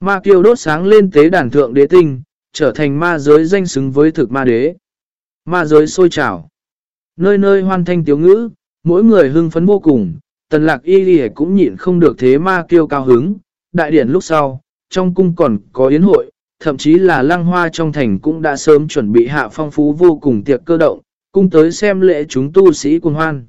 Ma kiêu đốt sáng lên tế đàn thượng đế tinh, trở thành ma giới danh xứng với thực ma đế. Ma giới sôi trào. Nơi nơi hoan thanh tiếu ngữ, mỗi người hưng phấn vô cùng, tần lạc y ghi cũng nhịn không được thế ma kiêu cao hứng. Đại điển lúc sau, trong cung còn có yến hội, thậm chí là lăng hoa trong thành cũng đã sớm chuẩn bị hạ phong phú vô cùng tiệc cơ động, cung tới xem lễ chúng tu sĩ cùng hoan.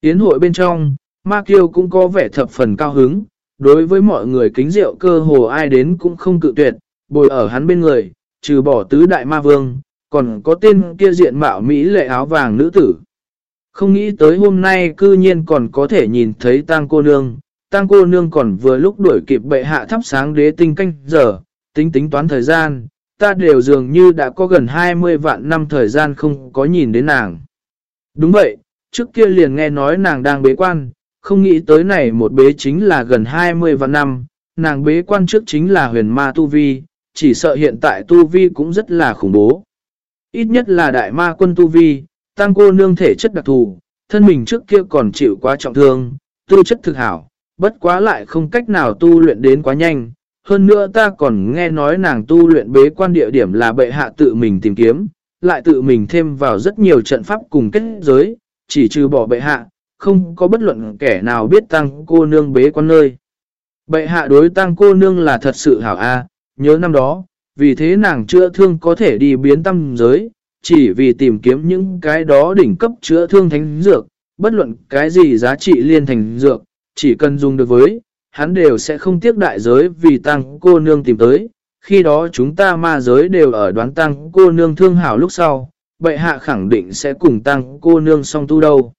Yến hội bên trong, ma kiêu cũng có vẻ thập phần cao hứng, đối với mọi người kính rượu cơ hồ ai đến cũng không cự tuyệt, bồi ở hắn bên người, trừ bỏ tứ đại ma vương, còn có tên kia diện mạo Mỹ lệ áo vàng nữ tử. Không nghĩ tới hôm nay cư nhiên còn có thể nhìn thấy tang cô nương, tang cô nương còn vừa lúc đuổi kịp bệ hạ thắp sáng đế tinh canh giờ, tính tính toán thời gian, ta đều dường như đã có gần 20 vạn năm thời gian không có nhìn đến nàng. Đúng vậy, trước kia liền nghe nói nàng đang bế quan, không nghĩ tới này một bế chính là gần 20 vạn năm, nàng bế quan trước chính là huyền ma tu vi, chỉ sợ hiện tại tu vi cũng rất là khủng bố. Ít nhất là đại ma quân tu vi, tăng cô nương thể chất đặc thù, thân mình trước kia còn chịu quá trọng thương, tư chất thực hảo, bất quá lại không cách nào tu luyện đến quá nhanh. Hơn nữa ta còn nghe nói nàng tu luyện bế quan địa điểm là bệ hạ tự mình tìm kiếm, lại tự mình thêm vào rất nhiều trận pháp cùng kết giới, chỉ trừ bỏ bệ hạ, không có bất luận kẻ nào biết tăng cô nương bế quan nơi. Bệ hạ đối tăng cô nương là thật sự hảo a nhớ năm đó, vì thế nàng chữa thương có thể đi biến tâm giới, chỉ vì tìm kiếm những cái đó đỉnh cấp chữa thương thánh dược, bất luận cái gì giá trị liên thành dược, chỉ cần dùng được với, hắn đều sẽ không tiếc đại giới vì tăng cô nương tìm tới. Khi đó chúng ta ma giới đều ở đoán tăng cô nương thương hảo lúc sau, bệ hạ khẳng định sẽ cùng tăng cô nương song tu đâu.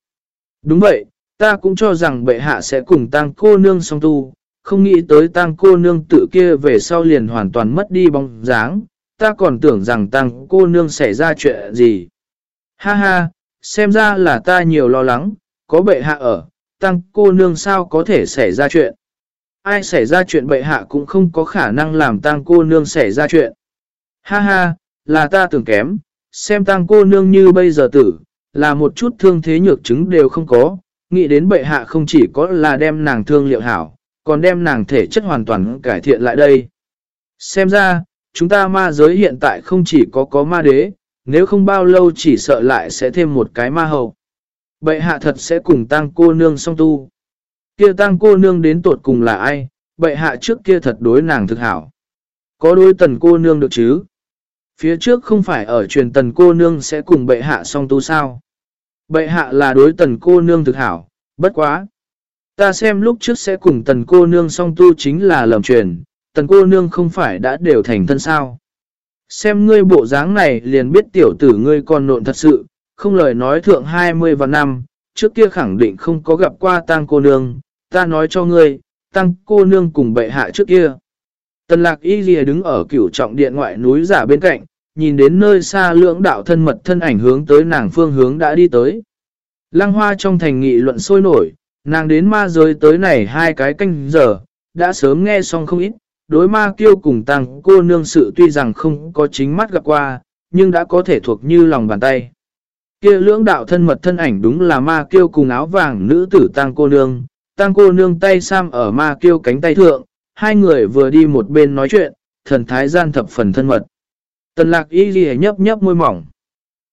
Đúng vậy, ta cũng cho rằng bệ hạ sẽ cùng tang cô nương song tu, không nghĩ tới tang cô nương tự kia về sau liền hoàn toàn mất đi bóng dáng, ta còn tưởng rằng tang cô nương xảy ra chuyện gì. Ha ha, xem ra là ta nhiều lo lắng, có bệ hạ ở, tăng cô nương sao có thể xảy ra chuyện. Ai xảy ra chuyện bệ hạ cũng không có khả năng làm tăng cô nương xảy ra chuyện. Ha ha, là ta tưởng kém, xem tăng cô nương như bây giờ tử, là một chút thương thế nhược chứng đều không có, nghĩ đến bệ hạ không chỉ có là đem nàng thương liệu hảo, còn đem nàng thể chất hoàn toàn cải thiện lại đây. Xem ra, chúng ta ma giới hiện tại không chỉ có có ma đế, nếu không bao lâu chỉ sợ lại sẽ thêm một cái ma hậu. Bệ hạ thật sẽ cùng tăng cô nương song tu. Kia tăng cô nương đến tuột cùng là ai, bệ hạ trước kia thật đối nàng thực hảo. Có đối tần cô nương được chứ? Phía trước không phải ở truyền tần cô nương sẽ cùng bệ hạ song tu sao? Bệ hạ là đối tần cô nương thực hảo, bất quá. Ta xem lúc trước sẽ cùng tần cô nương song tu chính là lầm truyền, tần cô nương không phải đã đều thành thân sao. Xem ngươi bộ dáng này liền biết tiểu tử ngươi còn nộn thật sự, không lời nói thượng 20 và năm, trước kia khẳng định không có gặp qua tang cô nương, ta nói cho ngươi, tăng cô nương cùng bệ hạ trước kia. Tần lạc y lìa đứng ở cửu trọng điện ngoại núi giả bên cạnh, nhìn đến nơi xa lưỡng đạo thân mật thân ảnh hướng tới nàng phương hướng đã đi tới. Lăng hoa trong thành nghị luận sôi nổi, nàng đến ma giới tới này hai cái canh giờ, đã sớm nghe xong không ít, đối ma kiêu cùng tăng cô nương sự tuy rằng không có chính mắt gặp qua, nhưng đã có thể thuộc như lòng bàn tay. Kia lưỡng đạo thân mật thân ảnh đúng là ma kiêu cùng áo vàng nữ tử tăng cô nương, tăng cô nương tay sam ở ma kiêu cánh tay thượng, hai người vừa đi một bên nói chuyện, thần thái gian thập phần thân mật. Tần lạc y ghi nhấp nhấp môi mỏng.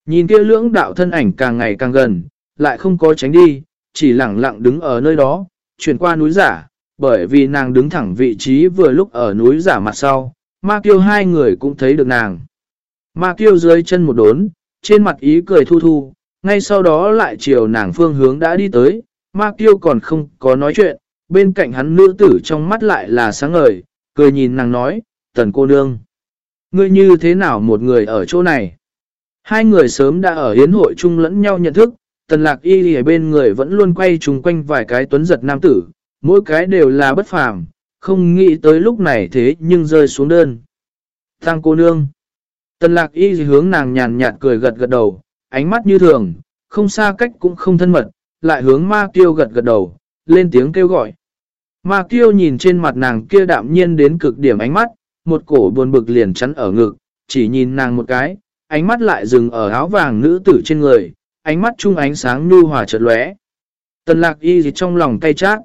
Nhìn kia lưỡng đạo thân ảnh càng ngày càng gần, lại không có tránh đi, chỉ lặng lặng đứng ở nơi đó, chuyển qua núi giả, bởi vì nàng đứng thẳng vị trí vừa lúc ở núi giả mặt sau, ma kiêu hai người cũng thấy được nàng. Ma kiêu dưới chân một đốn, trên mặt ý cười thu thu, ngay sau đó lại chiều nàng phương hướng đã đi tới, ma kiêu còn không có nói chuyện, bên cạnh hắn nữ tử trong mắt lại là sáng ngời, cười nhìn nàng nói, tần cô nương. Ngươi như thế nào một người ở chỗ này? Hai người sớm đã ở hiến hội chung lẫn nhau nhận thức, tần lạc y ở bên người vẫn luôn quay chung quanh vài cái tuấn giật nam tử, mỗi cái đều là bất phàm, không nghĩ tới lúc này thế nhưng rơi xuống đơn. Tăng cô nương. Tần lạc y hướng nàng nhàn nhạt cười gật gật đầu, ánh mắt như thường, không xa cách cũng không thân mật, lại hướng ma kiêu gật gật đầu, lên tiếng kêu gọi. Ma kiêu nhìn trên mặt nàng kia đạm nhiên đến cực điểm ánh mắt, một cổ buồn bực liền chắn ở ngực, chỉ nhìn nàng một cái, ánh mắt lại dừng ở áo vàng nữ tử trên người, ánh mắt chung ánh sáng nhu hòa chợt lóe. Tần lạc y gì trong lòng cay chát.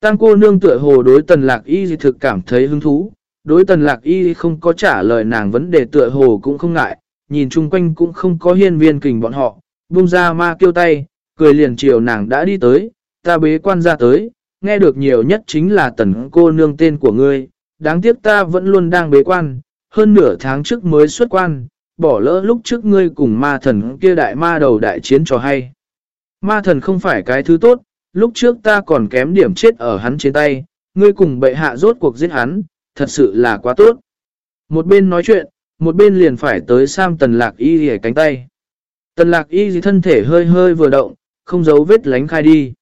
Tăng cô nương tựa hồ đối tần lạc y gì thực cảm thấy hứng thú, đối tần lạc y không có trả lời nàng vấn đề tựa hồ cũng không ngại, nhìn chung quanh cũng không có hiên viên kình bọn họ, buông ra ma kêu tay, cười liền chiều nàng đã đi tới, ta bế quan ra tới, nghe được nhiều nhất chính là tần cô nương tên của ngươi, đáng tiếc ta vẫn luôn đang bế quan, hơn nửa tháng trước mới xuất quan, bỏ lỡ lúc trước ngươi cùng ma thần kia đại ma đầu đại chiến cho hay. Ma thần không phải cái thứ tốt, lúc trước ta còn kém điểm chết ở hắn trên tay, ngươi cùng bệ hạ rốt cuộc giết hắn, thật sự là quá tốt. Một bên nói chuyện, một bên liền phải tới Sam tần lạc y dì cánh tay. Tần lạc y dì thân thể hơi hơi vừa động, không giấu vết lánh khai đi.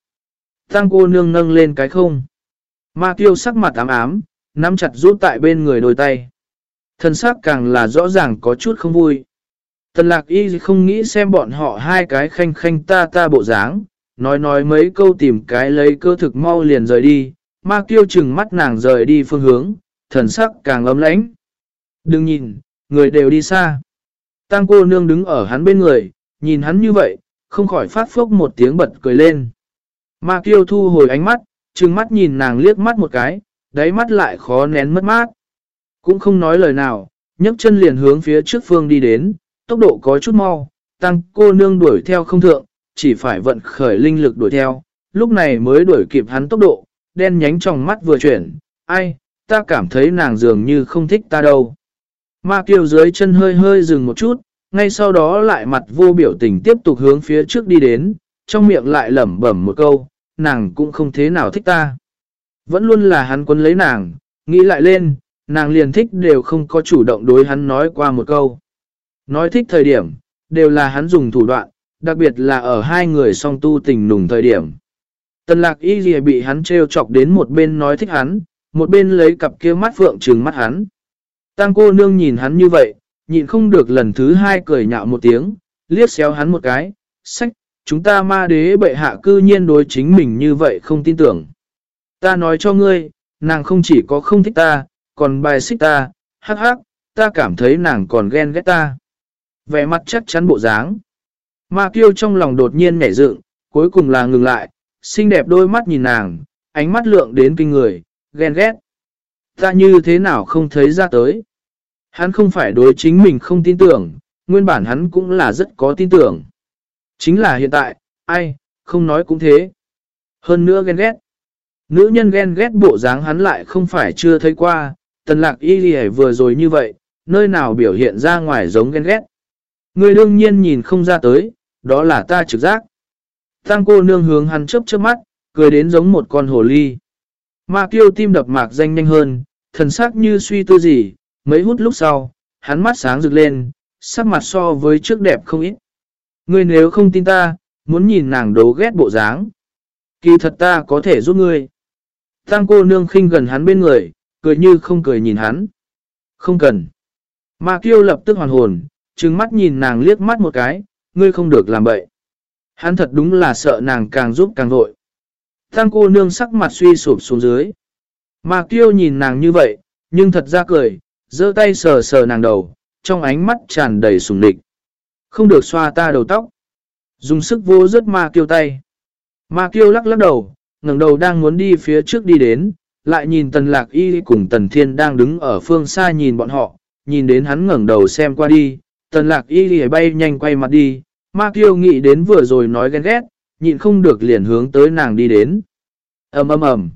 Tăng cô nương nâng lên cái không. Ma tiêu sắc mặt ám ám, nắm chặt rút tại bên người đôi tay. Thân sắc càng là rõ ràng có chút không vui. Tần lạc y không nghĩ xem bọn họ hai cái khanh khanh ta ta bộ dáng, nói nói mấy câu tìm cái lấy cơ thực mau liền rời đi, ma tiêu chừng mắt nàng rời đi phương hướng, thần sắc càng ấm lãnh. Đừng nhìn, người đều đi xa. Tăng cô nương đứng ở hắn bên người, nhìn hắn như vậy, không khỏi phát phốc một tiếng bật cười lên. Ma tiêu thu hồi ánh mắt, chừng mắt nhìn nàng liếc mắt một cái, đáy mắt lại khó nén mất mát. Cũng không nói lời nào, nhấc chân liền hướng phía trước phương đi đến, tốc độ có chút mau, tăng cô nương đuổi theo không thượng, chỉ phải vận khởi linh lực đuổi theo, lúc này mới đuổi kịp hắn tốc độ, đen nhánh trong mắt vừa chuyển, ai, ta cảm thấy nàng dường như không thích ta đâu. Ma kiều dưới chân hơi hơi dừng một chút, ngay sau đó lại mặt vô biểu tình tiếp tục hướng phía trước đi đến, trong miệng lại lẩm bẩm một câu, nàng cũng không thế nào thích ta. Vẫn luôn là hắn quấn lấy nàng, nghĩ lại lên, nàng liền thích đều không có chủ động đối hắn nói qua một câu. Nói thích thời điểm, đều là hắn dùng thủ đoạn, đặc biệt là ở hai người song tu tình nùng thời điểm. Tần lạc y gì bị hắn trêu chọc đến một bên nói thích hắn, một bên lấy cặp kia mắt phượng trừng mắt hắn. Tăng cô nương nhìn hắn như vậy, nhịn không được lần thứ hai cười nhạo một tiếng, liếc xéo hắn một cái, sách, chúng ta ma đế bệ hạ cư nhiên đối chính mình như vậy không tin tưởng. Ta nói cho ngươi, nàng không chỉ có không thích ta, còn bài xích ta, hắc hắc, ta cảm thấy nàng còn ghen ghét ta. Vẻ mặt chắc chắn bộ dáng. Ma kiêu trong lòng đột nhiên nhảy dựng, cuối cùng là ngừng lại, xinh đẹp đôi mắt nhìn nàng, ánh mắt lượng đến kinh người, ghen ghét. Ta như thế nào không thấy ra tới. Hắn không phải đối chính mình không tin tưởng, nguyên bản hắn cũng là rất có tin tưởng. Chính là hiện tại, ai, không nói cũng thế. Hơn nữa ghen ghét. Nữ nhân ghen ghét bộ dáng hắn lại không phải chưa thấy qua, tần lạc y lì vừa rồi như vậy, nơi nào biểu hiện ra ngoài giống ghen ghét. Người đương nhiên nhìn không ra tới, đó là ta trực giác. Tăng cô nương hướng hắn chớp chớp mắt, cười đến giống một con hồ ly. Ma kiêu tim đập mạc danh nhanh hơn, thần sắc như suy tư gì, mấy hút lúc sau, hắn mắt sáng rực lên, sắc mặt so với trước đẹp không ít. Ngươi nếu không tin ta, muốn nhìn nàng đố ghét bộ dáng. Kỳ thật ta có thể giúp ngươi. Tăng cô nương khinh gần hắn bên người, cười như không cười nhìn hắn. Không cần. Ma kiêu lập tức hoàn hồn, trừng mắt nhìn nàng liếc mắt một cái, ngươi không được làm bậy. Hắn thật đúng là sợ nàng càng giúp càng vội. Tăng cô nương sắc mặt suy sụp xuống dưới. Ma kiêu nhìn nàng như vậy, nhưng thật ra cười, giơ tay sờ sờ nàng đầu, trong ánh mắt tràn đầy sùng địch. Không được xoa ta đầu tóc. Dùng sức vô rớt ma kiêu tay. Ma kiêu lắc lắc đầu, ngẩng đầu đang muốn đi phía trước đi đến, lại nhìn tần lạc y cùng tần thiên đang đứng ở phương xa nhìn bọn họ, nhìn đến hắn ngẩng đầu xem qua đi, tần lạc y bay nhanh quay mặt đi, ma Tiêu nghĩ đến vừa rồi nói ghen ghét, nhịn không được liền hướng tới nàng đi đến. ầm ầm ầm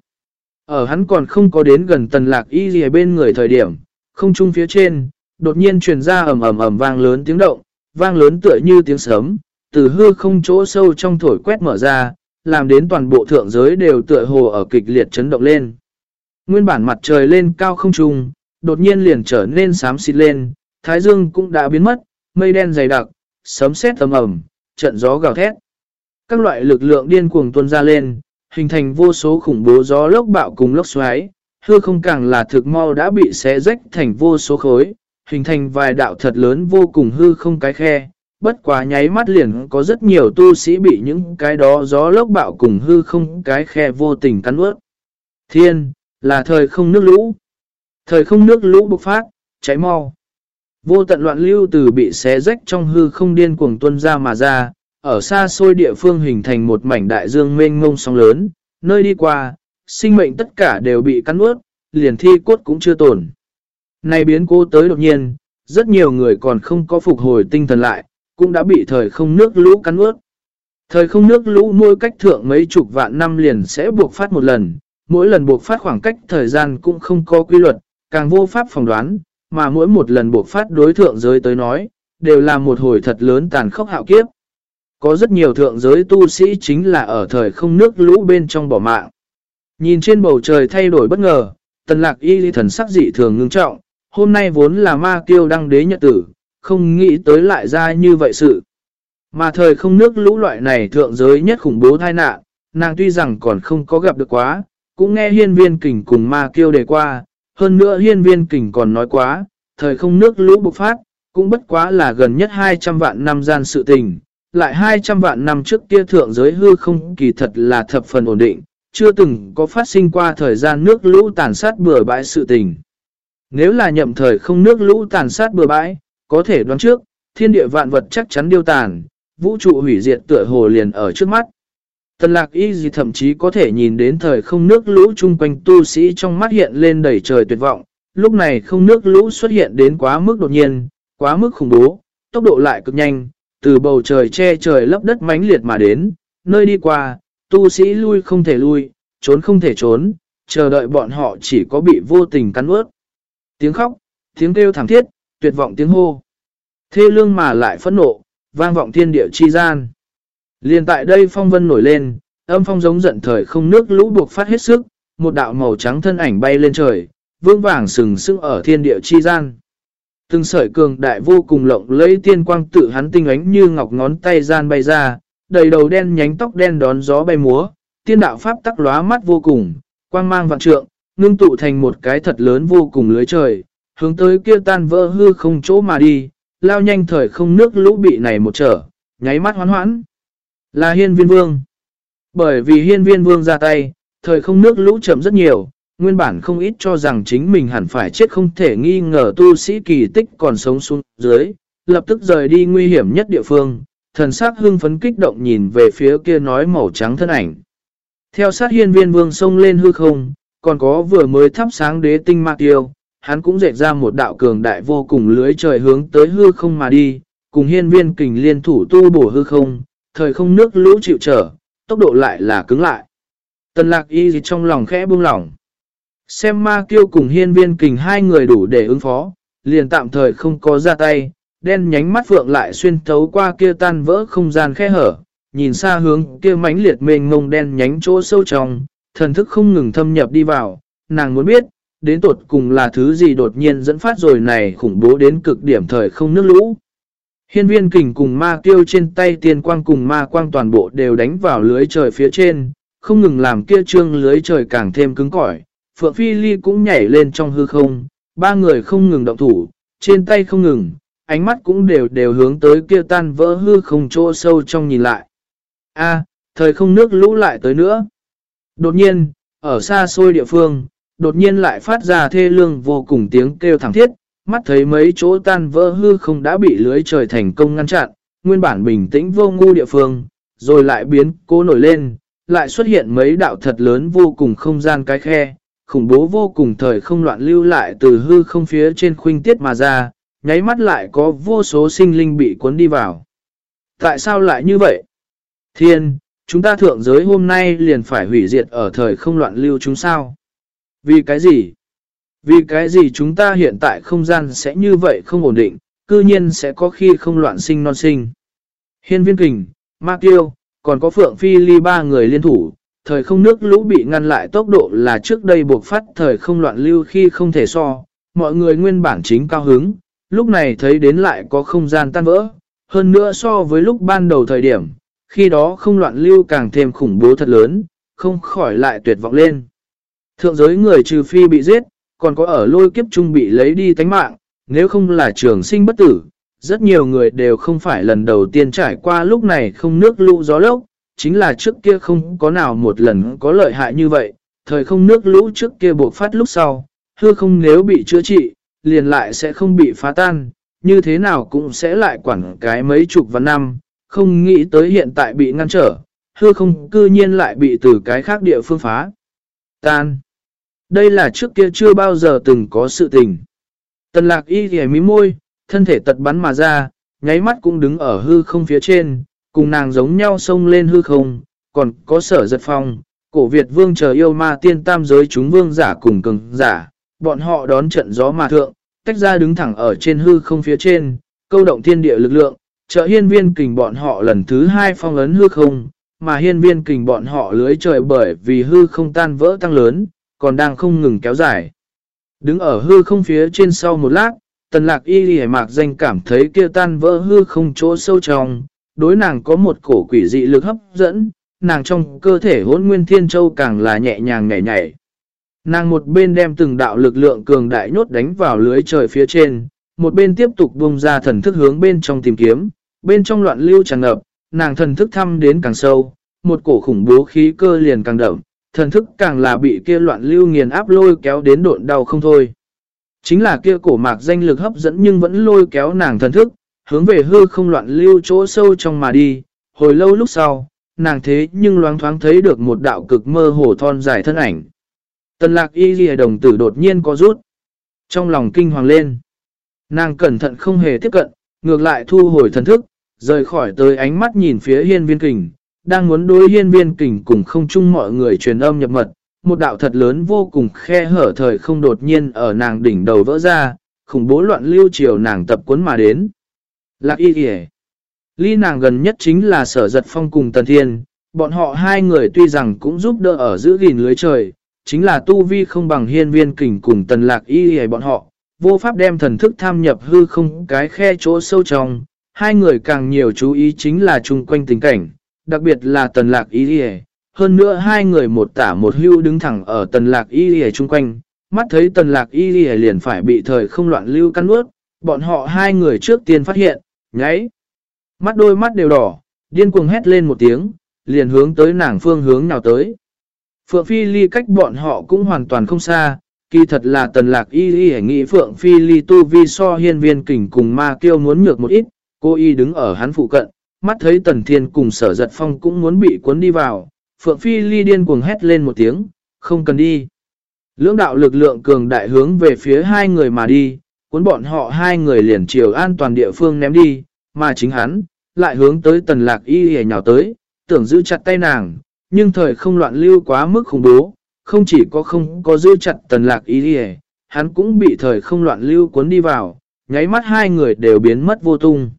Ở hắn còn không có đến gần tần lạc y lì bên người thời điểm, không trung phía trên, đột nhiên truyền ra ầm ầm ầm vang lớn tiếng động, vang lớn tựa như tiếng sấm, từ hư không chỗ sâu trong thổi quét mở ra, làm đến toàn bộ thượng giới đều tựa hồ ở kịch liệt chấn động lên. Nguyên bản mặt trời lên cao không trung, đột nhiên liền trở nên xám xịt lên, thái dương cũng đã biến mất, mây đen dày đặc, sấm sét tầm ẩm, trận gió gào thét. Các loại lực lượng điên cuồng tuôn ra lên, hình thành vô số khủng bố gió lốc bạo cùng lốc xoáy, hư không càng là thực mau đã bị xé rách thành vô số khối, hình thành vài đạo thật lớn vô cùng hư không cái khe. Bất quá nháy mắt liền có rất nhiều tu sĩ bị những cái đó gió lốc bạo cùng hư không cái khe vô tình cắn ướt. Thiên, là thời không nước lũ. Thời không nước lũ bộc phát, cháy mau. Vô tận loạn lưu từ bị xé rách trong hư không điên cuồng tuân ra mà ra, ở xa xôi địa phương hình thành một mảnh đại dương mênh mông sóng lớn, nơi đi qua, sinh mệnh tất cả đều bị cắn ướt, liền thi cốt cũng chưa tồn. Này biến cố tới đột nhiên, rất nhiều người còn không có phục hồi tinh thần lại, cũng đã bị thời không nước lũ cắn ướt. Thời không nước lũ mỗi cách thượng mấy chục vạn năm liền sẽ buộc phát một lần, mỗi lần buộc phát khoảng cách thời gian cũng không có quy luật, càng vô pháp phỏng đoán, mà mỗi một lần buộc phát đối thượng giới tới nói, đều là một hồi thật lớn tàn khốc hạo kiếp. Có rất nhiều thượng giới tu sĩ chính là ở thời không nước lũ bên trong bỏ mạng. Nhìn trên bầu trời thay đổi bất ngờ, tần lạc y thần sắc dị thường ngưng trọng, hôm nay vốn là ma kiêu đăng đế nhật tử, không nghĩ tới lại ra như vậy sự. Mà thời không nước lũ loại này thượng giới nhất khủng bố thai nạn, nàng tuy rằng còn không có gặp được quá, cũng nghe hiên viên kình cùng ma kêu đề qua, hơn nữa hiên viên kình còn nói quá, thời không nước lũ bộc phát, cũng bất quá là gần nhất 200 vạn năm gian sự tình, lại 200 vạn năm trước kia thượng giới hư không kỳ thật là thập phần ổn định, chưa từng có phát sinh qua thời gian nước lũ tàn sát bừa bãi sự tình. Nếu là nhậm thời không nước lũ tàn sát bừa bãi, có thể đoán trước, thiên địa vạn vật chắc chắn điêu tàn, vũ trụ hủy diệt tựa hồ liền ở trước mắt. Tần lạc y gì thậm chí có thể nhìn đến thời không nước lũ chung quanh tu sĩ trong mắt hiện lên đầy trời tuyệt vọng, lúc này không nước lũ xuất hiện đến quá mức đột nhiên, quá mức khủng bố, tốc độ lại cực nhanh, từ bầu trời che trời lấp đất mãnh liệt mà đến, nơi đi qua, tu sĩ lui không thể lui, trốn không thể trốn, chờ đợi bọn họ chỉ có bị vô tình cắn ướt. Tiếng khóc, tiếng kêu thảm thiết, tuyệt vọng tiếng hô. Thê lương mà lại phẫn nộ, vang vọng thiên địa chi gian. Liên tại đây phong vân nổi lên, âm phong giống giận thời không nước lũ buộc phát hết sức, một đạo màu trắng thân ảnh bay lên trời, vương vàng sừng sững ở thiên địa chi gian. Từng sợi cường đại vô cùng lộng lấy tiên quang tự hắn tinh ánh như ngọc ngón tay gian bay ra, đầy đầu đen nhánh tóc đen đón gió bay múa, tiên đạo pháp tắc lóa mắt vô cùng, quang mang vạn trượng, ngưng tụ thành một cái thật lớn vô cùng lưới trời, hướng tới kia tan vỡ hư không chỗ mà đi, lao nhanh thời không nước lũ bị này một trở, nháy mắt hoán hoãn. Là hiên viên vương. Bởi vì hiên viên vương ra tay, thời không nước lũ chậm rất nhiều, nguyên bản không ít cho rằng chính mình hẳn phải chết không thể nghi ngờ tu sĩ kỳ tích còn sống xuống dưới, lập tức rời đi nguy hiểm nhất địa phương, thần sắc hưng phấn kích động nhìn về phía kia nói màu trắng thân ảnh. Theo sát hiên viên vương sông lên hư không, còn có vừa mới thắp sáng đế tinh mạc tiêu, hắn cũng dệt ra một đạo cường đại vô cùng lưới trời hướng tới hư không mà đi, cùng hiên viên kình liên thủ tu bổ hư không, thời không nước lũ chịu trở, tốc độ lại là cứng lại. Tần lạc y gì trong lòng khẽ buông lỏng. Xem ma kiêu cùng hiên viên kình hai người đủ để ứng phó, liền tạm thời không có ra tay, đen nhánh mắt phượng lại xuyên thấu qua kia tan vỡ không gian khe hở, nhìn xa hướng kia mãnh liệt mênh ngông đen nhánh chỗ sâu trong, thần thức không ngừng thâm nhập đi vào, nàng muốn biết, đến tột cùng là thứ gì đột nhiên dẫn phát rồi này khủng bố đến cực điểm thời không nước lũ. Hiên viên kình cùng ma tiêu trên tay tiên quang cùng ma quang toàn bộ đều đánh vào lưới trời phía trên, không ngừng làm kia trương lưới trời càng thêm cứng cỏi. Phượng Phi Ly cũng nhảy lên trong hư không, ba người không ngừng động thủ, trên tay không ngừng, ánh mắt cũng đều đều hướng tới kia tan vỡ hư không chỗ sâu trong nhìn lại. A, thời không nước lũ lại tới nữa. Đột nhiên, ở xa xôi địa phương, đột nhiên lại phát ra thê lương vô cùng tiếng kêu thẳng thiết, mắt thấy mấy chỗ tan vỡ hư không đã bị lưới trời thành công ngăn chặn, nguyên bản bình tĩnh vô ngu địa phương, rồi lại biến cố nổi lên, lại xuất hiện mấy đạo thật lớn vô cùng không gian cái khe, khủng bố vô cùng thời không loạn lưu lại từ hư không phía trên khuynh tiết mà ra, nháy mắt lại có vô số sinh linh bị cuốn đi vào. Tại sao lại như vậy? Thiên, chúng ta thượng giới hôm nay liền phải hủy diệt ở thời không loạn lưu chúng sao? Vì cái gì? Vì cái gì chúng ta hiện tại không gian sẽ như vậy không ổn định, cư nhiên sẽ có khi không loạn sinh non sinh. Hiên viên kình, ma tiêu, còn có phượng phi ly ba người liên thủ, thời không nước lũ bị ngăn lại tốc độ là trước đây buộc phát thời không loạn lưu khi không thể so, mọi người nguyên bản chính cao hứng, lúc này thấy đến lại có không gian tan vỡ, hơn nữa so với lúc ban đầu thời điểm, khi đó không loạn lưu càng thêm khủng bố thật lớn, không khỏi lại tuyệt vọng lên. Thượng giới người trừ phi bị giết, còn có ở lôi kiếp trung bị lấy đi tánh mạng, nếu không là trường sinh bất tử, rất nhiều người đều không phải lần đầu tiên trải qua lúc này không nước lũ gió lốc, chính là trước kia không có nào một lần có lợi hại như vậy, thời không nước lũ trước kia buộc phát lúc sau, hư không nếu bị chữa trị, liền lại sẽ không bị phá tan, như thế nào cũng sẽ lại quản cái mấy chục và năm, không nghĩ tới hiện tại bị ngăn trở, hư không cư nhiên lại bị từ cái khác địa phương phá. Tan. Đây là trước kia chưa bao giờ từng có sự tình. Tần lạc y ghẻ mí môi, thân thể tật bắn mà ra, nháy mắt cũng đứng ở hư không phía trên, cùng nàng giống nhau xông lên hư không, còn có sở giật phong, cổ Việt vương chờ yêu ma tiên tam giới chúng vương giả cùng cường giả, bọn họ đón trận gió mà thượng, tách ra đứng thẳng ở trên hư không phía trên, câu động thiên địa lực lượng, trợ hiên viên kình bọn họ lần thứ hai phong ấn hư không, mà hiên viên kình bọn họ lưới trời bởi vì hư không tan vỡ tăng lớn, còn đang không ngừng kéo dài. Đứng ở hư không phía trên sau một lát, tần lạc y lì mạc danh cảm thấy kia tan vỡ hư không chỗ sâu trong, đối nàng có một cổ quỷ dị lực hấp dẫn, nàng trong cơ thể hỗn nguyên thiên châu càng là nhẹ nhàng nhảy nhảy. Nàng một bên đem từng đạo lực lượng cường đại nhốt đánh vào lưới trời phía trên, một bên tiếp tục bung ra thần thức hướng bên trong tìm kiếm, bên trong loạn lưu tràn ngập, nàng thần thức thăm đến càng sâu, một cổ khủng bố khí cơ liền càng đậm, thần thức càng là bị kia loạn lưu nghiền áp lôi kéo đến độn đau không thôi. Chính là kia cổ mạc danh lực hấp dẫn nhưng vẫn lôi kéo nàng thần thức, hướng về hư không loạn lưu chỗ sâu trong mà đi, hồi lâu lúc sau, nàng thế nhưng loáng thoáng thấy được một đạo cực mơ hồ thon dài thân ảnh. Tần lạc y ghi đồng tử đột nhiên có rút. Trong lòng kinh hoàng lên. Nàng cẩn thận không hề tiếp cận, ngược lại thu hồi thần thức, rời khỏi tới ánh mắt nhìn phía hiên viên kình, đang muốn đối hiên viên kình cùng không chung mọi người truyền âm nhập mật. Một đạo thật lớn vô cùng khe hở thời không đột nhiên ở nàng đỉnh đầu vỡ ra, khủng bố loạn lưu chiều nàng tập cuốn mà đến. Lạc y kìa. Ly nàng gần nhất chính là sở giật phong cùng tần thiên, bọn họ hai người tuy rằng cũng giúp đỡ ở giữ gìn lưới trời, chính là tu vi không bằng hiên viên kình cùng tần lạc y kìa bọn họ, vô pháp đem thần thức tham nhập hư không cái khe chỗ sâu trong, hai người càng nhiều chú ý chính là chung quanh tình cảnh, đặc biệt là tần lạc y kìa. Hơn nữa hai người một tả một hưu đứng thẳng ở tần lạc y kìa chung quanh, mắt thấy tần lạc y kìa liền phải bị thời không loạn lưu căn ướt, bọn họ hai người trước tiên phát hiện, nháy. Mắt đôi mắt đều đỏ, điên cuồng hét lên một tiếng, liền hướng tới nàng phương hướng nào tới. Phượng Phi Ly cách bọn họ cũng hoàn toàn không xa, kỳ thật là tần lạc y y nghĩ Phượng Phi Ly tu vi so hiên viên kình cùng ma kiêu muốn nhược một ít, cô y đứng ở hắn phụ cận, mắt thấy tần thiên cùng sở giật phong cũng muốn bị cuốn đi vào, Phượng Phi Ly điên cuồng hét lên một tiếng, không cần đi. Lưỡng đạo lực lượng cường đại hướng về phía hai người mà đi, cuốn bọn họ hai người liền chiều an toàn địa phương ném đi, mà chính hắn, lại hướng tới tần lạc y hề nhào tới, tưởng giữ chặt tay nàng, nhưng thời không loạn lưu quá mức khủng bố, không chỉ có không có giữ chặt tần lạc y hề, hắn cũng bị thời không loạn lưu cuốn đi vào, nháy mắt hai người đều biến mất vô tung.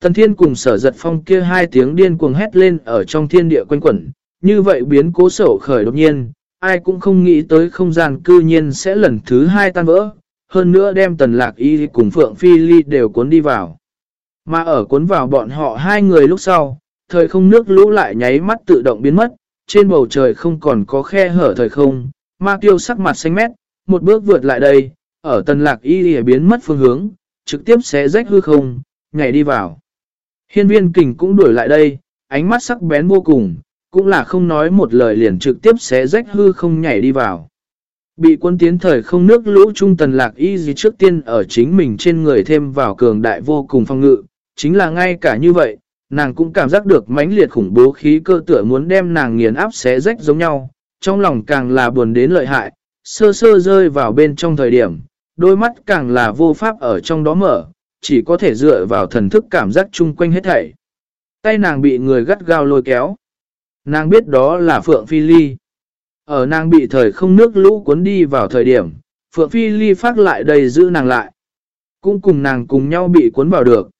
Tần thiên cùng sở giật phong kia hai tiếng điên cuồng hét lên ở trong thiên địa quanh quẩn, như vậy biến cố sổ khởi đột nhiên, ai cũng không nghĩ tới không gian cư nhiên sẽ lần thứ hai tan vỡ, hơn nữa đem tần lạc y cùng Phượng Phi Ly đều cuốn đi vào. Mà ở cuốn vào bọn họ hai người lúc sau, thời không nước lũ lại nháy mắt tự động biến mất, trên bầu trời không còn có khe hở thời không, ma tiêu sắc mặt xanh mét, một bước vượt lại đây, ở tần lạc y biến mất phương hướng, trực tiếp xé rách hư không, nhảy đi vào. Hiên viên kình cũng đuổi lại đây, ánh mắt sắc bén vô cùng, cũng là không nói một lời liền trực tiếp xé rách hư không nhảy đi vào. Bị quân tiến thời không nước lũ trung tần lạc y gì trước tiên ở chính mình trên người thêm vào cường đại vô cùng phong ngự, chính là ngay cả như vậy, nàng cũng cảm giác được mãnh liệt khủng bố khí cơ tựa muốn đem nàng nghiền áp xé rách giống nhau, trong lòng càng là buồn đến lợi hại, sơ sơ rơi vào bên trong thời điểm, đôi mắt càng là vô pháp ở trong đó mở, chỉ có thể dựa vào thần thức cảm giác chung quanh hết thảy. Tay nàng bị người gắt gao lôi kéo. Nàng biết đó là Phượng Phi Ly. Ở nàng bị thời không nước lũ cuốn đi vào thời điểm, Phượng Phi Ly phát lại đầy giữ nàng lại. Cũng cùng nàng cùng nhau bị cuốn vào được.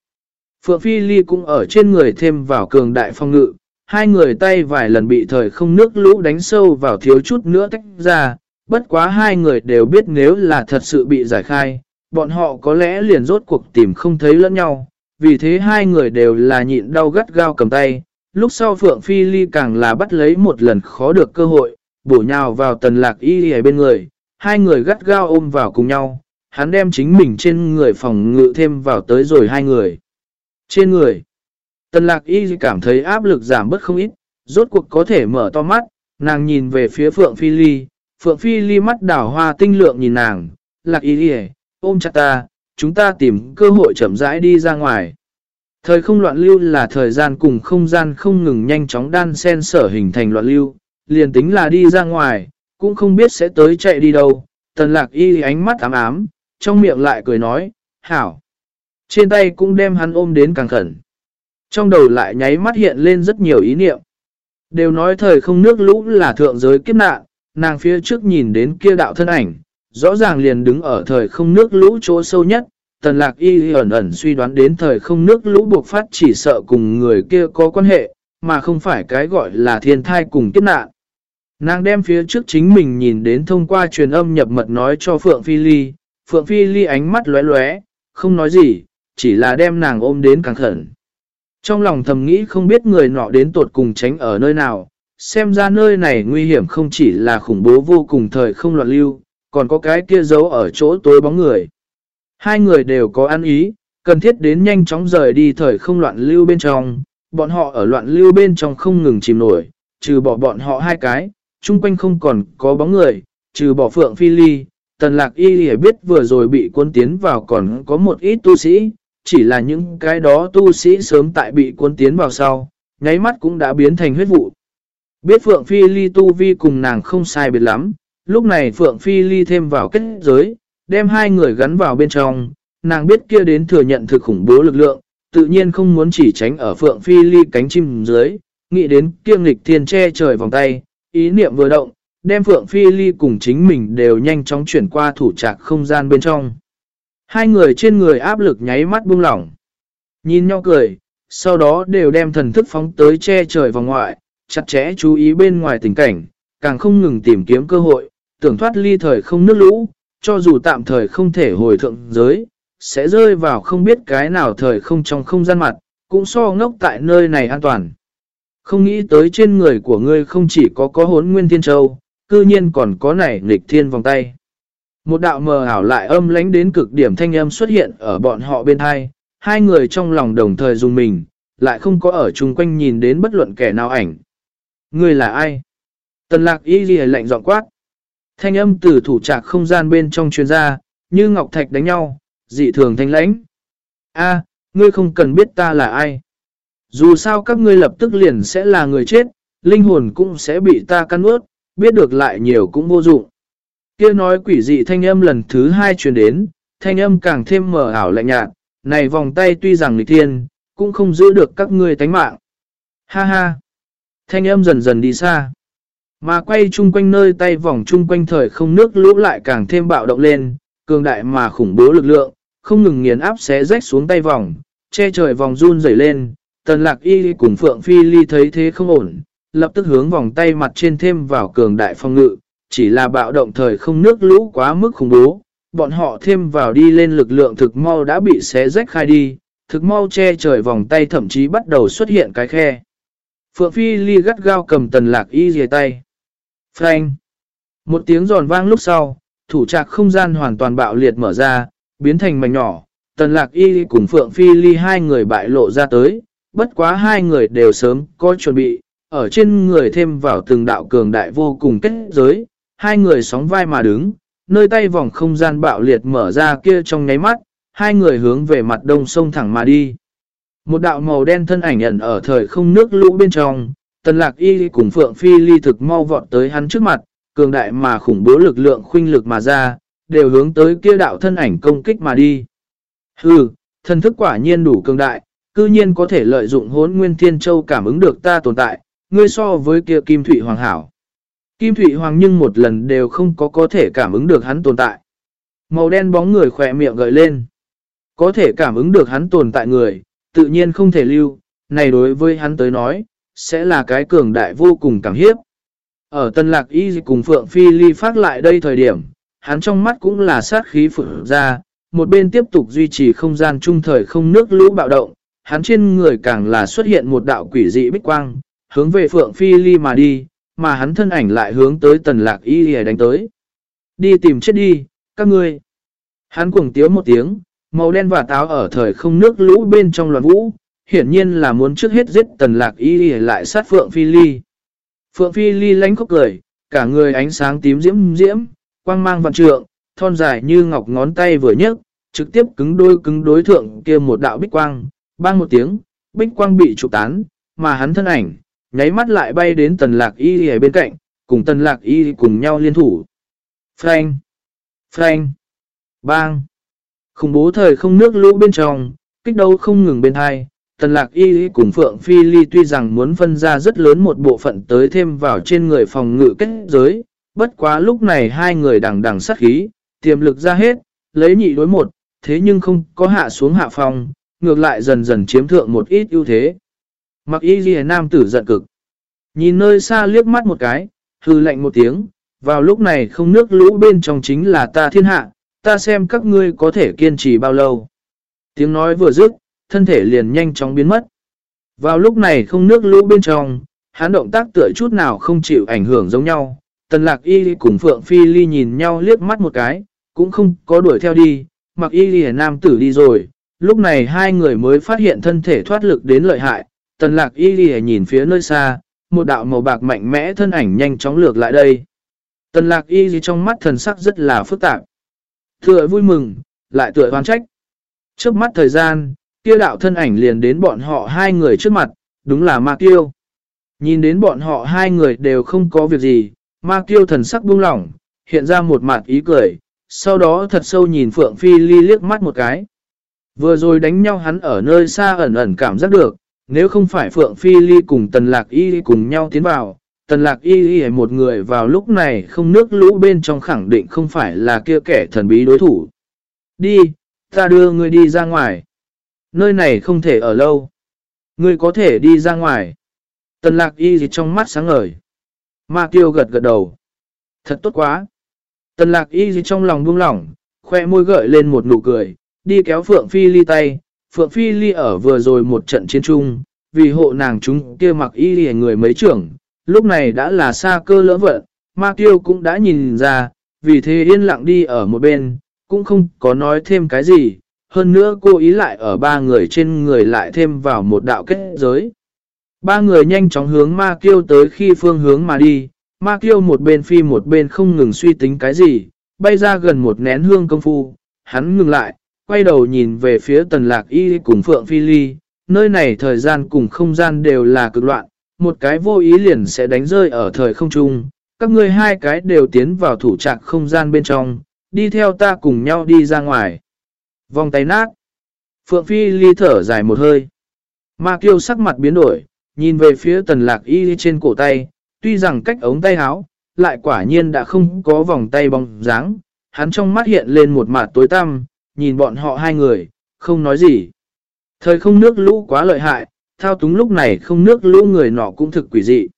Phượng Phi Ly cũng ở trên người thêm vào cường đại phong ngự, hai người tay vài lần bị thời không nước lũ đánh sâu vào thiếu chút nữa tách ra, bất quá hai người đều biết nếu là thật sự bị giải khai, bọn họ có lẽ liền rốt cuộc tìm không thấy lẫn nhau, vì thế hai người đều là nhịn đau gắt gao cầm tay, lúc sau Phượng Phi Ly càng là bắt lấy một lần khó được cơ hội, bổ nhào vào tần lạc y ở bên người, hai người gắt gao ôm vào cùng nhau, hắn đem chính mình trên người phòng ngự thêm vào tới rồi hai người. Trên người, tần lạc y cảm thấy áp lực giảm bớt không ít, rốt cuộc có thể mở to mắt, nàng nhìn về phía Phượng Phi Ly, Phượng Phi Ly mắt đảo hoa tinh lượng nhìn nàng, lạc y đi ôm chặt ta, chúng ta tìm cơ hội chậm rãi đi ra ngoài. Thời không loạn lưu là thời gian cùng không gian không ngừng nhanh chóng đan sen sở hình thành loạn lưu, liền tính là đi ra ngoài, cũng không biết sẽ tới chạy đi đâu. Tần lạc y ánh mắt ám ám, trong miệng lại cười nói, hảo. Trên tay cũng đem hắn ôm đến càng khẩn. Trong đầu lại nháy mắt hiện lên rất nhiều ý niệm. Đều nói thời không nước lũ là thượng giới kiếp nạn, nàng phía trước nhìn đến kia đạo thân ảnh, rõ ràng liền đứng ở thời không nước lũ chỗ sâu nhất, tần lạc y ẩn ẩn suy đoán đến thời không nước lũ buộc phát chỉ sợ cùng người kia có quan hệ, mà không phải cái gọi là thiên thai cùng kiếp nạn. Nàng đem phía trước chính mình nhìn đến thông qua truyền âm nhập mật nói cho Phượng Phi Ly, Phượng Phi Ly ánh mắt lóe lóe, không nói gì, chỉ là đem nàng ôm đến càng khẩn. Trong lòng thầm nghĩ không biết người nọ đến tột cùng tránh ở nơi nào, xem ra nơi này nguy hiểm không chỉ là khủng bố vô cùng thời không loạn lưu, còn có cái kia giấu ở chỗ tối bóng người. Hai người đều có ăn ý, cần thiết đến nhanh chóng rời đi thời không loạn lưu bên trong, bọn họ ở loạn lưu bên trong không ngừng chìm nổi, trừ bỏ bọn họ hai cái, chung quanh không còn có bóng người, trừ bỏ phượng phi ly, tần lạc y hiểu biết vừa rồi bị quân tiến vào còn có một ít tu sĩ, chỉ là những cái đó tu sĩ sớm tại bị quân tiến vào sau, nháy mắt cũng đã biến thành huyết vụ. Biết Phượng Phi Ly tu vi cùng nàng không sai biệt lắm, lúc này Phượng Phi Ly thêm vào kết giới, đem hai người gắn vào bên trong, nàng biết kia đến thừa nhận thực khủng bố lực lượng, tự nhiên không muốn chỉ tránh ở Phượng Phi Ly cánh chim dưới, nghĩ đến kiêng lịch thiên che trời vòng tay, ý niệm vừa động, đem Phượng Phi Ly cùng chính mình đều nhanh chóng chuyển qua thủ trạc không gian bên trong. Hai người trên người áp lực nháy mắt buông lỏng. Nhìn nhau cười, sau đó đều đem thần thức phóng tới che trời vòng ngoại, chặt chẽ chú ý bên ngoài tình cảnh, càng không ngừng tìm kiếm cơ hội, tưởng thoát ly thời không nước lũ, cho dù tạm thời không thể hồi thượng giới, sẽ rơi vào không biết cái nào thời không trong không gian mặt, cũng so ngốc tại nơi này an toàn. Không nghĩ tới trên người của ngươi không chỉ có có hốn nguyên thiên châu, cư nhiên còn có nảy nghịch thiên vòng tay. Một đạo mờ ảo lại âm lánh đến cực điểm thanh âm xuất hiện ở bọn họ bên hai, hai người trong lòng đồng thời dùng mình, lại không có ở chung quanh nhìn đến bất luận kẻ nào ảnh. Ngươi là ai? Tần lạc y ghi lạnh giọng quát. Thanh âm từ thủ trạc không gian bên trong chuyên gia, như ngọc thạch đánh nhau, dị thường thanh lãnh. A, ngươi không cần biết ta là ai. Dù sao các ngươi lập tức liền sẽ là người chết, linh hồn cũng sẽ bị ta căn ướt, biết được lại nhiều cũng vô dụng. Kia nói quỷ dị thanh âm lần thứ hai truyền đến, thanh âm càng thêm mờ ảo lạnh nhạt, này vòng tay tuy rằng lịch thiên, cũng không giữ được các ngươi tánh mạng. Ha ha! Thanh âm dần dần đi xa. Mà quay chung quanh nơi tay vòng chung quanh thời không nước lũ lại càng thêm bạo động lên, cường đại mà khủng bố lực lượng, không ngừng nghiền áp xé rách xuống tay vòng, che trời vòng run rẩy lên, tần lạc y cùng Phượng Phi Ly thấy thế không ổn, lập tức hướng vòng tay mặt trên thêm vào cường đại phong ngự, chỉ là bạo động thời không nước lũ quá mức khủng bố, bọn họ thêm vào đi lên lực lượng thực mau đã bị xé rách khai đi, thực mau che trời vòng tay thậm chí bắt đầu xuất hiện cái khe. Phượng Phi Ly gắt gao cầm tần lạc y dìa tay. Phanh. Một tiếng giòn vang lúc sau, thủ trạc không gian hoàn toàn bạo liệt mở ra, biến thành mảnh nhỏ. Tần lạc y cùng Phượng Phi Ly hai người bại lộ ra tới, bất quá hai người đều sớm có chuẩn bị, ở trên người thêm vào từng đạo cường đại vô cùng kết giới, hai người sóng vai mà đứng, nơi tay vòng không gian bạo liệt mở ra kia trong nháy mắt, hai người hướng về mặt đông sông thẳng mà đi. Một đạo màu đen thân ảnh ẩn ở thời không nước lũ bên trong, tần lạc y cùng Phượng Phi ly thực mau vọt tới hắn trước mặt, cường đại mà khủng bố lực lượng khuynh lực mà ra, đều hướng tới kia đạo thân ảnh công kích mà đi. Hừ, thân thức quả nhiên đủ cường đại, cư nhiên có thể lợi dụng hốn nguyên thiên châu cảm ứng được ta tồn tại, ngươi so với kia kim thủy hoàng hảo. Kim thủy hoàng nhưng một lần đều không có có thể cảm ứng được hắn tồn tại. Màu đen bóng người khỏe miệng gợi lên. Có thể cảm ứng được hắn tồn tại người, tự nhiên không thể lưu, này đối với hắn tới nói, sẽ là cái cường đại vô cùng cảm hiếp. Ở Tân Lạc Y cùng Phượng Phi Ly phát lại đây thời điểm, hắn trong mắt cũng là sát khí phượng ra, một bên tiếp tục duy trì không gian trung thời không nước lũ bạo động, hắn trên người càng là xuất hiện một đạo quỷ dị bích quang, hướng về Phượng Phi Ly mà đi, mà hắn thân ảnh lại hướng tới Tần Lạc Y để đánh tới. Đi tìm chết đi, các ngươi. Hắn cuồng tiếu một tiếng, màu đen và táo ở thời không nước lũ bên trong loạn vũ, hiển nhiên là muốn trước hết giết Tần Lạc Y lại sát Phượng Phi Ly. Phượng Phi Ly lánh khóc cười, cả người ánh sáng tím diễm diễm, quang mang vạn trượng, thon dài như ngọc ngón tay vừa nhấc, trực tiếp cứng đôi cứng đối thượng kia một đạo bích quang, bang một tiếng, bích quang bị trục tán, mà hắn thân ảnh, nháy mắt lại bay đến tần lạc y ở bên cạnh, cùng tần lạc y cùng nhau liên thủ. Frank! Frank! Bang! Khủng bố thời không nước lũ bên trong, kích đấu không ngừng bên hai. Tần lạc y cùng Phượng Phi Ly tuy rằng muốn phân ra rất lớn một bộ phận tới thêm vào trên người phòng ngự kết giới, bất quá lúc này hai người đằng đằng sát khí, tiềm lực ra hết, lấy nhị đối một, thế nhưng không có hạ xuống hạ phòng, ngược lại dần dần chiếm thượng một ít ưu thế. Mặc y ghi nam tử giận cực. Nhìn nơi xa liếc mắt một cái, hư lạnh một tiếng, vào lúc này không nước lũ bên trong chính là ta thiên hạ, ta xem các ngươi có thể kiên trì bao lâu. Tiếng nói vừa dứt, thân thể liền nhanh chóng biến mất. Vào lúc này không nước lũ bên trong, hắn động tác tựa chút nào không chịu ảnh hưởng giống nhau. Tần lạc y cùng Phượng Phi Ly nhìn nhau liếc mắt một cái, cũng không có đuổi theo đi, mặc y ly nam tử đi rồi. Lúc này hai người mới phát hiện thân thể thoát lực đến lợi hại. Tần lạc y ly nhìn phía nơi xa, một đạo màu bạc mạnh mẽ thân ảnh nhanh chóng lược lại đây. Tần lạc y ly trong mắt thần sắc rất là phức tạp. Tựa vui mừng, lại tựa hoan trách. Trước mắt thời gian, kia đạo thân ảnh liền đến bọn họ hai người trước mặt, đúng là ma kiêu. Nhìn đến bọn họ hai người đều không có việc gì, ma kiêu thần sắc buông lỏng, hiện ra một mặt ý cười, sau đó thật sâu nhìn Phượng Phi Ly liếc mắt một cái. Vừa rồi đánh nhau hắn ở nơi xa ẩn ẩn cảm giác được, nếu không phải Phượng Phi Ly cùng Tần Lạc Y cùng nhau tiến vào, Tần Lạc Y Y một người vào lúc này không nước lũ bên trong khẳng định không phải là kia kẻ thần bí đối thủ. Đi, ta đưa ngươi đi ra ngoài. Nơi này không thể ở lâu. Ngươi có thể đi ra ngoài. Tần Lạc Y gì trong mắt sáng ngời. Ma Kiêu gật gật đầu. Thật tốt quá. Tần Lạc Y gì trong lòng buông lỏng, khoe môi gợi lên một nụ cười, đi kéo Phượng Phi Ly tay. Phượng Phi Ly ở vừa rồi một trận chiến trung, vì hộ nàng chúng kia mặc y lìa người mấy trưởng, lúc này đã là xa cơ lỡ vận, ma tiêu cũng đã nhìn ra, vì thế yên lặng đi ở một bên, cũng không có nói thêm cái gì, hơn nữa cô ý lại ở ba người trên người lại thêm vào một đạo kết giới. Ba người nhanh chóng hướng ma kiêu tới khi phương hướng mà đi, ma kiêu một bên phi một bên không ngừng suy tính cái gì, bay ra gần một nén hương công phu, hắn ngừng lại, quay đầu nhìn về phía tần lạc y cùng phượng phi ly, nơi này thời gian cùng không gian đều là cực loạn, một cái vô ý liền sẽ đánh rơi ở thời không trung. Các ngươi hai cái đều tiến vào thủ trạc không gian bên trong, đi theo ta cùng nhau đi ra ngoài. Vòng tay nát. Phượng Phi ly thở dài một hơi. Ma kiêu sắc mặt biến đổi, nhìn về phía tần lạc y trên cổ tay, tuy rằng cách ống tay háo, lại quả nhiên đã không có vòng tay bóng dáng. Hắn trong mắt hiện lên một mặt tối tăm, nhìn bọn họ hai người, không nói gì. Thời không nước lũ quá lợi hại, thao túng lúc này không nước lũ người nọ cũng thực quỷ dị.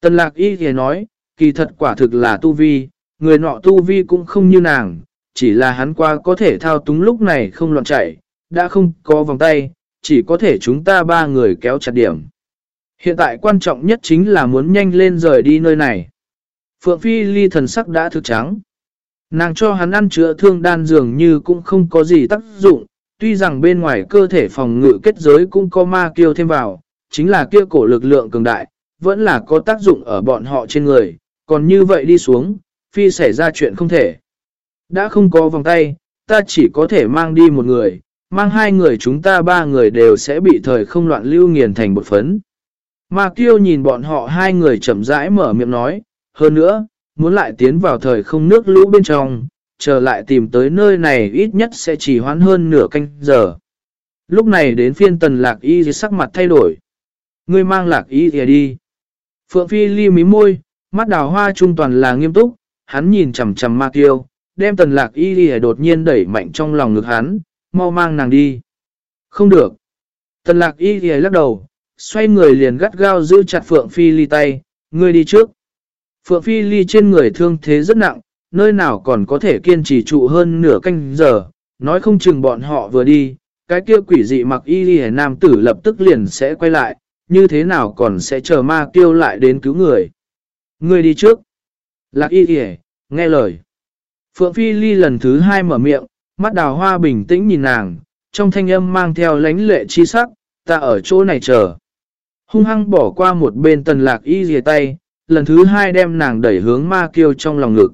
Tần lạc y thì nói, kỳ thật quả thực là tu vi, người nọ tu vi cũng không như nàng, chỉ là hắn qua có thể thao túng lúc này không loạn chạy, đã không có vòng tay, chỉ có thể chúng ta ba người kéo chặt điểm. Hiện tại quan trọng nhất chính là muốn nhanh lên rời đi nơi này. Phượng Phi ly thần sắc đã thực trắng. Nàng cho hắn ăn chữa thương đan dường như cũng không có gì tác dụng, tuy rằng bên ngoài cơ thể phòng ngự kết giới cũng có ma kiêu thêm vào, chính là kia cổ lực lượng cường đại, vẫn là có tác dụng ở bọn họ trên người, còn như vậy đi xuống, phi xảy ra chuyện không thể. Đã không có vòng tay, ta chỉ có thể mang đi một người, mang hai người chúng ta ba người đều sẽ bị thời không loạn lưu nghiền thành một phấn. Mà kiêu nhìn bọn họ hai người chậm rãi mở miệng nói, hơn nữa, muốn lại tiến vào thời không nước lũ bên trong, trở lại tìm tới nơi này ít nhất sẽ chỉ hoãn hơn nửa canh giờ. Lúc này đến phiên tần lạc y sắc mặt thay đổi. Ngươi mang lạc y thì đi. Phượng Phi li mí môi, mắt đào hoa trung toàn là nghiêm túc, hắn nhìn chầm chầm ma tiêu, đem tần lạc y đi đột nhiên đẩy mạnh trong lòng ngực hắn, mau mang nàng đi. Không được. Tần lạc y đi lắc đầu, xoay người liền gắt gao giữ chặt Phượng Phi ly tay, ngươi đi trước. Phượng Phi ly trên người thương thế rất nặng, nơi nào còn có thể kiên trì trụ hơn nửa canh giờ, nói không chừng bọn họ vừa đi, cái kia quỷ dị mặc y đi nam tử lập tức liền sẽ quay lại, như thế nào còn sẽ chờ ma kêu lại đến cứu người. Người đi trước. Lạc y đi nghe lời. Phượng Phi Ly lần thứ hai mở miệng, mắt đào hoa bình tĩnh nhìn nàng, trong thanh âm mang theo lánh lệ chi sắc, ta ở chỗ này chờ. Hung hăng bỏ qua một bên tần lạc y dìa tay, lần thứ hai đem nàng đẩy hướng ma kiêu trong lòng ngực.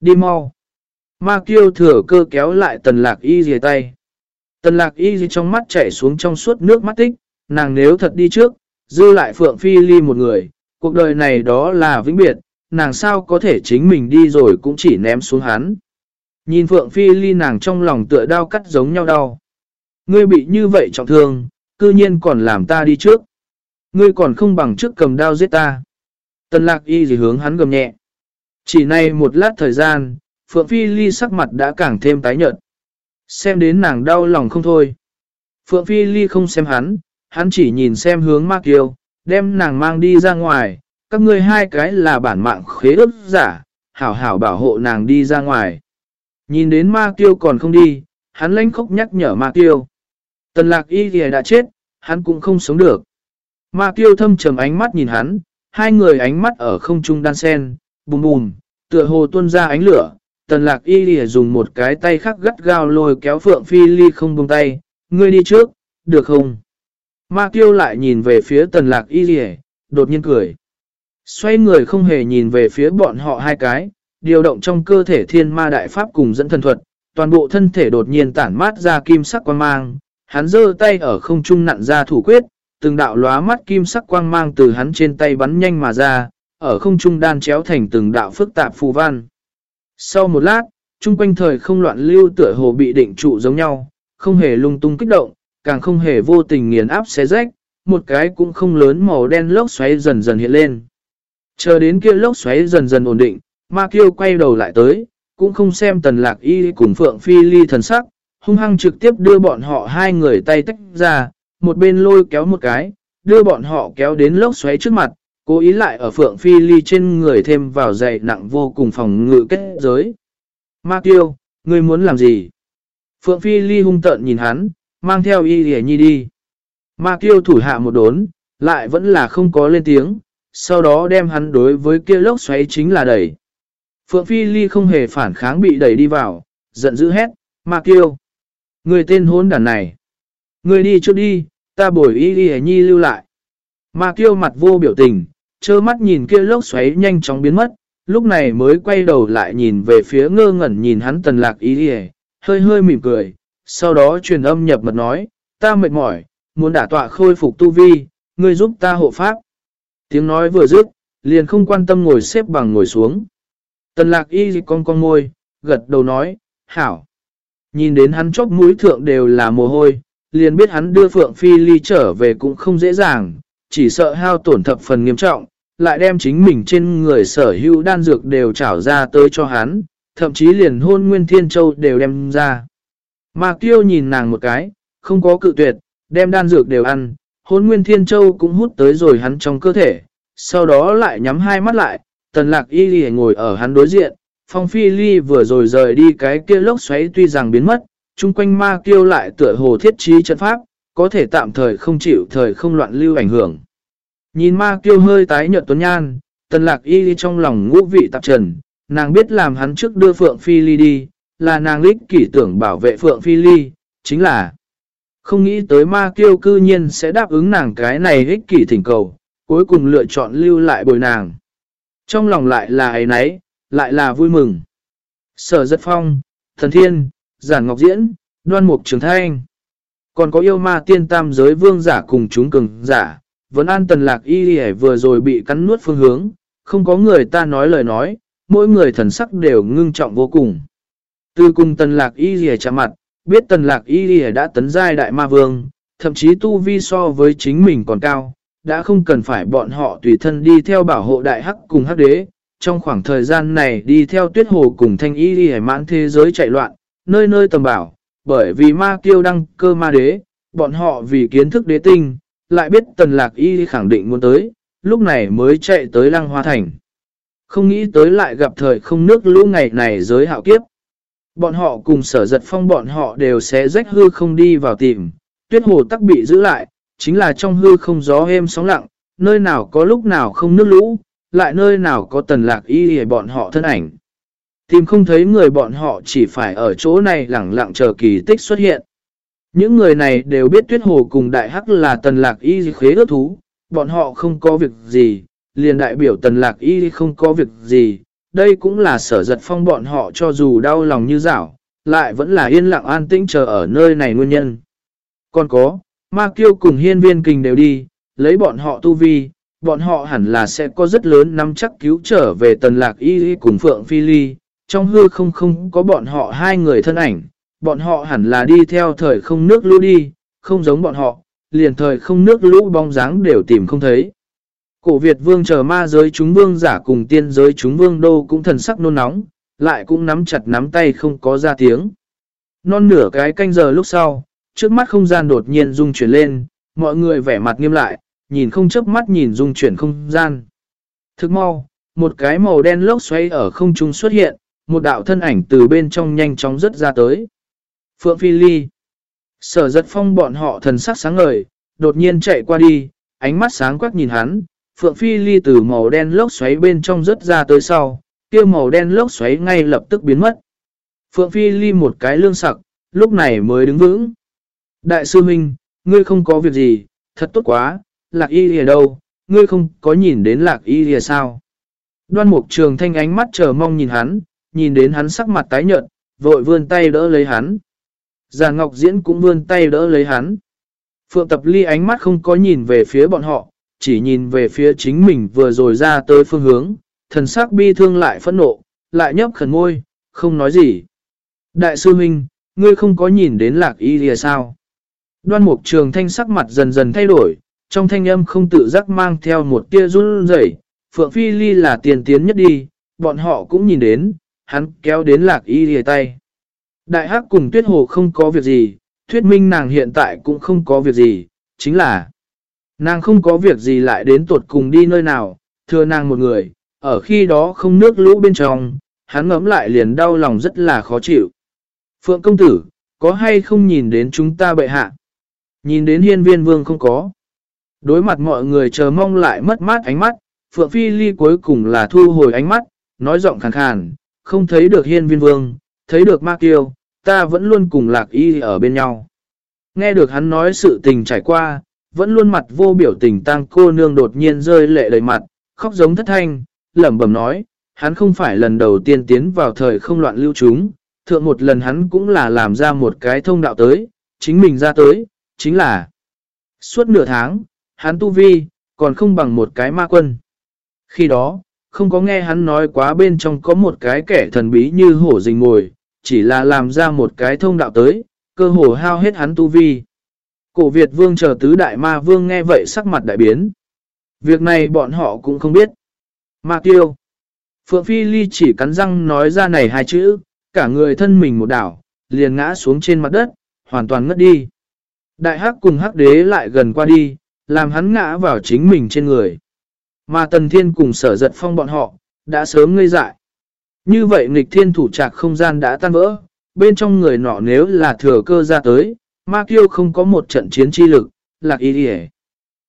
Đi mau. Ma kiêu thừa cơ kéo lại tần lạc y dìa tay. Tần lạc y dìa trong mắt chảy xuống trong suốt nước mắt tích, nàng nếu thật đi trước, dư lại phượng phi ly một người, cuộc đời này đó là vĩnh biệt, nàng sao có thể chính mình đi rồi cũng chỉ ném xuống hắn. Nhìn Phượng Phi Ly nàng trong lòng tựa đau cắt giống nhau đau. Ngươi bị như vậy trọng thương, cư nhiên còn làm ta đi trước. Ngươi còn không bằng trước cầm đao giết ta. Tần lạc y gì hướng hắn gầm nhẹ. Chỉ này một lát thời gian, Phượng Phi Ly sắc mặt đã càng thêm tái nhợt. Xem đến nàng đau lòng không thôi. Phượng Phi Ly không xem hắn, hắn chỉ nhìn xem hướng Ma Kiều, đem nàng mang đi ra ngoài. Các ngươi hai cái là bản mạng khế ước giả, hảo hảo bảo hộ nàng đi ra ngoài. Nhìn đến Ma tiêu còn không đi, hắn lãnh khốc nhắc nhở Ma tiêu Tần lạc y thì đã chết, hắn cũng không sống được. Ma tiêu thâm trầm ánh mắt nhìn hắn, hai người ánh mắt ở không trung đan sen, bùm bùm, tựa hồ tuôn ra ánh lửa. Tần lạc y thì dùng một cái tay khác gắt gao lôi kéo Phượng Phi Ly không buông tay, ngươi đi trước, được không? Ma tiêu lại nhìn về phía tần lạc y thì, đột nhiên cười. Xoay người không hề nhìn về phía bọn họ hai cái, điều động trong cơ thể thiên ma đại pháp cùng dẫn thần thuật, toàn bộ thân thể đột nhiên tản mát ra kim sắc quang mang, hắn giơ tay ở không trung nặn ra thủ quyết, từng đạo lóa mắt kim sắc quang mang từ hắn trên tay bắn nhanh mà ra, ở không trung đan chéo thành từng đạo phức tạp phù văn. Sau một lát, chung quanh thời không loạn lưu tựa hồ bị định trụ giống nhau, không hề lung tung kích động, càng không hề vô tình nghiền áp xé rách, một cái cũng không lớn màu đen lốc xoáy dần dần hiện lên. Chờ đến kia lốc xoáy dần dần ổn định, Ma Kiêu quay đầu lại tới, cũng không xem tần lạc y cùng Phượng Phi Ly thần sắc, hung hăng trực tiếp đưa bọn họ hai người tay tách ra, một bên lôi kéo một cái, đưa bọn họ kéo đến lốc xoáy trước mặt, cố ý lại ở Phượng Phi Ly trên người thêm vào dày nặng vô cùng phòng ngự kết giới. Ma Kiêu, ngươi muốn làm gì? Phượng Phi Ly hung tợn nhìn hắn, mang theo y hề nhi đi. Ma Kiêu thủ hạ một đốn, lại vẫn là không có lên tiếng, sau đó đem hắn đối với kia lốc xoáy chính là đẩy. Phượng Phi Ly không hề phản kháng bị đẩy đi vào, giận dữ hét, Ma Kiêu. Người tên hốn đàn này. Người đi trước đi, ta bồi y y nhi lưu lại. Ma Kiêu mặt vô biểu tình, trơ mắt nhìn kia lốc xoáy nhanh chóng biến mất, lúc này mới quay đầu lại nhìn về phía ngơ ngẩn nhìn hắn tần lạc y y, hơi hơi mỉm cười, sau đó truyền âm nhập mật nói, ta mệt mỏi, muốn đả tọa khôi phục tu vi, ngươi giúp ta hộ pháp. Tiếng nói vừa dứt, liền không quan tâm ngồi xếp bằng ngồi xuống. Tần lạc y dịch con con môi, gật đầu nói, hảo. Nhìn đến hắn chóp mũi thượng đều là mồ hôi, liền biết hắn đưa Phượng Phi Ly trở về cũng không dễ dàng, chỉ sợ hao tổn thập phần nghiêm trọng, lại đem chính mình trên người sở hữu đan dược đều trảo ra tới cho hắn, thậm chí liền hôn Nguyên Thiên Châu đều đem ra. Mà tiêu nhìn nàng một cái, không có cự tuyệt, đem đan dược đều ăn, hôn Nguyên Thiên Châu cũng hút tới rồi hắn trong cơ thể, sau đó lại nhắm hai mắt lại, tần lạc y lì ngồi ở hắn đối diện, phong phi ly vừa rồi rời đi cái kia lốc xoáy tuy rằng biến mất, chung quanh ma kêu lại tựa hồ thiết trí trận pháp, có thể tạm thời không chịu thời không loạn lưu ảnh hưởng. Nhìn ma kêu hơi tái nhợt tuấn nhan, tần lạc y trong lòng ngũ vị tạp trần, nàng biết làm hắn trước đưa Phượng Phi Ly đi, là nàng lích kỷ tưởng bảo vệ Phượng Phi Ly, chính là không nghĩ tới ma kiêu cư nhiên sẽ đáp ứng nàng cái này ích kỷ thỉnh cầu, cuối cùng lựa chọn lưu lại bồi nàng. Trong lòng lại là ấy nấy, lại là vui mừng. Sở giật phong, thần thiên, giản ngọc diễn, đoan mục trường thanh. Còn có yêu ma tiên tam giới vương giả cùng chúng cường giả, vẫn an tần lạc y vừa rồi bị cắn nuốt phương hướng, không có người ta nói lời nói, mỗi người thần sắc đều ngưng trọng vô cùng. Từ cùng tần lạc y rìa chạm mặt, biết tần lạc y đã tấn giai đại ma vương, thậm chí tu vi so với chính mình còn cao, đã không cần phải bọn họ tùy thân đi theo bảo hộ đại hắc cùng hắc đế. Trong khoảng thời gian này đi theo tuyết hồ cùng thanh y rìa mãn thế giới chạy loạn, nơi nơi tầm bảo, bởi vì ma kiêu đăng cơ ma đế, bọn họ vì kiến thức đế tinh, lại biết tần lạc y khẳng định muốn tới, lúc này mới chạy tới lăng hoa thành. Không nghĩ tới lại gặp thời không nước lũ ngày này giới hạo kiếp. Bọn họ cùng sở giật phong bọn họ đều sẽ rách hư không đi vào tìm. Tuyết hồ tắc bị giữ lại, chính là trong hư không gió êm sóng lặng, nơi nào có lúc nào không nước lũ, lại nơi nào có tần lạc y hề bọn họ thân ảnh. Tìm không thấy người bọn họ chỉ phải ở chỗ này lẳng lặng chờ kỳ tích xuất hiện. Những người này đều biết tuyết hồ cùng đại hắc là tần lạc y khế ước thú, bọn họ không có việc gì, liền đại biểu tần lạc y không có việc gì, đây cũng là sở giật phong bọn họ cho dù đau lòng như dảo, lại vẫn là yên lặng an tĩnh chờ ở nơi này nguyên nhân. Còn có, ma kiêu cùng hiên viên kình đều đi, lấy bọn họ tu vi, bọn họ hẳn là sẽ có rất lớn nắm chắc cứu trở về tần lạc y cùng phượng phi ly, trong hư không không có bọn họ hai người thân ảnh, bọn họ hẳn là đi theo thời không nước lũ đi, không giống bọn họ, liền thời không nước lũ bóng dáng đều tìm không thấy. Cổ Việt vương chờ ma giới chúng vương giả cùng tiên giới chúng vương đô cũng thần sắc nôn nóng, lại cũng nắm chặt nắm tay không có ra tiếng. Non nửa cái canh giờ lúc sau, trước mắt không gian đột nhiên rung chuyển lên, mọi người vẻ mặt nghiêm lại, nhìn không chớp mắt nhìn rung chuyển không gian. Thức mau, một cái màu đen lốc xoay ở không trung xuất hiện, một đạo thân ảnh từ bên trong nhanh chóng rớt ra tới. Phượng Phi Ly Sở giật phong bọn họ thần sắc sáng ngời, đột nhiên chạy qua đi, ánh mắt sáng quắc nhìn hắn, Phượng Phi Ly từ màu đen lốc xoáy bên trong rớt ra tới sau, kia màu đen lốc xoáy ngay lập tức biến mất. Phượng Phi Ly một cái lương sặc, lúc này mới đứng vững. Đại sư Minh, ngươi không có việc gì, thật tốt quá, lạc y lìa đâu, ngươi không có nhìn đến lạc y lìa sao. Đoan mục trường thanh ánh mắt chờ mong nhìn hắn, nhìn đến hắn sắc mặt tái nhợt, vội vươn tay đỡ lấy hắn. Già Ngọc Diễn cũng vươn tay đỡ lấy hắn. Phượng Tập Ly ánh mắt không có nhìn về phía bọn họ, chỉ nhìn về phía chính mình vừa rồi ra tới phương hướng, thần sắc bi thương lại phẫn nộ, lại nhấp khẩn môi, không nói gì. Đại sư huynh, ngươi không có nhìn đến lạc y lìa sao? Đoan mục trường thanh sắc mặt dần dần thay đổi, trong thanh âm không tự giác mang theo một tia run rẩy. Phượng Phi Ly là tiền tiến nhất đi, bọn họ cũng nhìn đến, hắn kéo đến lạc y lìa tay. Đại hắc cùng tuyết hồ không có việc gì, thuyết minh nàng hiện tại cũng không có việc gì, chính là nàng không có việc gì lại đến tuột cùng đi nơi nào, thưa nàng một người, ở khi đó không nước lũ bên trong, hắn ngấm lại liền đau lòng rất là khó chịu. Phượng công tử, có hay không nhìn đến chúng ta bệ hạ? Nhìn đến hiên viên vương không có. Đối mặt mọi người chờ mong lại mất mát ánh mắt, Phượng Phi Ly cuối cùng là thu hồi ánh mắt, nói giọng khàn khàn, không thấy được hiên viên vương, thấy được ma kiêu, ta vẫn luôn cùng lạc y ở bên nhau. Nghe được hắn nói sự tình trải qua, vẫn luôn mặt vô biểu tình tang cô nương đột nhiên rơi lệ đầy mặt, khóc giống thất thanh, lẩm bẩm nói, hắn không phải lần đầu tiên tiến vào thời không loạn lưu chúng, thượng một lần hắn cũng là làm ra một cái thông đạo tới, chính mình ra tới, chính là suốt nửa tháng, hắn tu vi, còn không bằng một cái ma quân. Khi đó, không có nghe hắn nói quá bên trong có một cái kẻ thần bí như hổ rình ngồi, chỉ là làm ra một cái thông đạo tới, cơ hồ hao hết hắn tu vi. Cổ Việt vương chờ tứ đại ma vương nghe vậy sắc mặt đại biến. Việc này bọn họ cũng không biết. Ma tiêu. Phượng Phi Ly chỉ cắn răng nói ra này hai chữ, cả người thân mình một đảo, liền ngã xuống trên mặt đất, hoàn toàn ngất đi. Đại hắc cùng hắc đế lại gần qua đi, làm hắn ngã vào chính mình trên người. Mà tần thiên cùng sở giật phong bọn họ, đã sớm ngây dại. Như vậy nghịch thiên thủ trạc không gian đã tan vỡ, bên trong người nọ nếu là thừa cơ ra tới, ma kiêu không có một trận chiến chi lực, lạc Y đi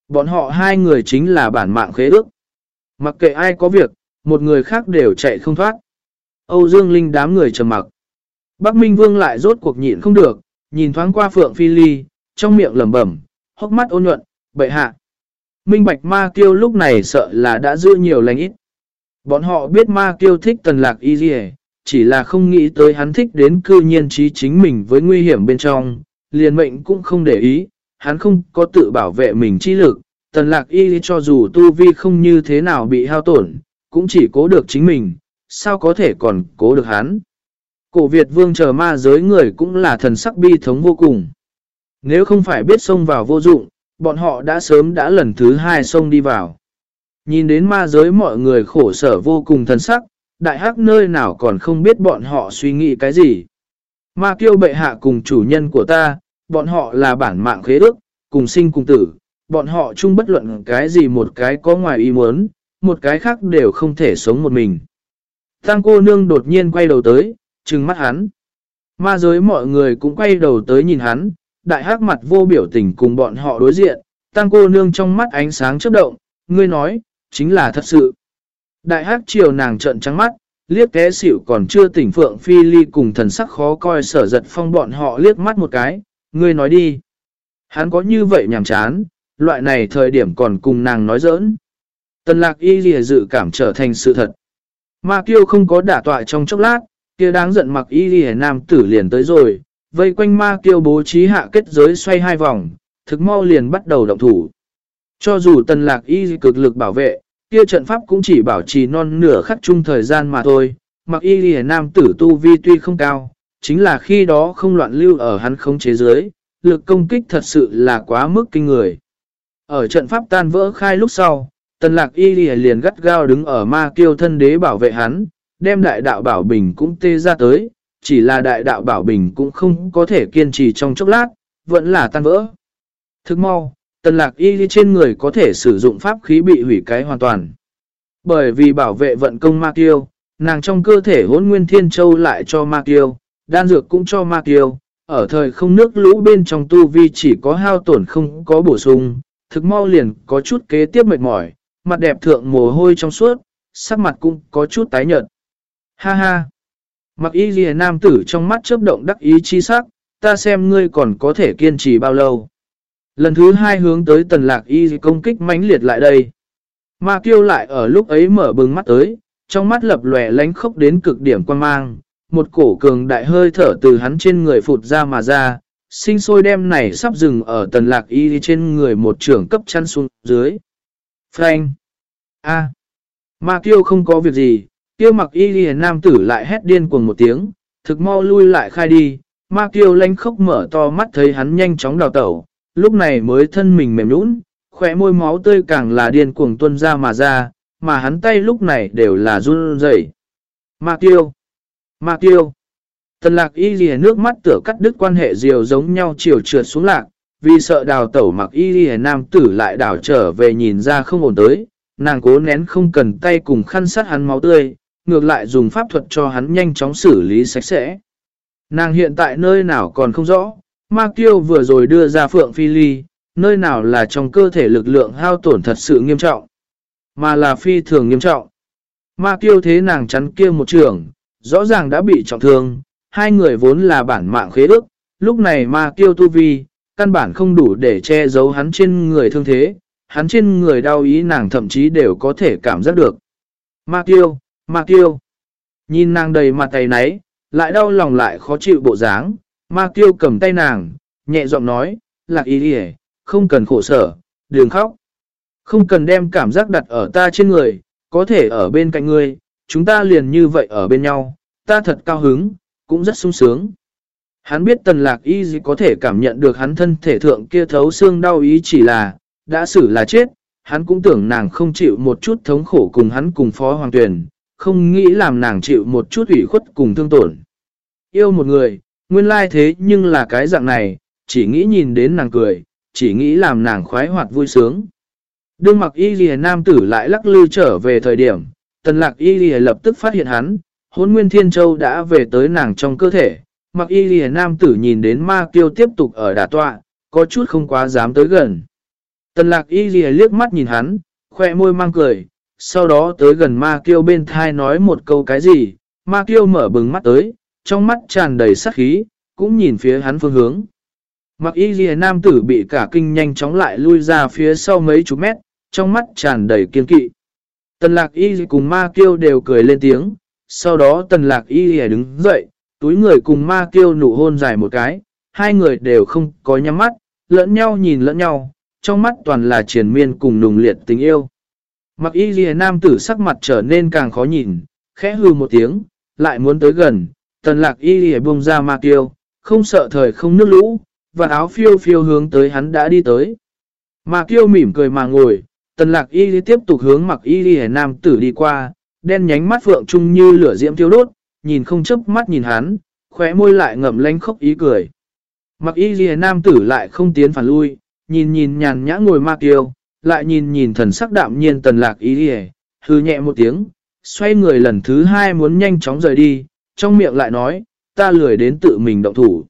Bọn họ hai người chính là bản mạng khế ước. Mặc kệ ai có việc, một người khác đều chạy không thoát. Âu Dương Linh đám người trầm mặc. Bắc Minh Vương lại rốt cuộc nhịn không được, nhìn thoáng qua Phượng Phi Ly, trong miệng lẩm bẩm, hốc mắt ôn nhuận, bệ hạ. Minh Bạch Ma Kiêu lúc này sợ là đã giữ nhiều lành ít. Bọn họ biết Ma Kiêu thích tần lạc y chỉ là không nghĩ tới hắn thích đến cư nhiên trí chính mình với nguy hiểm bên trong, liền mệnh cũng không để ý, hắn không có tự bảo vệ mình chi lực, tần lạc y cho dù tu vi không như thế nào bị hao tổn, cũng chỉ cố được chính mình, sao có thể còn cố được hắn. Cổ Việt vương chờ ma giới người cũng là thần sắc bi thống vô cùng. Nếu không phải biết xông vào vô dụng, bọn họ đã sớm đã lần thứ hai xông đi vào. Nhìn đến ma giới mọi người khổ sở vô cùng thần sắc, đại hắc nơi nào còn không biết bọn họ suy nghĩ cái gì. Ma kiêu bệ hạ cùng chủ nhân của ta, bọn họ là bản mạng khế ước, cùng sinh cùng tử, bọn họ chung bất luận cái gì một cái có ngoài ý muốn, một cái khác đều không thể sống một mình. Tăng cô nương đột nhiên quay đầu tới, trừng mắt hắn. Ma giới mọi người cũng quay đầu tới nhìn hắn, đại hắc mặt vô biểu tình cùng bọn họ đối diện, tăng cô nương trong mắt ánh sáng chớp động, ngươi nói, chính là thật sự. Đại hắc chiều nàng trợn trắng mắt, liếc té xỉu còn chưa tỉnh Phượng Phi Ly cùng thần sắc khó coi sở giật phong bọn họ liếc mắt một cái, ngươi nói đi. Hắn có như vậy nhàm chán, loại này thời điểm còn cùng nàng nói giỡn. Tần lạc y lìa dự cảm trở thành sự thật. Ma kiêu không có đả tọa trong chốc lát, kia đáng giận mặc y lìa nam tử liền tới rồi, vây quanh ma kiêu bố trí hạ kết giới xoay hai vòng, thực mau liền bắt đầu động thủ. Cho dù tần lạc y cực lực bảo vệ, kia trận pháp cũng chỉ bảo trì non nửa khắc chung thời gian mà thôi, mặc y lìa nam tử tu vi tuy không cao, chính là khi đó không loạn lưu ở hắn không chế giới, lực công kích thật sự là quá mức kinh người. Ở trận pháp tan vỡ khai lúc sau, tần lạc y lìa liền gắt gao đứng ở ma kiêu thân đế bảo vệ hắn, đem đại đạo bảo bình cũng tê ra tới, chỉ là đại đạo bảo bình cũng không có thể kiên trì trong chốc lát, vẫn là tan vỡ. Thức mau, tần lạc y trên người có thể sử dụng pháp khí bị hủy cái hoàn toàn. Bởi vì bảo vệ vận công ma kiêu, nàng trong cơ thể hỗn nguyên thiên châu lại cho ma kiêu, đan dược cũng cho ma kiêu, ở thời không nước lũ bên trong tu vi chỉ có hao tổn không có bổ sung, thực mau liền có chút kế tiếp mệt mỏi, mặt đẹp thượng mồ hôi trong suốt, sắc mặt cũng có chút tái nhợt. Ha ha! Mặc y ghi nam tử trong mắt chớp động đắc ý chi sắc, ta xem ngươi còn có thể kiên trì bao lâu. Lần thứ hai hướng tới tần lạc y công kích mãnh liệt lại đây. Ma kiêu lại ở lúc ấy mở bừng mắt tới, trong mắt lập lòe lánh khốc đến cực điểm quan mang, một cổ cường đại hơi thở từ hắn trên người phụt ra mà ra, sinh sôi đem này sắp dừng ở tần lạc y trên người một trưởng cấp chăn xuống dưới. Frank! A! Ma kiêu không có việc gì, kiêu mặc y ghi nam tử lại hét điên cuồng một tiếng, thực mau lui lại khai đi, ma kiêu lánh khốc mở to mắt thấy hắn nhanh chóng đào tẩu, lúc này mới thân mình mềm nhũn, khỏe môi máu tươi càng là điên cuồng tuân ra mà ra, mà hắn tay lúc này đều là run rẩy. Ma tiêu, Ma tiêu, Tần lạc y ghi nước mắt tửa cắt đứt quan hệ diều giống nhau chiều trượt xuống lạc, vì sợ đào tẩu mặc y ghi nam tử lại đào trở về nhìn ra không ổn tới, nàng cố nén không cần tay cùng khăn sát hắn máu tươi, ngược lại dùng pháp thuật cho hắn nhanh chóng xử lý sạch sẽ. Nàng hiện tại nơi nào còn không rõ, ma kiêu vừa rồi đưa ra phượng phi ly, nơi nào là trong cơ thể lực lượng hao tổn thật sự nghiêm trọng, mà là phi thường nghiêm trọng. Ma kiêu thế nàng chắn kia một trường, rõ ràng đã bị trọng thương, hai người vốn là bản mạng khế ước, lúc này ma kiêu tu vi, căn bản không đủ để che giấu hắn trên người thương thế, hắn trên người đau ý nàng thậm chí đều có thể cảm giác được. Ma kiêu, ma kiêu, nhìn nàng đầy mặt tay náy, lại đau lòng lại khó chịu bộ dáng, ma kiêu cầm tay nàng, nhẹ giọng nói, lạc ý đi không cần khổ sở, đừng khóc. Không cần đem cảm giác đặt ở ta trên người, có thể ở bên cạnh ngươi, chúng ta liền như vậy ở bên nhau, ta thật cao hứng, cũng rất sung sướng. Hắn biết tần lạc y gì có thể cảm nhận được hắn thân thể thượng kia thấu xương đau ý chỉ là, đã xử là chết, hắn cũng tưởng nàng không chịu một chút thống khổ cùng hắn cùng phó hoàng tuyển, không nghĩ làm nàng chịu một chút ủy khuất cùng thương tổn. Yêu một người, nguyên lai thế nhưng là cái dạng này, chỉ nghĩ nhìn đến nàng cười, chỉ nghĩ làm nàng khoái hoạt vui sướng. Đương mặc y ghi nam tử lại lắc lư trở về thời điểm, tần lạc y ghi lập tức phát hiện hắn, hôn nguyên thiên châu đã về tới nàng trong cơ thể. Mặc y ghi nam tử nhìn đến ma kiêu tiếp tục ở đà tọa, có chút không quá dám tới gần. Tần lạc y ghi liếc mắt nhìn hắn, khoe môi mang cười, sau đó tới gần ma kiêu bên thai nói một câu cái gì, ma kiêu mở bừng mắt tới, trong mắt tràn đầy sắc khí, cũng nhìn phía hắn phương hướng. Mặc y ghi nam tử bị cả kinh nhanh chóng lại lui ra phía sau mấy chục mét, trong mắt tràn đầy kiên kỵ. Tần lạc y cùng ma kiêu đều cười lên tiếng, sau đó tần lạc y đứng dậy, túi người cùng ma kiêu nụ hôn dài một cái, hai người đều không có nhắm mắt, lẫn nhau nhìn lẫn nhau, trong mắt toàn là triền miên cùng nùng liệt tình yêu. Mặc y ghi nam tử sắc mặt trở nên càng khó nhìn, khẽ hư một tiếng, lại muốn tới gần, tần lạc y lìa buông ra ma kiêu, không sợ thời không nước lũ, và áo phiêu phiêu hướng tới hắn đã đi tới. Ma kiêu mỉm cười mà ngồi, tần lạc y tiếp tục hướng mặc y lìa nam tử đi qua, đen nhánh mắt phượng trung như lửa diễm thiêu đốt, nhìn không chấp mắt nhìn hắn, khóe môi lại ngậm lánh khóc ý cười. Mặc y lìa nam tử lại không tiến phản lui, nhìn nhìn nhàn nhã ngồi ma kiêu, lại nhìn nhìn thần sắc đạm nhiên tần lạc y lìa, hư nhẹ một tiếng, xoay người lần thứ hai muốn nhanh chóng rời đi, trong miệng lại nói, ta lười đến tự mình động thủ.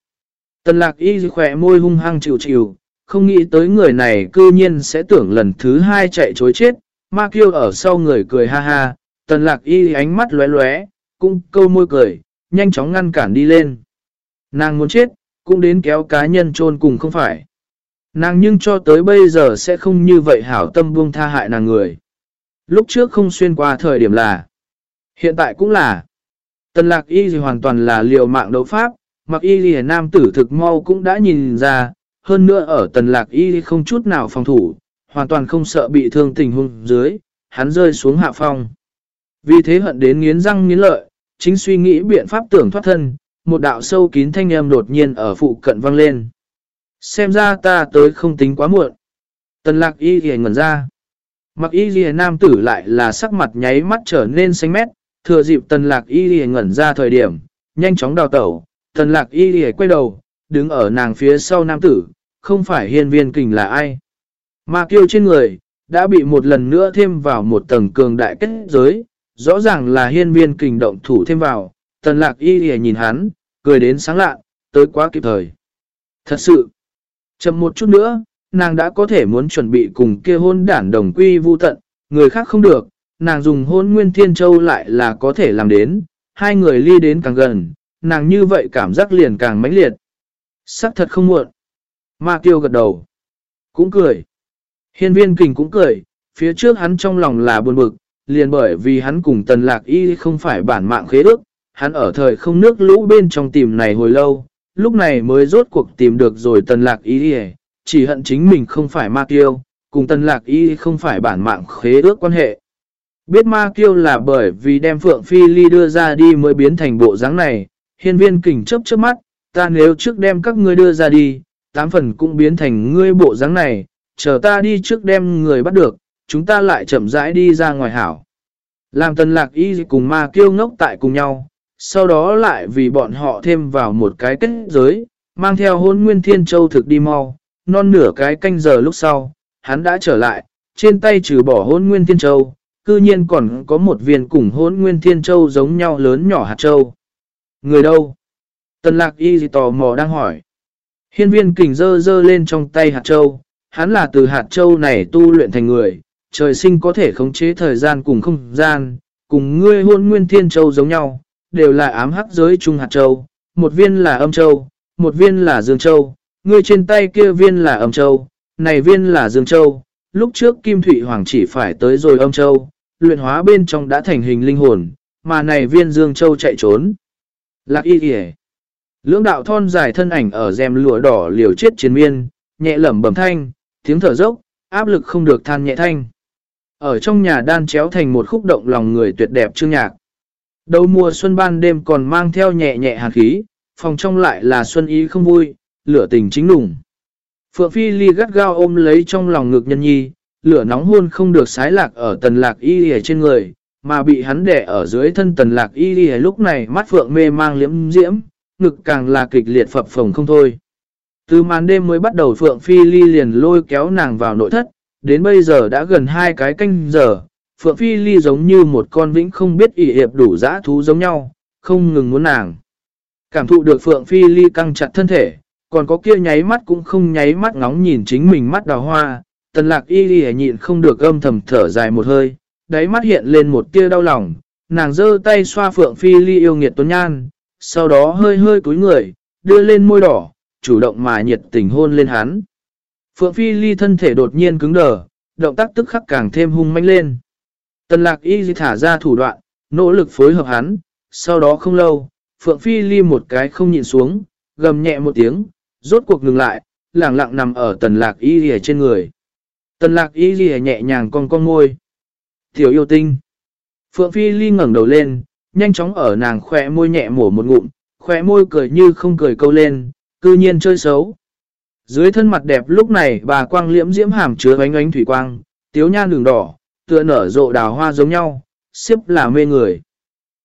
Tần lạc y khỏe môi hung hăng chịu chịu, không nghĩ tới người này cư nhiên sẽ tưởng lần thứ hai chạy chối chết, ma kiêu ở sau người cười ha ha, tần lạc y ánh mắt lóe lóe, cũng câu môi cười, nhanh chóng ngăn cản đi lên. Nàng muốn chết, cũng đến kéo cá nhân chôn cùng không phải. Nàng nhưng cho tới bây giờ sẽ không như vậy hảo tâm buông tha hại nàng người. Lúc trước không xuyên qua thời điểm là. Hiện tại cũng là. Tần lạc y gì hoàn toàn là liều mạng đấu pháp, mặc y gì nam tử thực mau cũng đã nhìn ra, hơn nữa ở tần lạc y không chút nào phòng thủ, hoàn toàn không sợ bị thương tình hung dưới, hắn rơi xuống hạ phong. Vì thế hận đến nghiến răng nghiến lợi, chính suy nghĩ biện pháp tưởng thoát thân, một đạo sâu kín thanh âm đột nhiên ở phụ cận vang lên. Xem ra ta tới không tính quá muộn. Tần lạc y ghề ngẩn ra. Mặc y ghề nam tử lại là sắc mặt nháy mắt trở nên xanh mét, thừa dịp tần lạc y lìa ngẩn ra thời điểm, nhanh chóng đào tẩu. Tần lạc y lìa quay đầu, đứng ở nàng phía sau nam tử, không phải hiên viên kình là ai. mà kiêu trên người, đã bị một lần nữa thêm vào một tầng cường đại kết giới, rõ ràng là hiên viên kình động thủ thêm vào, tần lạc y lìa nhìn hắn, cười đến sáng lạ, tới quá kịp thời. Thật sự, chậm một chút nữa, nàng đã có thể muốn chuẩn bị cùng kia hôn đản đồng quy vu tận, người khác không được, nàng dùng hôn nguyên thiên châu lại là có thể làm đến, hai người ly đến càng gần, nàng như vậy cảm giác liền càng mãnh liệt. Sắc thật không muộn. Ma kiêu gật đầu. Cũng cười. Hiên viên kình cũng cười, phía trước hắn trong lòng là buồn bực, liền bởi vì hắn cùng tần lạc y không phải bản mạng khế ước, hắn ở thời không nước lũ bên trong tìm này hồi lâu, lúc này mới rốt cuộc tìm được rồi tần lạc y chỉ hận chính mình không phải ma kiêu, cùng tần lạc y không phải bản mạng khế ước quan hệ. Biết ma kiêu là bởi vì đem Phượng Phi Ly đưa ra đi mới biến thành bộ dáng này, hiên viên kình chấp trước mắt, ta nếu trước đem các ngươi đưa ra đi, tám phần cũng biến thành ngươi bộ dáng này, chờ ta đi trước đem người bắt được, chúng ta lại chậm rãi đi ra ngoài hảo. Làm tần lạc y cùng ma kiêu ngốc tại cùng nhau, sau đó lại vì bọn họ thêm vào một cái kết giới, mang theo hôn nguyên thiên châu thực đi mau, non nửa cái canh giờ lúc sau, hắn đã trở lại, trên tay trừ bỏ hôn nguyên thiên châu, cư nhiên còn có một viên cùng hốn nguyên thiên châu giống nhau lớn nhỏ hạt châu. Người đâu? Tần lạc y gì tò mò đang hỏi. Hiên viên kình dơ dơ lên trong tay hạt châu, hắn là từ hạt châu này tu luyện thành người, trời sinh có thể khống chế thời gian cùng không gian, cùng ngươi hôn nguyên thiên châu giống nhau, đều là ám hắc giới trung hạt châu, một viên là âm châu, một viên là dương châu, ngươi trên tay kia viên là âm châu, này viên là dương châu, lúc trước Kim Thụy Hoàng chỉ phải tới rồi âm châu, luyện hóa bên trong đã thành hình linh hồn, mà này viên dương châu chạy trốn. Lạc y kìa. Lưỡng đạo thon dài thân ảnh ở rèm lụa đỏ liều chết chiến miên, nhẹ lẩm bẩm thanh, tiếng thở dốc, áp lực không được than nhẹ thanh. Ở trong nhà đan chéo thành một khúc động lòng người tuyệt đẹp chương nhạc. Đầu mùa xuân ban đêm còn mang theo nhẹ nhẹ hạt khí, phòng trong lại là xuân ý không vui, lửa tình chính nùng. Phượng Phi Ly gắt gao ôm lấy trong lòng ngực nhân nhi, lửa nóng hôn không được sái lạc ở tần lạc y ở trên người, mà bị hắn đẻ ở dưới thân tần lạc y lúc này mắt Phượng mê mang liễm diễm, ngực càng là kịch liệt phập phồng không thôi. Từ màn đêm mới bắt đầu Phượng Phi Ly liền lôi kéo nàng vào nội thất, đến bây giờ đã gần hai cái canh giờ, Phượng Phi Ly giống như một con vĩnh không biết ỉ hiệp đủ dã thú giống nhau, không ngừng muốn nàng. Cảm thụ được Phượng Phi Ly căng chặt thân thể, còn có kia nháy mắt cũng không nháy mắt ngóng nhìn chính mình mắt đào hoa, tần lạc y ghi nhịn không được âm thầm thở dài một hơi, đáy mắt hiện lên một tia đau lòng, nàng giơ tay xoa Phượng Phi Ly yêu nghiệt tuấn nhan, sau đó hơi hơi cúi người, đưa lên môi đỏ, chủ động mà nhiệt tình hôn lên hắn. Phượng Phi Ly thân thể đột nhiên cứng đờ, động tác tức khắc càng thêm hung manh lên. Tần lạc y thả ra thủ đoạn, nỗ lực phối hợp hắn, sau đó không lâu, Phượng Phi Ly một cái không nhịn xuống, gầm nhẹ một tiếng, rốt cuộc ngừng lại, lẳng lặng nằm ở tần lạc y lìa trên người. Tần lạc y lìa nhẹ nhàng con con môi. Tiểu yêu tinh. Phượng Phi Ly ngẩng đầu lên, nhanh chóng ở nàng khỏe môi nhẹ mổ một ngụm, khỏe môi cười như không cười câu lên, cư nhiên chơi xấu. Dưới thân mặt đẹp lúc này bà quang liễm diễm hàm chứa ánh ánh thủy quang, tiếu nhan đường đỏ, tựa nở rộ đào hoa giống nhau, xếp là mê người.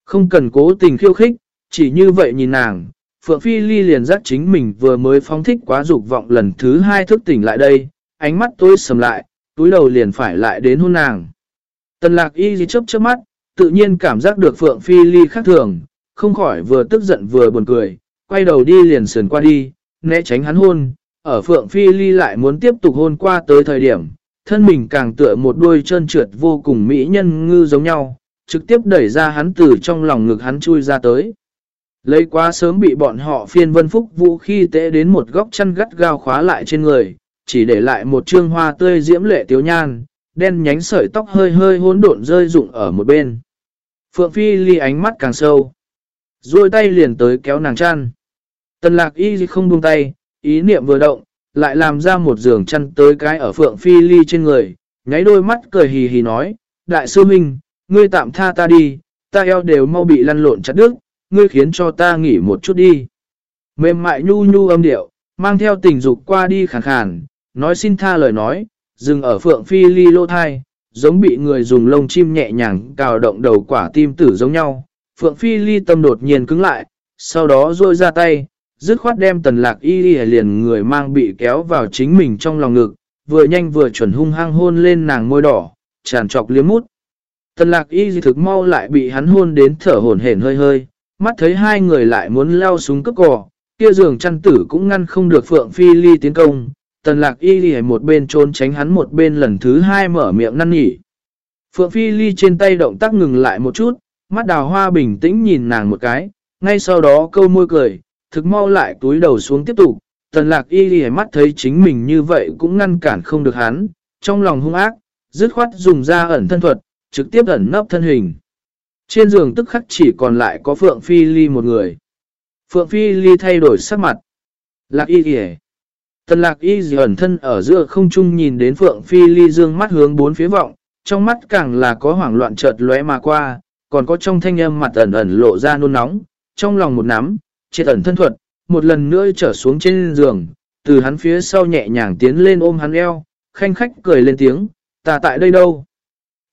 Không cần cố tình khiêu khích, chỉ như vậy nhìn nàng, Phượng Phi Ly liền giác chính mình vừa mới phóng thích quá dục vọng lần thứ hai thức tỉnh lại đây, ánh mắt tôi sầm lại, túi đầu liền phải lại đến hôn nàng. Tần lạc y gì chớp chớp mắt, tự nhiên cảm giác được Phượng Phi Ly khác thường, không khỏi vừa tức giận vừa buồn cười, quay đầu đi liền sườn qua đi, né tránh hắn hôn, ở Phượng Phi Ly lại muốn tiếp tục hôn qua tới thời điểm, thân mình càng tựa một đuôi chân trượt vô cùng mỹ nhân ngư giống nhau, trực tiếp đẩy ra hắn từ trong lòng ngực hắn chui ra tới. Lấy quá sớm bị bọn họ phiên vân phúc vũ khi tệ đến một góc chăn gắt gao khóa lại trên người, chỉ để lại một trương hoa tươi diễm lệ tiếu nhan, đen nhánh sợi tóc hơi hơi hỗn độn rơi rụng ở một bên. Phượng Phi ly ánh mắt càng sâu, rồi tay liền tới kéo nàng chăn. Tần lạc y không buông tay, ý niệm vừa động, lại làm ra một giường chăn tới cái ở Phượng Phi ly trên người, nháy đôi mắt cười hì hì nói, Đại sư Minh, ngươi tạm tha ta đi, ta eo đều mau bị lăn lộn chặt đứt, ngươi khiến cho ta nghỉ một chút đi. Mềm mại nhu nhu âm điệu, mang theo tình dục qua đi khàn khàn, nói xin tha lời nói, dừng ở phượng phi ly lô thai, giống bị người dùng lông chim nhẹ nhàng cào động đầu quả tim tử giống nhau. Phượng phi ly tâm đột nhiên cứng lại, sau đó rôi ra tay, dứt khoát đem tần lạc y y liền người mang bị kéo vào chính mình trong lòng ngực, vừa nhanh vừa chuẩn hung hăng hôn lên nàng môi đỏ, tràn trọc liếm mút. Tần lạc y thực mau lại bị hắn hôn đến thở hổn hển hơi hơi, mắt thấy hai người lại muốn leo xuống cướp cỏ, kia giường chăn tử cũng ngăn không được Phượng Phi Ly tiến công. Tần lạc y đi một bên trốn tránh hắn một bên lần thứ hai mở miệng năn nhỉ. Phượng Phi Ly trên tay động tác ngừng lại một chút, mắt đào hoa bình tĩnh nhìn nàng một cái, ngay sau đó câu môi cười, thực mau lại túi đầu xuống tiếp tục. Tần lạc y đi mắt thấy chính mình như vậy cũng ngăn cản không được hắn, trong lòng hung ác, dứt khoát dùng ra ẩn thân thuật, trực tiếp ẩn nấp thân hình. Trên giường tức khắc chỉ còn lại có Phượng Phi Ly một người. Phượng Phi Ly thay đổi sắc mặt. Lạc y kìa. Tần lạc y dì ẩn thân ở giữa không trung nhìn đến Phượng Phi Ly dương mắt hướng bốn phía vọng, trong mắt càng là có hoảng loạn chợt lóe mà qua, còn có trong thanh âm mặt ẩn ẩn lộ ra nôn nóng, trong lòng một nắm, triệt ẩn thân thuật, một lần nữa trở xuống trên giường, từ hắn phía sau nhẹ nhàng tiến lên ôm hắn eo, khanh khách cười lên tiếng, ta tại đây đâu?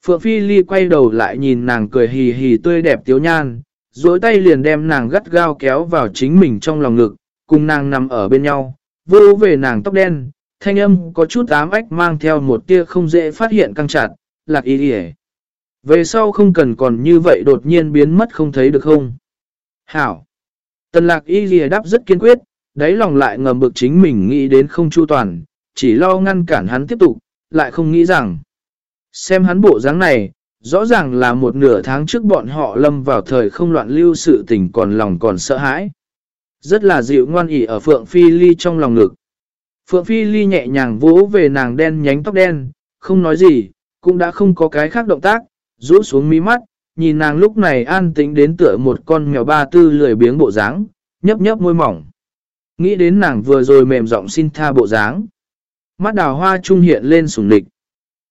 Phượng Phi Ly quay đầu lại nhìn nàng cười hì hì tươi đẹp tiếu nhan, dối tay liền đem nàng gắt gao kéo vào chính mình trong lòng ngực, cùng nàng nằm ở bên nhau, vô về nàng tóc đen, thanh âm có chút ám ách mang theo một tia không dễ phát hiện căng chặt, lạc ý đi Về sau không cần còn như vậy đột nhiên biến mất không thấy được không? Hảo! Tần lạc y lìa đáp rất kiên quyết, đáy lòng lại ngầm bực chính mình nghĩ đến không chu toàn, chỉ lo ngăn cản hắn tiếp tục, lại không nghĩ rằng. Xem hắn bộ dáng này, rõ ràng là một nửa tháng trước bọn họ lâm vào thời không loạn lưu sự tình còn lòng còn sợ hãi. Rất là dịu ngoan ỉ ở Phượng Phi Ly trong lòng ngực. Phượng Phi Ly nhẹ nhàng vỗ về nàng đen nhánh tóc đen, không nói gì, cũng đã không có cái khác động tác, rũ xuống mí mắt, nhìn nàng lúc này an tĩnh đến tựa một con mèo ba tư lười biếng bộ dáng, nhấp nhấp môi mỏng. Nghĩ đến nàng vừa rồi mềm giọng xin tha bộ dáng. Mắt đào hoa trung hiện lên sủng lịch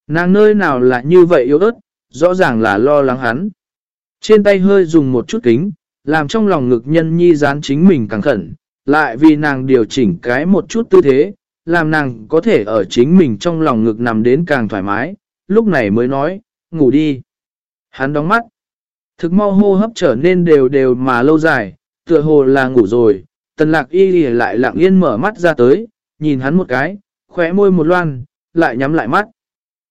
Nàng nơi nào là như vậy yếu ớt, rõ ràng là lo lắng hắn. Trên tay hơi dùng một chút kính, làm trong lòng ngực nhân nhi dán chính mình càng khẩn, lại vì nàng điều chỉnh cái một chút tư thế, làm nàng có thể ở chính mình trong lòng ngực nằm đến càng thoải mái, lúc này mới nói, ngủ đi. Hắn đóng mắt, thực mau hô hấp trở nên đều đều mà lâu dài, tựa hồ là ngủ rồi, tần lạc y lì lại lặng yên mở mắt ra tới, nhìn hắn một cái, khóe môi một loan, lại nhắm lại mắt.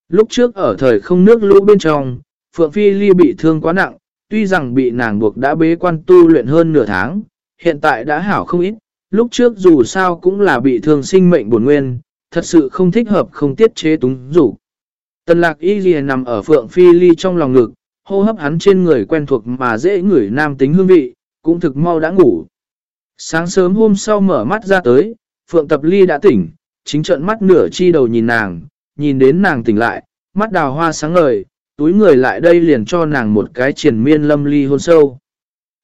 Lúc trước ở thời không nước lũ bên trong, Phượng Phi Ly bị thương quá nặng, tuy rằng bị nàng buộc đã bế quan tu luyện hơn nửa tháng, hiện tại đã hảo không ít, lúc trước dù sao cũng là bị thương sinh mệnh buồn nguyên, thật sự không thích hợp không tiết chế túng rủ. Tần lạc y ghi nằm ở Phượng Phi Ly trong lòng ngực, hô hấp hắn trên người quen thuộc mà dễ ngửi nam tính hương vị, cũng thực mau đã ngủ. Sáng sớm hôm sau mở mắt ra tới, Phượng Tập Ly đã tỉnh, chính trận mắt nửa chi đầu nhìn nàng, nhìn đến nàng tỉnh lại, mắt đào hoa sáng ngời, túi người lại đây liền cho nàng một cái triển miên lâm ly hôn sâu.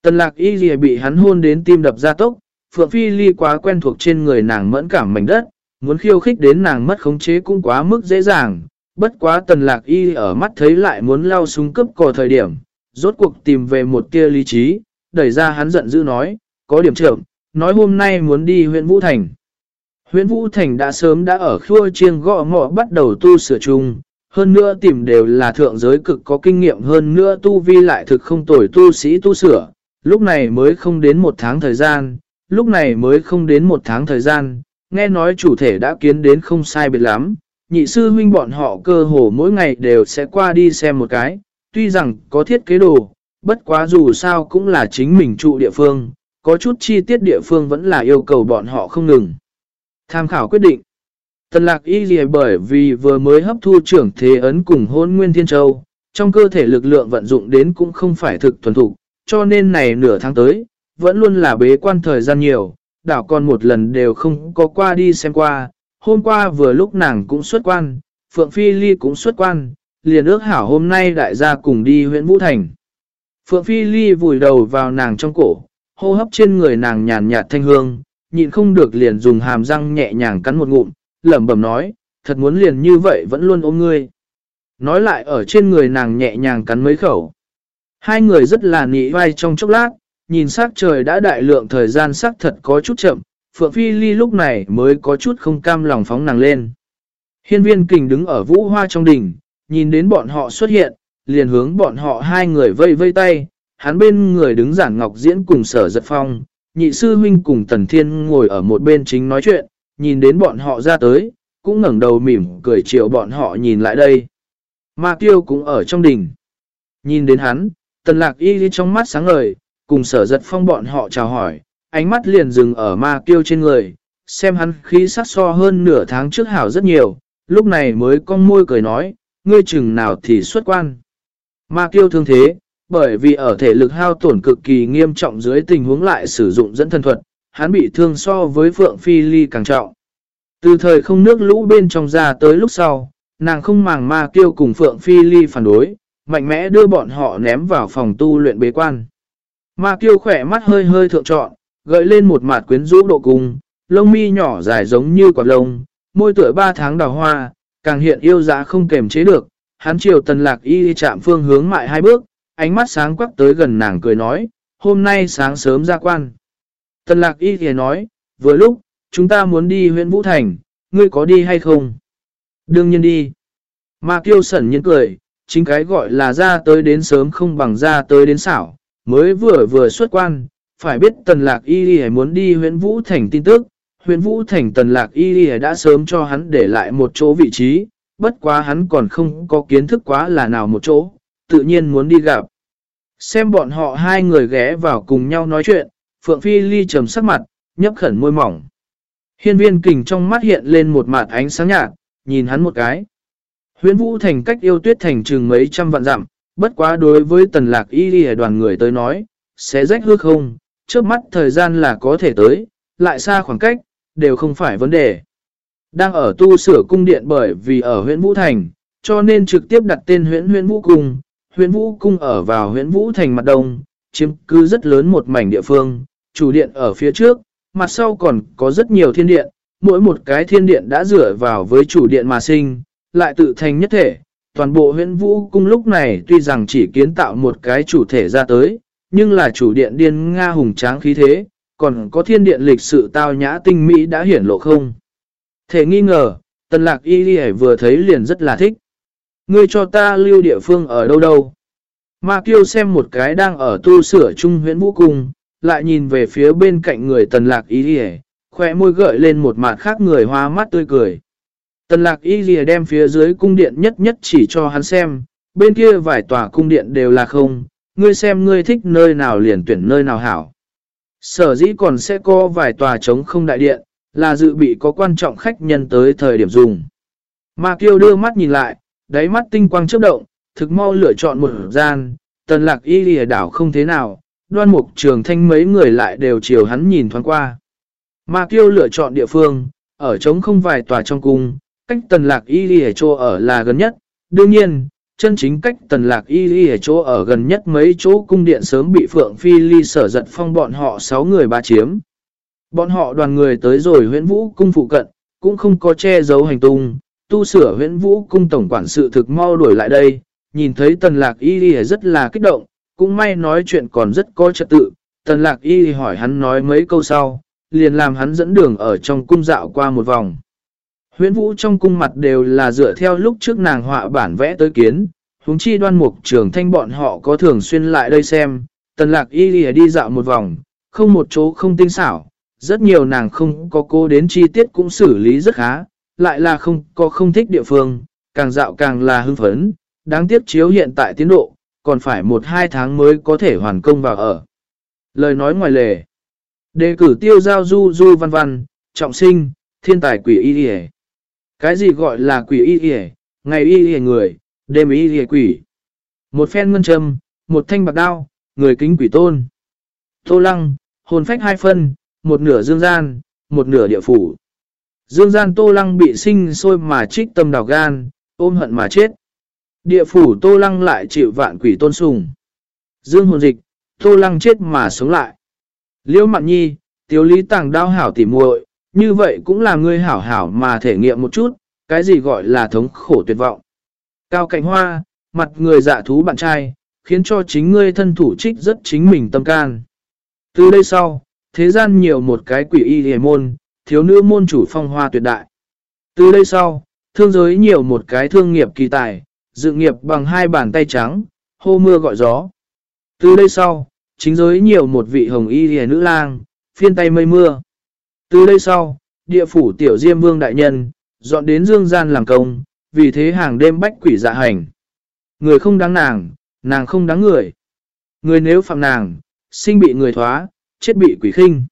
Tần lạc y gì bị hắn hôn đến tim đập ra tốc, Phượng Phi Ly quá quen thuộc trên người nàng mẫn cảm mảnh đất, muốn khiêu khích đến nàng mất khống chế cũng quá mức dễ dàng. Bất quá tần lạc y ở mắt thấy lại muốn lao súng cấp cò thời điểm, rốt cuộc tìm về một tia lý trí, đẩy ra hắn giận dữ nói, có điểm trưởng, nói hôm nay muốn đi huyện Vũ Thành. Huyện Vũ Thành đã sớm đã ở khua chiêng gõ ngọ bắt đầu tu sửa chung, hơn nữa tìm đều là thượng giới cực có kinh nghiệm hơn nữa tu vi lại thực không tồi tu sĩ tu sửa, lúc này mới không đến một tháng thời gian, lúc này mới không đến một tháng thời gian, nghe nói chủ thể đã kiến đến không sai biệt lắm, nhị sư huynh bọn họ cơ hồ mỗi ngày đều sẽ qua đi xem một cái, tuy rằng có thiết kế đồ, bất quá dù sao cũng là chính mình trụ địa phương, có chút chi tiết địa phương vẫn là yêu cầu bọn họ không ngừng. Tham khảo quyết định. Tần lạc y gì bởi vì vừa mới hấp thu trưởng thế ấn cùng hôn nguyên thiên châu, trong cơ thể lực lượng vận dụng đến cũng không phải thực thuần thục, cho nên này nửa tháng tới, vẫn luôn là bế quan thời gian nhiều, đảo còn một lần đều không có qua đi xem qua. Hôm qua vừa lúc nàng cũng xuất quan, Phượng Phi Ly cũng xuất quan, liền ước hảo hôm nay đại gia cùng đi huyện Vũ Thành. Phượng Phi Ly vùi đầu vào nàng trong cổ, hô hấp trên người nàng nhàn nhạt thanh hương, nhịn không được liền dùng hàm răng nhẹ nhàng cắn một ngụm, lẩm bẩm nói, thật muốn liền như vậy vẫn luôn ôm ngươi. Nói lại ở trên người nàng nhẹ nhàng cắn mấy khẩu. Hai người rất là nị vai trong chốc lát, nhìn sắc trời đã đại lượng thời gian sắc thật có chút chậm, Phượng Phi Ly lúc này mới có chút không cam lòng phóng nàng lên. Hiên viên kình đứng ở vũ hoa trong đỉnh, nhìn đến bọn họ xuất hiện, liền hướng bọn họ hai người vây vây tay, hắn bên người đứng giản ngọc diễn cùng sở giật phong, nhị sư huynh cùng tần thiên ngồi ở một bên chính nói chuyện, nhìn đến bọn họ ra tới, cũng ngẩng đầu mỉm cười chiều bọn họ nhìn lại đây. Ma Kiêu cũng ở trong đỉnh. Nhìn đến hắn, tần lạc y trong mắt sáng ngời, cùng sở giật phong bọn họ chào hỏi, ánh mắt liền dừng ở ma Kiêu trên người, xem hắn khí sắc so hơn nửa tháng trước hảo rất nhiều, lúc này mới con môi cười nói, ngươi chừng nào thì xuất quan. Ma Kiêu thương thế, bởi vì ở thể lực hao tổn cực kỳ nghiêm trọng dưới tình huống lại sử dụng dẫn thân thuật, hắn bị thương so với Phượng Phi Ly càng trọng. Từ thời không nước lũ bên trong ra tới lúc sau, nàng không màng ma kiêu cùng Phượng Phi Ly phản đối, mạnh mẽ đưa bọn họ ném vào phòng tu luyện bế quan. Ma kiêu khỏe mắt hơi hơi thượng trọn, gợi lên một mặt quyến rũ độ cung, lông mi nhỏ dài giống như quả lông, môi tuổi ba tháng đào hoa, càng hiện yêu dã không kềm chế được. Hắn chiều tần lạc y chạm phương hướng mại hai bước, ánh mắt sáng quắc tới gần nàng cười nói, hôm nay sáng sớm ra quan. Tần lạc y thì nói, vừa lúc, chúng ta muốn đi huyện Vũ Thành, ngươi có đi hay không? Đương nhiên đi. Mà kiêu sẩn nhiên cười, chính cái gọi là ra tới đến sớm không bằng ra tới đến xảo, mới vừa vừa xuất quan, phải biết tần lạc y thì muốn đi huyện Vũ Thành tin tức, huyện Vũ Thành tần lạc y thì đã sớm cho hắn để lại một chỗ vị trí, bất quá hắn còn không có kiến thức quá là nào một chỗ, tự nhiên muốn đi gặp. Xem bọn họ hai người ghé vào cùng nhau nói chuyện, Phượng Phi Ly trầm sắc mặt, nhấp khẩn môi mỏng. Hiên viên kình trong mắt hiện lên một mặt ánh sáng nhạt, nhìn hắn một cái. Huyễn Vũ thành cách yêu tuyết thành chừng mấy trăm vạn dặm, bất quá đối với tần lạc y đi đoàn người tới nói, sẽ rách hư không, trước mắt thời gian là có thể tới, lại xa khoảng cách, đều không phải vấn đề. Đang ở tu sửa cung điện bởi vì ở huyện Vũ Thành, cho nên trực tiếp đặt tên huyện huyện Vũ Cung. Huyện Vũ Cung ở vào huyện Vũ Thành mặt đông, chiếm cứ rất lớn một mảnh địa phương, chủ điện ở phía trước, mặt sau còn có rất nhiều thiên điện, mỗi một cái thiên điện đã dựa vào với chủ điện mà sinh, lại tự thành nhất thể. Toàn bộ huyện Vũ Cung lúc này tuy rằng chỉ kiến tạo một cái chủ thể ra tới, nhưng là chủ điện điên Nga hùng tráng khí thế, còn có thiên điện lịch sự tao nhã tinh mỹ đã hiển lộ không. Thể nghi ngờ, tần lạc y đi vừa thấy liền rất là thích. Ngươi cho ta lưu địa phương ở đâu đâu. Ma kêu xem một cái đang ở tu sửa trung huyện vũ cung, lại nhìn về phía bên cạnh người tần lạc y rìa, khỏe môi gợi lên một mặt khác người hoa mắt tươi cười. Tần lạc y rìa đem phía dưới cung điện nhất nhất chỉ cho hắn xem, bên kia vài tòa cung điện đều là không, ngươi xem ngươi thích nơi nào liền tuyển nơi nào hảo. Sở dĩ còn sẽ có vài tòa trống không đại điện, là dự bị có quan trọng khách nhân tới thời điểm dùng. mà Kiêu đưa mắt nhìn lại, đáy mắt tinh quang chớp động, thực mau lựa chọn một gian, tần lạc y lìa đảo không thế nào, đoan mục trường thanh mấy người lại đều chiều hắn nhìn thoáng qua. Ma Kiêu lựa chọn địa phương, ở trống không vài tòa trong cung, cách tần lạc y lìa chỗ ở là gần nhất, đương nhiên, chân chính cách tần lạc y lìa chỗ ở gần nhất mấy chỗ cung điện sớm bị Phượng Phi Ly sở giật phong bọn họ 6 người ba chiếm. Bọn họ đoàn người tới rồi huyện vũ cung phụ cận, cũng không có che giấu hành tung, tu sửa huyện vũ cung tổng quản sự thực mau đuổi lại đây, nhìn thấy tần lạc y đi rất là kích động, cũng may nói chuyện còn rất có trật tự, tần lạc y hỏi hắn nói mấy câu sau, liền làm hắn dẫn đường ở trong cung dạo qua một vòng. Huyễn vũ trong cung mặt đều là dựa theo lúc trước nàng họa bản vẽ tới kiến, huống chi đoan mục trường thanh bọn họ có thường xuyên lại đây xem, tần lạc y đi dạo một vòng, không một chỗ không tinh xảo, rất nhiều nàng không có cô đến chi tiết cũng xử lý rất khá, lại là không có không thích địa phương, càng dạo càng là hưng phấn, đáng tiếc chiếu hiện tại tiến độ, còn phải một hai tháng mới có thể hoàn công vào ở. Lời nói ngoài lề Đề cử tiêu giao du du văn văn, trọng sinh, thiên tài quỷ y y Cái gì gọi là quỷ y y Ngày y y người, đêm y y quỷ. Một phen ngân châm, một thanh bạc đao, người kính quỷ tôn. Tô lăng, hồn phách hai phân, một nửa dương gian, một nửa địa phủ. Dương gian tô lăng bị sinh sôi mà trích tâm đào gan, ôm hận mà chết. Địa phủ tô lăng lại chịu vạn quỷ tôn sùng. Dương hồn dịch, tô lăng chết mà sống lại. Liễu mạn nhi, tiếu lý tàng đao hảo tỉ muội như vậy cũng là ngươi hảo hảo mà thể nghiệm một chút, cái gì gọi là thống khổ tuyệt vọng. Cao cạnh hoa, mặt người dạ thú bạn trai, khiến cho chính ngươi thân thủ trích rất chính mình tâm can. Từ đây sau, thế gian nhiều một cái quỷ y hề môn, thiếu nữ môn chủ phong hoa tuyệt đại. Từ đây sau, thương giới nhiều một cái thương nghiệp kỳ tài, dự nghiệp bằng hai bàn tay trắng, hô mưa gọi gió. Từ đây sau, chính giới nhiều một vị hồng y hề nữ lang, phiên tay mây mưa. Từ đây sau, địa phủ tiểu diêm vương đại nhân, dọn đến dương gian làm công, vì thế hàng đêm bách quỷ dạ hành. Người không đáng nàng, nàng không đáng người. Người nếu phạm nàng, sinh bị người thoá, chết bị quỷ khinh.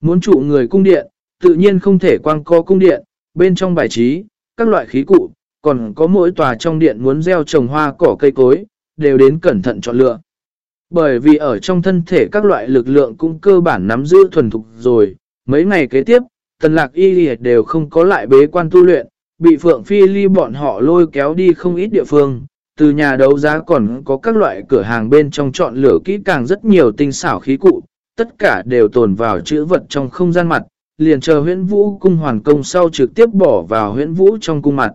Muốn trụ người cung điện, tự nhiên không thể quang co cung điện, bên trong bài trí, các loại khí cụ, còn có mỗi tòa trong điện muốn gieo trồng hoa cỏ cây cối, đều đến cẩn thận chọn lựa. Bởi vì ở trong thân thể các loại lực lượng cũng cơ bản nắm giữ thuần thục rồi, mấy ngày kế tiếp, tần lạc y đều không có lại bế quan tu luyện, bị Phượng Phi Ly bọn họ lôi kéo đi không ít địa phương, từ nhà đấu giá còn có các loại cửa hàng bên trong chọn lựa kỹ càng rất nhiều tinh xảo khí cụ, tất cả đều tồn vào chữ vật trong không gian mặt, liền chờ huyễn vũ cung hoàn công sau trực tiếp bỏ vào huyễn vũ trong cung mặt.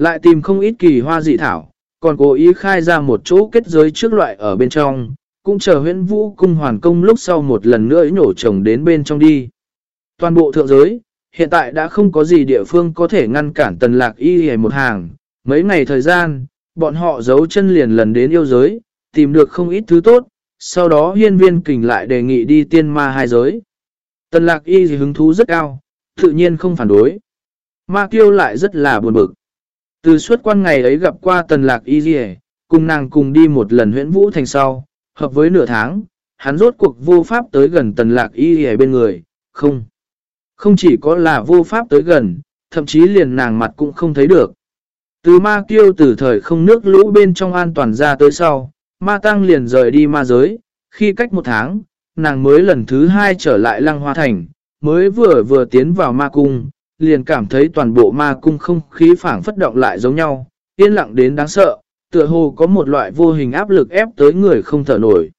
Lại tìm không ít kỳ hoa dị thảo, còn cố ý khai ra một chỗ kết giới trước loại ở bên trong, cũng chờ huyễn vũ cung hoàn công lúc sau một lần nữa nhổ trồng đến bên trong đi. Toàn bộ thượng giới, hiện tại đã không có gì địa phương có thể ngăn cản tần lạc y hề một hàng. Mấy ngày thời gian, bọn họ giấu chân liền lần đến yêu giới, tìm được không ít thứ tốt, sau đó hiên viên kình lại đề nghị đi tiên ma hai giới. Tần lạc y hứng thú rất cao, tự nhiên không phản đối. Ma kiêu lại rất là buồn bực. Từ suốt quan ngày ấy gặp qua tần lạc y dì cùng nàng cùng đi một lần huyễn vũ thành sau, hợp với nửa tháng, hắn rốt cuộc vô pháp tới gần tần lạc y dì bên người, không. Không chỉ có là vô pháp tới gần, thậm chí liền nàng mặt cũng không thấy được. Từ ma kiêu từ thời không nước lũ bên trong an toàn ra tới sau, ma tăng liền rời đi ma giới, khi cách một tháng, nàng mới lần thứ hai trở lại lăng hoa thành, mới vừa vừa tiến vào ma cung, liền cảm thấy toàn bộ ma cung không khí phản phất động lại giống nhau, yên lặng đến đáng sợ, tựa hồ có một loại vô hình áp lực ép tới người không thở nổi.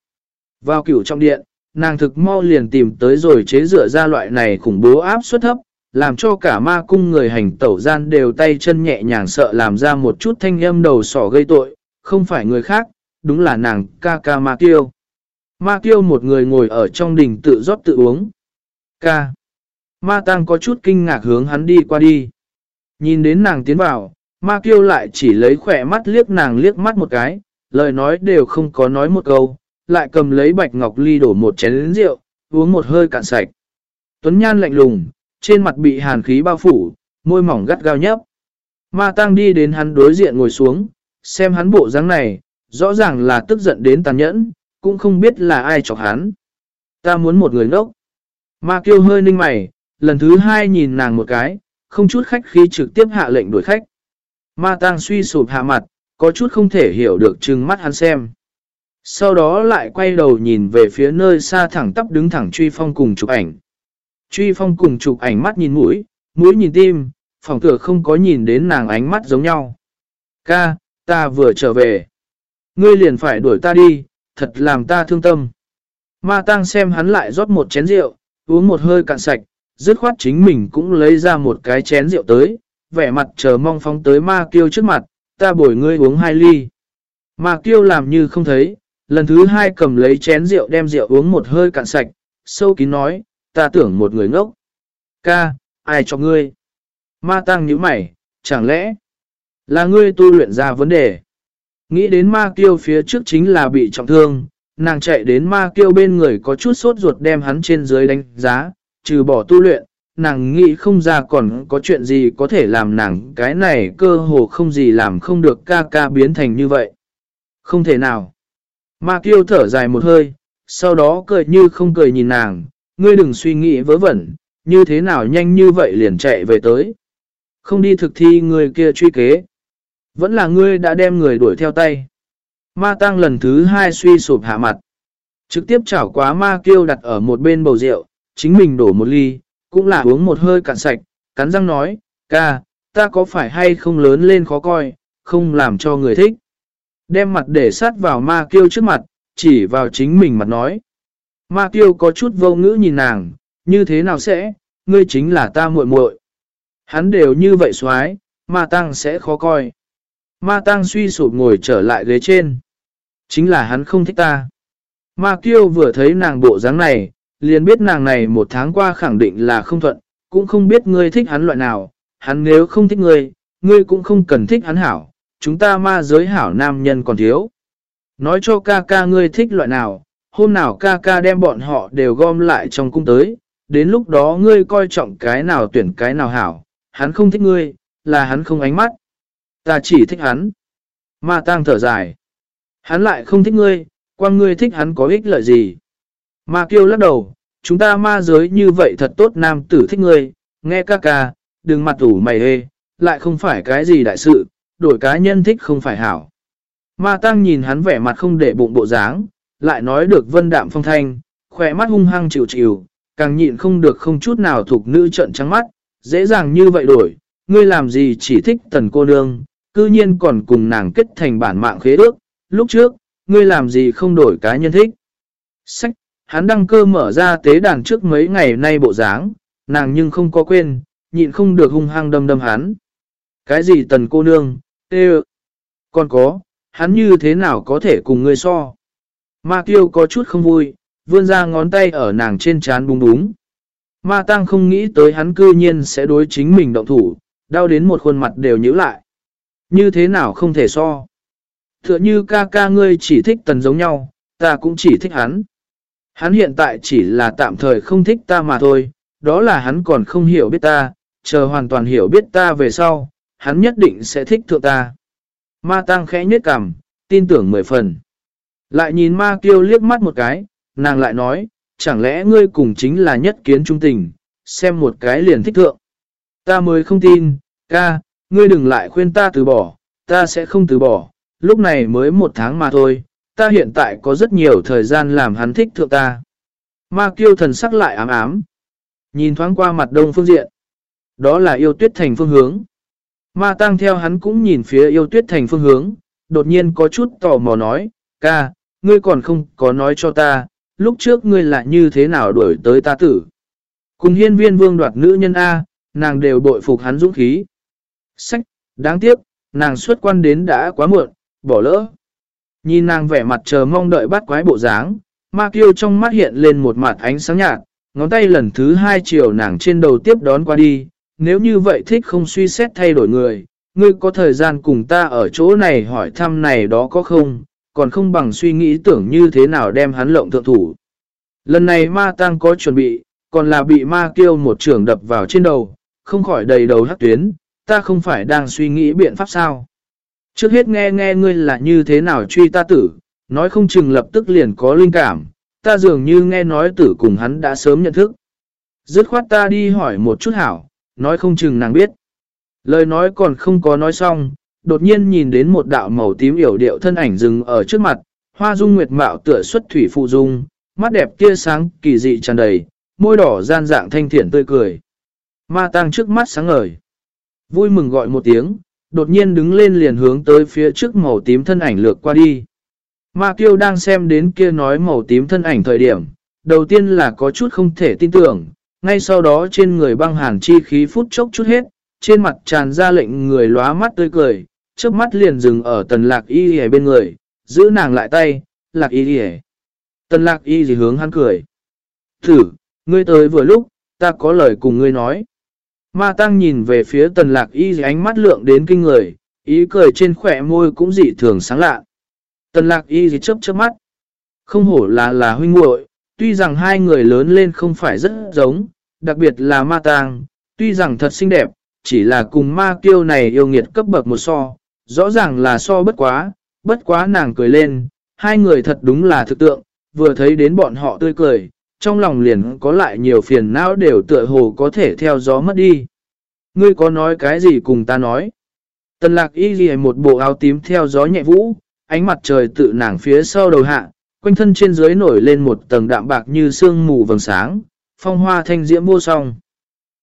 Vào cửu trong điện, nàng thực mau liền tìm tới rồi chế dựa ra loại này khủng bố áp suất thấp, làm cho cả ma cung người hành tẩu gian đều tay chân nhẹ nhàng sợ làm ra một chút thanh âm đầu sỏ gây tội, không phải người khác, đúng là nàng ca ca ma kiêu. Ma kiêu một người ngồi ở trong đỉnh tự rót tự uống. Ca. Ma tăng có chút kinh ngạc hướng hắn đi qua đi. Nhìn đến nàng tiến vào, ma kiêu lại chỉ lấy khỏe mắt liếc nàng liếc mắt một cái, lời nói đều không có nói một câu, lại cầm lấy bạch ngọc ly đổ một chén rượu, uống một hơi cạn sạch. Tuấn Nhan lạnh lùng, trên mặt bị hàn khí bao phủ, môi mỏng gắt gao nhấp. Ma Tăng đi đến hắn đối diện ngồi xuống, xem hắn bộ dáng này, rõ ràng là tức giận đến tàn nhẫn, cũng không biết là ai chọc hắn. Ta muốn một người ngốc. Ma Kiêu hơi ninh mày, lần thứ hai nhìn nàng một cái, không chút khách khí trực tiếp hạ lệnh đuổi khách. Ma Tăng suy sụp hạ mặt, có chút không thể hiểu được trừng mắt hắn xem. Sau đó lại quay đầu nhìn về phía nơi xa thẳng tắp đứng thẳng truy phong cùng chụp ảnh. Truy phong cùng chụp ảnh mắt nhìn mũi, mũi nhìn tim, phòng tựa không có nhìn đến nàng ánh mắt giống nhau. Ca, ta vừa trở về. Ngươi liền phải đuổi ta đi, thật làm ta thương tâm. Ma tăng xem hắn lại rót một chén rượu, uống một hơi cạn sạch, dứt khoát chính mình cũng lấy ra một cái chén rượu tới, vẻ mặt chờ mong phóng tới ma kiêu trước mặt, ta bồi ngươi uống hai ly. Ma kiêu làm như không thấy, lần thứ hai cầm lấy chén rượu đem rượu uống một hơi cạn sạch, sâu kín nói, ta tưởng một người ngốc. Ca, ai cho ngươi? Ma tăng như mày, chẳng lẽ là ngươi tu luyện ra vấn đề? Nghĩ đến ma kiêu phía trước chính là bị trọng thương, nàng chạy đến ma kiêu bên người có chút sốt ruột đem hắn trên dưới đánh giá, trừ bỏ tu luyện, nàng nghĩ không ra còn có chuyện gì có thể làm nàng cái này cơ hồ không gì làm không được ca ca biến thành như vậy. Không thể nào. Ma kiêu thở dài một hơi, sau đó cười như không cười nhìn nàng, ngươi đừng suy nghĩ vớ vẩn, như thế nào nhanh như vậy liền chạy về tới. Không đi thực thi người kia truy kế. Vẫn là ngươi đã đem người đuổi theo tay. Ma tăng lần thứ hai suy sụp hạ mặt. Trực tiếp chảo quá ma kiêu đặt ở một bên bầu rượu, chính mình đổ một ly, cũng là uống một hơi cạn sạch, cắn răng nói, ca, ta có phải hay không lớn lên khó coi, không làm cho người thích. Đem mặt để sát vào ma kiêu trước mặt, chỉ vào chính mình mặt nói. Ma kiêu có chút vô ngữ nhìn nàng, như thế nào sẽ, ngươi chính là ta muội muội. Hắn đều như vậy xoái, ma tăng sẽ khó coi. Ma tăng suy sụp ngồi trở lại ghế trên. Chính là hắn không thích ta. Ma Kiêu vừa thấy nàng bộ dáng này, liền biết nàng này một tháng qua khẳng định là không thuận, cũng không biết ngươi thích hắn loại nào, hắn nếu không thích ngươi, ngươi cũng không cần thích hắn hảo, chúng ta ma giới hảo nam nhân còn thiếu. Nói cho ca ca ngươi thích loại nào, hôm nào ca ca đem bọn họ đều gom lại trong cung tới, đến lúc đó ngươi coi trọng cái nào tuyển cái nào hảo, hắn không thích ngươi, là hắn không ánh mắt. Ta chỉ thích hắn. Ma tang thở dài. Hắn lại không thích ngươi, quan ngươi thích hắn có ích lợi gì. Ma kiêu lắc đầu, chúng ta ma giới như vậy thật tốt nam tử thích ngươi, nghe ca ca, đừng mặt ủ mày hê, lại không phải cái gì đại sự, đổi cá nhân thích không phải hảo. Ma tăng nhìn hắn vẻ mặt không để bụng bộ dáng, lại nói được vân đạm phong thanh, khỏe mắt hung hăng chịu chịu, càng nhịn không được không chút nào thuộc nữ trận trắng mắt, dễ dàng như vậy đổi, ngươi làm gì chỉ thích tần cô nương, cư nhiên còn cùng nàng kết thành bản mạng khế ước, lúc trước, ngươi làm gì không đổi cá nhân thích. Sách, hắn đăng cơ mở ra tế đàn trước mấy ngày nay bộ dáng, nàng nhưng không có quên, nhịn không được hung hăng đâm đâm hắn. Cái gì tần cô nương, tê Còn có, hắn như thế nào có thể cùng ngươi so? Ma tiêu có chút không vui, vươn ra ngón tay ở nàng trên trán búng búng. Ma tăng không nghĩ tới hắn cư nhiên sẽ đối chính mình động thủ, đau đến một khuôn mặt đều nhíu lại. Như thế nào không thể so? Tựa như ca ca ngươi chỉ thích tần giống nhau, ta cũng chỉ thích hắn. Hắn hiện tại chỉ là tạm thời không thích ta mà thôi, đó là hắn còn không hiểu biết ta, chờ hoàn toàn hiểu biết ta về sau, hắn nhất định sẽ thích thượng ta. Ma tăng khẽ nhết cằm, tin tưởng mười phần. Lại nhìn ma kiêu liếc mắt một cái, nàng lại nói, chẳng lẽ ngươi cùng chính là nhất kiến trung tình, xem một cái liền thích thượng. Ta mới không tin, ca, ngươi đừng lại khuyên ta từ bỏ, ta sẽ không từ bỏ, lúc này mới một tháng mà thôi, ta hiện tại có rất nhiều thời gian làm hắn thích thượng ta. Ma kiêu thần sắc lại ám ám, nhìn thoáng qua mặt đông phương diện. Đó là yêu tuyết thành phương hướng. Ma tăng theo hắn cũng nhìn phía yêu tuyết thành phương hướng, đột nhiên có chút tò mò nói, ca, ngươi còn không có nói cho ta, lúc trước ngươi là như thế nào đuổi tới ta tử. Cùng hiên viên vương đoạt nữ nhân A, nàng đều bội phục hắn dũng khí. Sách, đáng tiếc, nàng xuất quan đến đã quá muộn, bỏ lỡ. Nhìn nàng vẻ mặt chờ mong đợi bắt quái bộ dáng, ma kiêu trong mắt hiện lên một mặt ánh sáng nhạt, ngón tay lần thứ hai chiều nàng trên đầu tiếp đón qua đi, nếu như vậy thích không suy xét thay đổi người, ngươi có thời gian cùng ta ở chỗ này hỏi thăm này đó có không, còn không bằng suy nghĩ tưởng như thế nào đem hắn lộng thượng thủ. Lần này ma tăng có chuẩn bị, còn là bị ma kiêu một trường đập vào trên đầu, không khỏi đầy đầu hắc tuyến, ta không phải đang suy nghĩ biện pháp sao. Trước hết nghe nghe ngươi là như thế nào truy ta tử, nói không chừng lập tức liền có linh cảm, ta dường như nghe nói tử cùng hắn đã sớm nhận thức. Dứt khoát ta đi hỏi một chút hảo, nói không chừng nàng biết. Lời nói còn không có nói xong, đột nhiên nhìn đến một đạo màu tím yểu điệu thân ảnh dừng ở trước mặt, hoa dung nguyệt mạo tựa xuất thủy phụ dung, mắt đẹp tia sáng kỳ dị tràn đầy, môi đỏ gian dạng thanh thiện tươi cười. Ma tăng trước mắt sáng ngời. Vui mừng gọi một tiếng, đột nhiên đứng lên liền hướng tới phía trước màu tím thân ảnh lược qua đi. Ma kiêu đang xem đến kia nói màu tím thân ảnh thời điểm, đầu tiên là có chút không thể tin tưởng, ngay sau đó trên người băng hàn chi khí phút chốc chút hết, trên mặt tràn ra lệnh người lóa mắt tươi cười, trước mắt liền dừng ở tần lạc y hề bên người, giữ nàng lại tay, lạc y hề. Tần lạc y gì hướng hắn cười. Thử, ngươi tới vừa lúc, ta có lời cùng ngươi nói. Ma tăng nhìn về phía tần lạc y ánh mắt lượng đến kinh người, ý cười trên khỏe môi cũng dị thường sáng lạ. Tần lạc y gì chớp chớp mắt. Không hổ là là huynh muội tuy rằng hai người lớn lên không phải rất giống, đặc biệt là ma tang, tuy rằng thật xinh đẹp, chỉ là cùng ma kiêu này yêu nghiệt cấp bậc một so, rõ ràng là so bất quá, bất quá nàng cười lên, hai người thật đúng là thực tượng, vừa thấy đến bọn họ tươi cười, trong lòng liền có lại nhiều phiền não đều tựa hồ có thể theo gió mất đi. Ngươi có nói cái gì cùng ta nói? Tần lạc y ghi một bộ áo tím theo gió nhẹ vũ, ánh mặt trời tự nàng phía sau đầu hạ, quanh thân trên dưới nổi lên một tầng đạm bạc như sương mù vầng sáng, phong hoa thanh diễm vô song.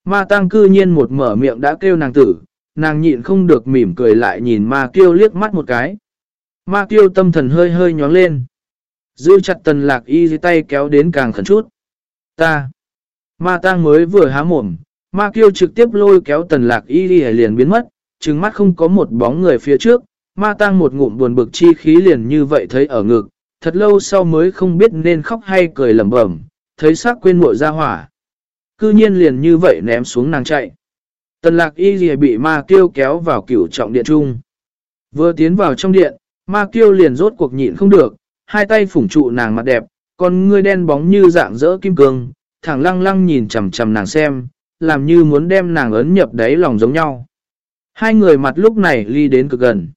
Ma tăng cư nhiên một mở miệng đã kêu nàng tử, nàng nhịn không được mỉm cười lại nhìn ma kêu liếc mắt một cái. Ma kêu tâm thần hơi hơi nhóng lên. Giữ chặt tần lạc y dưới tay kéo đến càng khẩn chút. Ta. Ma tang mới vừa há mồm, ma kiêu trực tiếp lôi kéo tần lạc y đi liền biến mất, trừng mắt không có một bóng người phía trước, ma tang một ngụm buồn bực chi khí liền như vậy thấy ở ngực, thật lâu sau mới không biết nên khóc hay cười lẩm bẩm, thấy xác quên muội ra hỏa. Cư nhiên liền như vậy ném xuống nàng chạy. Tần lạc y gì bị ma kiêu kéo vào cửu trọng điện trung. Vừa tiến vào trong điện, ma kiêu liền rốt cuộc nhịn không được, hai tay phủng trụ nàng mặt đẹp, con ngươi đen bóng như dạng dỡ kim cương, thẳng lăng lăng nhìn chầm chầm nàng xem, làm như muốn đem nàng ấn nhập đáy lòng giống nhau. Hai người mặt lúc này ly đến cực gần.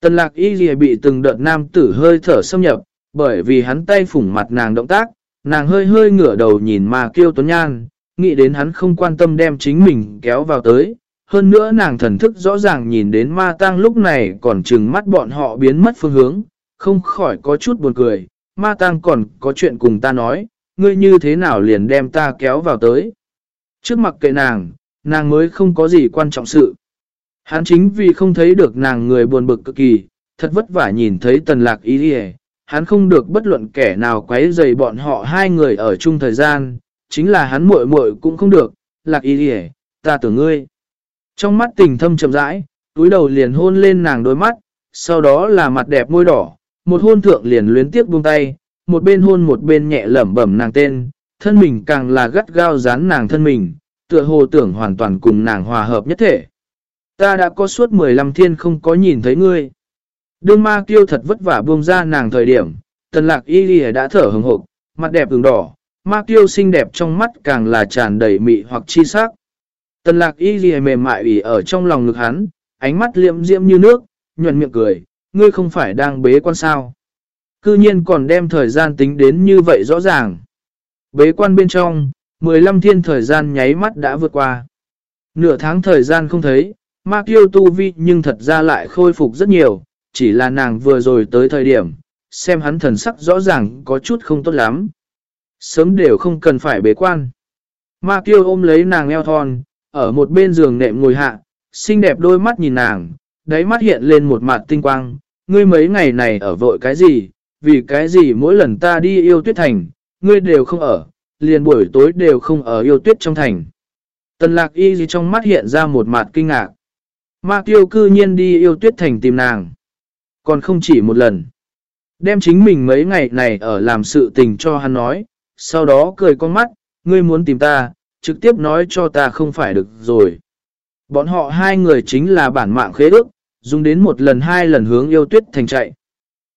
Tần lạc y gì bị từng đợt nam tử hơi thở xâm nhập, bởi vì hắn tay phủng mặt nàng động tác, nàng hơi hơi ngửa đầu nhìn mà kêu tuấn nhan, nghĩ đến hắn không quan tâm đem chính mình kéo vào tới. Hơn nữa nàng thần thức rõ ràng nhìn đến ma tang lúc này còn chừng mắt bọn họ biến mất phương hướng, không khỏi có chút buồn cười. Ma tang còn có chuyện cùng ta nói, ngươi như thế nào liền đem ta kéo vào tới. Trước mặt kệ nàng, nàng mới không có gì quan trọng sự. Hắn chính vì không thấy được nàng người buồn bực cực kỳ, thật vất vả nhìn thấy tần lạc ý đi hắn không được bất luận kẻ nào quấy rầy bọn họ hai người ở chung thời gian, chính là hắn muội muội cũng không được, lạc ý đi ta tưởng ngươi. Trong mắt tình thâm chậm rãi, túi đầu liền hôn lên nàng đôi mắt, sau đó là mặt đẹp môi đỏ, một hôn thượng liền luyến tiếc buông tay, một bên hôn một bên nhẹ lẩm bẩm nàng tên, thân mình càng là gắt gao dán nàng thân mình, tựa hồ tưởng hoàn toàn cùng nàng hòa hợp nhất thể. Ta đã có suốt 15 thiên không có nhìn thấy ngươi. Đương ma kiêu thật vất vả buông ra nàng thời điểm, tần lạc y ghi đã thở hừng hộp, mặt đẹp ửng đỏ, Ma kiêu xinh đẹp trong mắt càng là tràn đầy mị hoặc chi sắc. Tần lạc y ghi mềm mại ủy ở trong lòng ngực hắn, ánh mắt liệm diễm như nước, nhuận miệng cười, ngươi không phải đang bế quan sao. Cư nhiên còn đem thời gian tính đến như vậy rõ ràng. Bế quan bên trong, 15 thiên thời gian nháy mắt đã vượt qua. Nửa tháng thời gian không thấy, ma tiêu tu vi nhưng thật ra lại khôi phục rất nhiều, chỉ là nàng vừa rồi tới thời điểm, xem hắn thần sắc rõ ràng có chút không tốt lắm. Sớm đều không cần phải bế quan. Ma tiêu ôm lấy nàng eo thon, ở một bên giường nệm ngồi hạ, xinh đẹp đôi mắt nhìn nàng, đáy mắt hiện lên một mặt tinh quang. Ngươi mấy ngày này ở vội cái gì, vì cái gì mỗi lần ta đi yêu tuyết thành, ngươi đều không ở, liền buổi tối đều không ở yêu tuyết trong thành. Tần lạc y gì trong mắt hiện ra một mặt kinh ngạc. Ma tiêu cư nhiên đi yêu tuyết thành tìm nàng. Còn không chỉ một lần. Đem chính mình mấy ngày này ở làm sự tình cho hắn nói, sau đó cười con mắt, ngươi muốn tìm ta, trực tiếp nói cho ta không phải được rồi. Bọn họ hai người chính là bản mạng khế ước, dùng đến một lần hai lần hướng yêu tuyết thành chạy.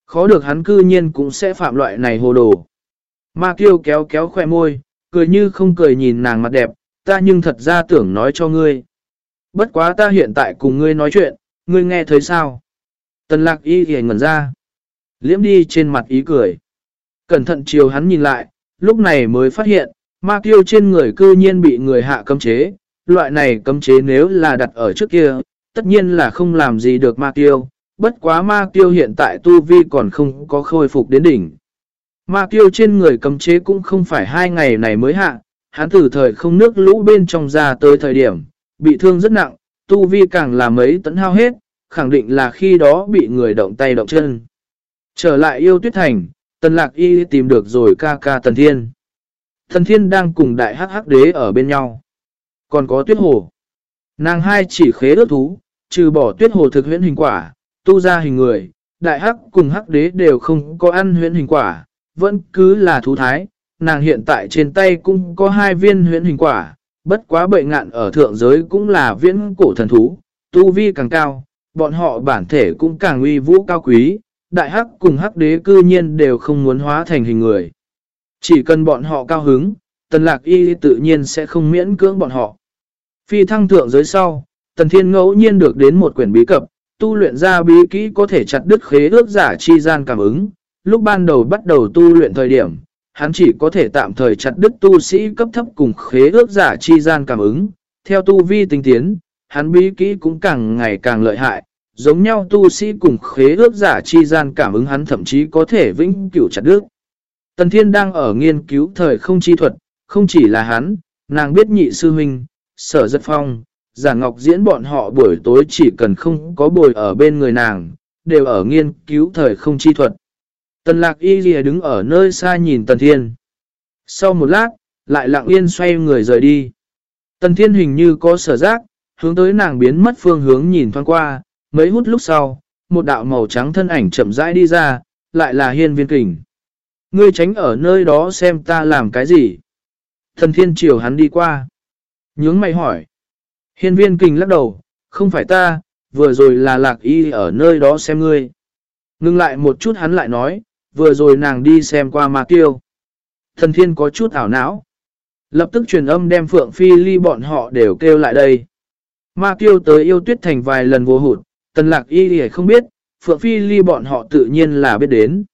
Khó được hắn cư nhiên cũng sẽ phạm loại này hồ đồ. Ma kiêu kéo kéo khoe môi, cười như không cười nhìn nàng mặt đẹp, ta nhưng thật ra tưởng nói cho ngươi. Bất quá ta hiện tại cùng ngươi nói chuyện, ngươi nghe thấy sao? Tần lạc y thì ngẩn ra. Liễm đi trên mặt ý cười. Cẩn thận chiều hắn nhìn lại, lúc này mới phát hiện, ma kiêu trên người cư nhiên bị người hạ cấm chế. Loại này cấm chế nếu là đặt ở trước kia, tất nhiên là không làm gì được ma tiêu. Bất quá ma tiêu hiện tại tu vi còn không có khôi phục đến đỉnh. Ma tiêu trên người cấm chế cũng không phải hai ngày này mới hạ, hắn từ thời không nước lũ bên trong ra tới thời điểm, bị thương rất nặng, tu vi càng là mấy tấn hao hết, khẳng định là khi đó bị người động tay động chân. Trở lại yêu tuyết thành, Tần lạc y tìm được rồi ca ca Tần Thiên. Tần Thiên đang cùng đại hắc hắc đế ở bên nhau. Còn có tuyết hồ. Nàng hai chỉ khế ước thú, trừ bỏ tuyết hồ thực huyễn hình quả, tu ra hình người, đại hắc cùng hắc đế đều không có ăn huyễn hình quả, vẫn cứ là thú thái. Nàng hiện tại trên tay cũng có hai viên huyễn hình quả, bất quá bệnh ngạn ở thượng giới cũng là viễn cổ thần thú, tu vi càng cao, bọn họ bản thể cũng càng uy vũ cao quý, đại hắc cùng hắc đế cư nhiên đều không muốn hóa thành hình người. Chỉ cần bọn họ cao hứng, tần lạc y tự nhiên sẽ không miễn cưỡng bọn họ. Phi thăng thượng giới sau, tần thiên ngẫu nhiên được đến một quyển bí cập, tu luyện ra bí kỹ có thể chặt đứt khế ước giả chi gian cảm ứng. Lúc ban đầu bắt đầu tu luyện thời điểm, hắn chỉ có thể tạm thời chặt đứt tu sĩ cấp thấp cùng khế ước giả chi gian cảm ứng. Theo tu vi tinh tiến, hắn bí kỹ cũng càng ngày càng lợi hại, giống nhau tu sĩ cùng khế ước giả chi gian cảm ứng hắn thậm chí có thể vĩnh cửu chặt đứt. Tần Thiên đang ở nghiên cứu thời không chi thuật, không chỉ là hắn, nàng biết nhị sư huynh, sở giật phong, giả ngọc diễn bọn họ buổi tối chỉ cần không có bồi ở bên người nàng, đều ở nghiên cứu thời không chi thuật. Tần lạc y lìa đứng ở nơi xa nhìn Tần Thiên. Sau một lát, lại lặng yên xoay người rời đi. Tần Thiên hình như có sở giác, hướng tới nàng biến mất phương hướng nhìn thoáng qua, mấy hút lúc sau, một đạo màu trắng thân ảnh chậm rãi đi ra, lại là hiên viên kình. Ngươi tránh ở nơi đó xem ta làm cái gì. Thần thiên chiều hắn đi qua. Nhướng mày hỏi. Hiên viên kình lắc đầu, không phải ta, vừa rồi là lạc y ở nơi đó xem ngươi. Ngưng lại một chút hắn lại nói, vừa rồi nàng đi xem qua ma tiêu. Thần thiên có chút ảo não. Lập tức truyền âm đem Phượng Phi Ly bọn họ đều kêu lại đây. Ma tiêu tới yêu tuyết thành vài lần vô hụt, tần lạc y thì không biết, Phượng Phi Ly bọn họ tự nhiên là biết đến.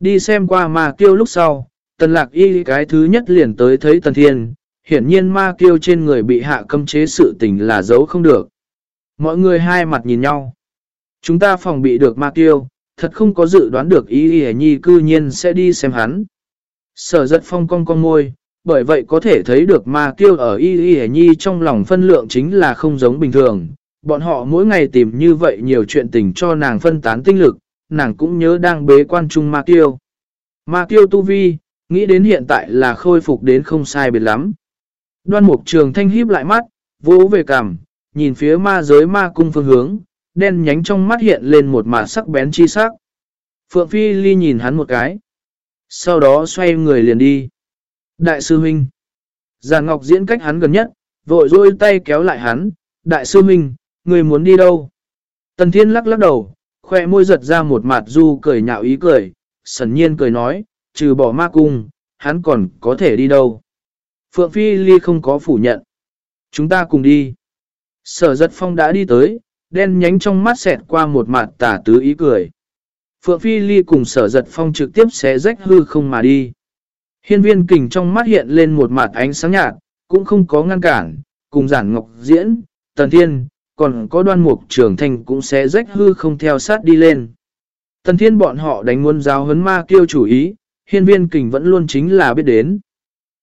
Đi xem qua ma tiêu lúc sau, tần lạc y cái thứ nhất liền tới thấy tần thiên, hiển nhiên ma kiêu trên người bị hạ cấm chế sự tình là giấu không được. Mọi người hai mặt nhìn nhau. Chúng ta phòng bị được ma kiêu, thật không có dự đoán được ý y nhi cư nhiên sẽ đi xem hắn. Sở giật phong cong cong môi, bởi vậy có thể thấy được ma kiêu ở y y nhi trong lòng phân lượng chính là không giống bình thường. Bọn họ mỗi ngày tìm như vậy nhiều chuyện tình cho nàng phân tán tinh lực, nàng cũng nhớ đang bế quan trung ma kiêu. Ma kiêu tu vi, nghĩ đến hiện tại là khôi phục đến không sai biệt lắm. Đoan mục trường thanh híp lại mắt, vỗ về cằm, nhìn phía ma giới ma cung phương hướng, đen nhánh trong mắt hiện lên một mạt sắc bén chi sắc. Phượng Phi Ly nhìn hắn một cái. Sau đó xoay người liền đi. Đại sư huynh. Giàn Ngọc diễn cách hắn gần nhất, vội dôi tay kéo lại hắn. Đại sư huynh, người muốn đi đâu? Tần Thiên lắc lắc đầu, khoe môi giật ra một mặt du cười nhạo ý cười. Sần nhiên cười nói, trừ bỏ ma cung, hắn còn có thể đi đâu? Phượng Phi Ly không có phủ nhận. Chúng ta cùng đi. Sở giật phong đã đi tới, đen nhánh trong mắt xẹt qua một mặt tả tứ ý cười. Phượng Phi Ly cùng sở giật phong trực tiếp xé rách hư không mà đi. Hiên viên kình trong mắt hiện lên một mặt ánh sáng nhạt, cũng không có ngăn cản, cùng giản ngọc diễn, tần thiên, còn có đoan mục trưởng thành cũng xé rách hư không theo sát đi lên. Tần thiên bọn họ đánh muôn giáo huấn ma kêu chủ ý, hiên viên kình vẫn luôn chính là biết đến.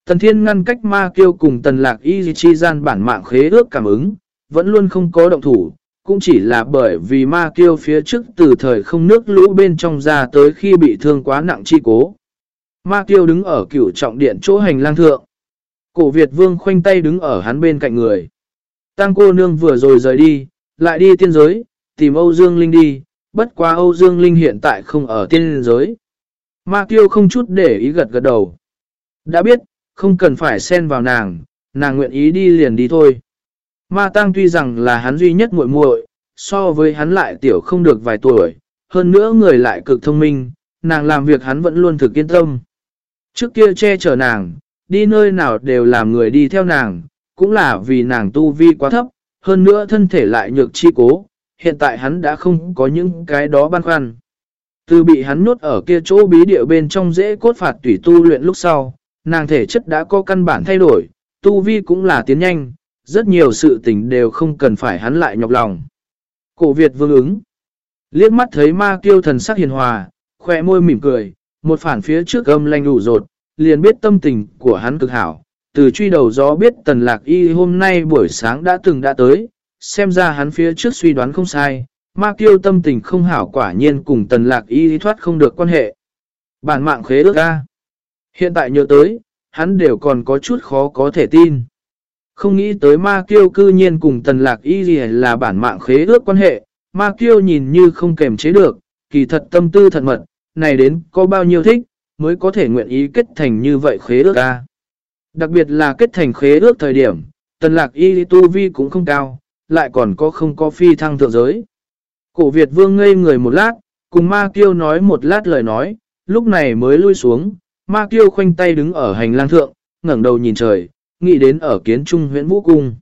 Tần thiên ngăn cách ma kiêu cùng tần lạc y chi gian bản mạng khế ước cảm ứng, vẫn luôn không có động thủ, cũng chỉ là bởi vì ma kiêu phía trước từ thời không nước lũ bên trong ra tới khi bị thương quá nặng chi cố. Ma kiêu đứng ở cửu trọng điện chỗ hành lang thượng. Cổ Việt vương khoanh tay đứng ở hắn bên cạnh người. Tăng cô nương vừa rồi rời đi, lại đi tiên giới, tìm Âu Dương Linh đi, bất quá Âu Dương Linh hiện tại không ở tiên giới. Ma kiêu không chút để ý gật gật đầu. Đã biết, không cần phải xen vào nàng, nàng nguyện ý đi liền đi thôi. Ma Tăng tuy rằng là hắn duy nhất muội muội, so với hắn lại tiểu không được vài tuổi, hơn nữa người lại cực thông minh, nàng làm việc hắn vẫn luôn thực yên tâm. Trước kia che chở nàng, đi nơi nào đều làm người đi theo nàng, cũng là vì nàng tu vi quá thấp, hơn nữa thân thể lại nhược chi cố, hiện tại hắn đã không có những cái đó băn khoăn. Từ bị hắn nuốt ở kia chỗ bí địa bên trong dễ cốt phạt tùy tu luyện lúc sau, nàng thể chất đã có căn bản thay đổi, tu vi cũng là tiến nhanh, rất nhiều sự tình đều không cần phải hắn lại nhọc lòng. Cổ Việt vương ứng. Liếc mắt thấy ma kiêu thần sắc hiền hòa, khỏe môi mỉm cười, một phản phía trước âm lanh đủ rột, liền biết tâm tình của hắn cực hảo. Từ truy đầu gió biết tần lạc y hôm nay buổi sáng đã từng đã tới, xem ra hắn phía trước suy đoán không sai, ma kiêu tâm tình không hảo quả nhiên cùng tần lạc y thoát không được quan hệ. Bản mạng khế ước ra. Hiện tại nhớ tới, hắn đều còn có chút khó có thể tin. Không nghĩ tới ma kiêu cư nhiên cùng tần lạc y gì là bản mạng khế ước quan hệ, ma kiêu nhìn như không kềm chế được, kỳ thật tâm tư thật mật, này đến có bao nhiêu thích, mới có thể nguyện ý kết thành như vậy khế ước ca. Đặc biệt là kết thành khế ước thời điểm, tần lạc y tu vi cũng không cao, lại còn có không có phi thăng thượng giới. Cổ Việt vương ngây người một lát, cùng ma kiêu nói một lát lời nói, lúc này mới lui xuống, ma kiêu khoanh tay đứng ở hành lang thượng, ngẩng đầu nhìn trời, nghĩ đến ở kiến trung huyện vũ cung.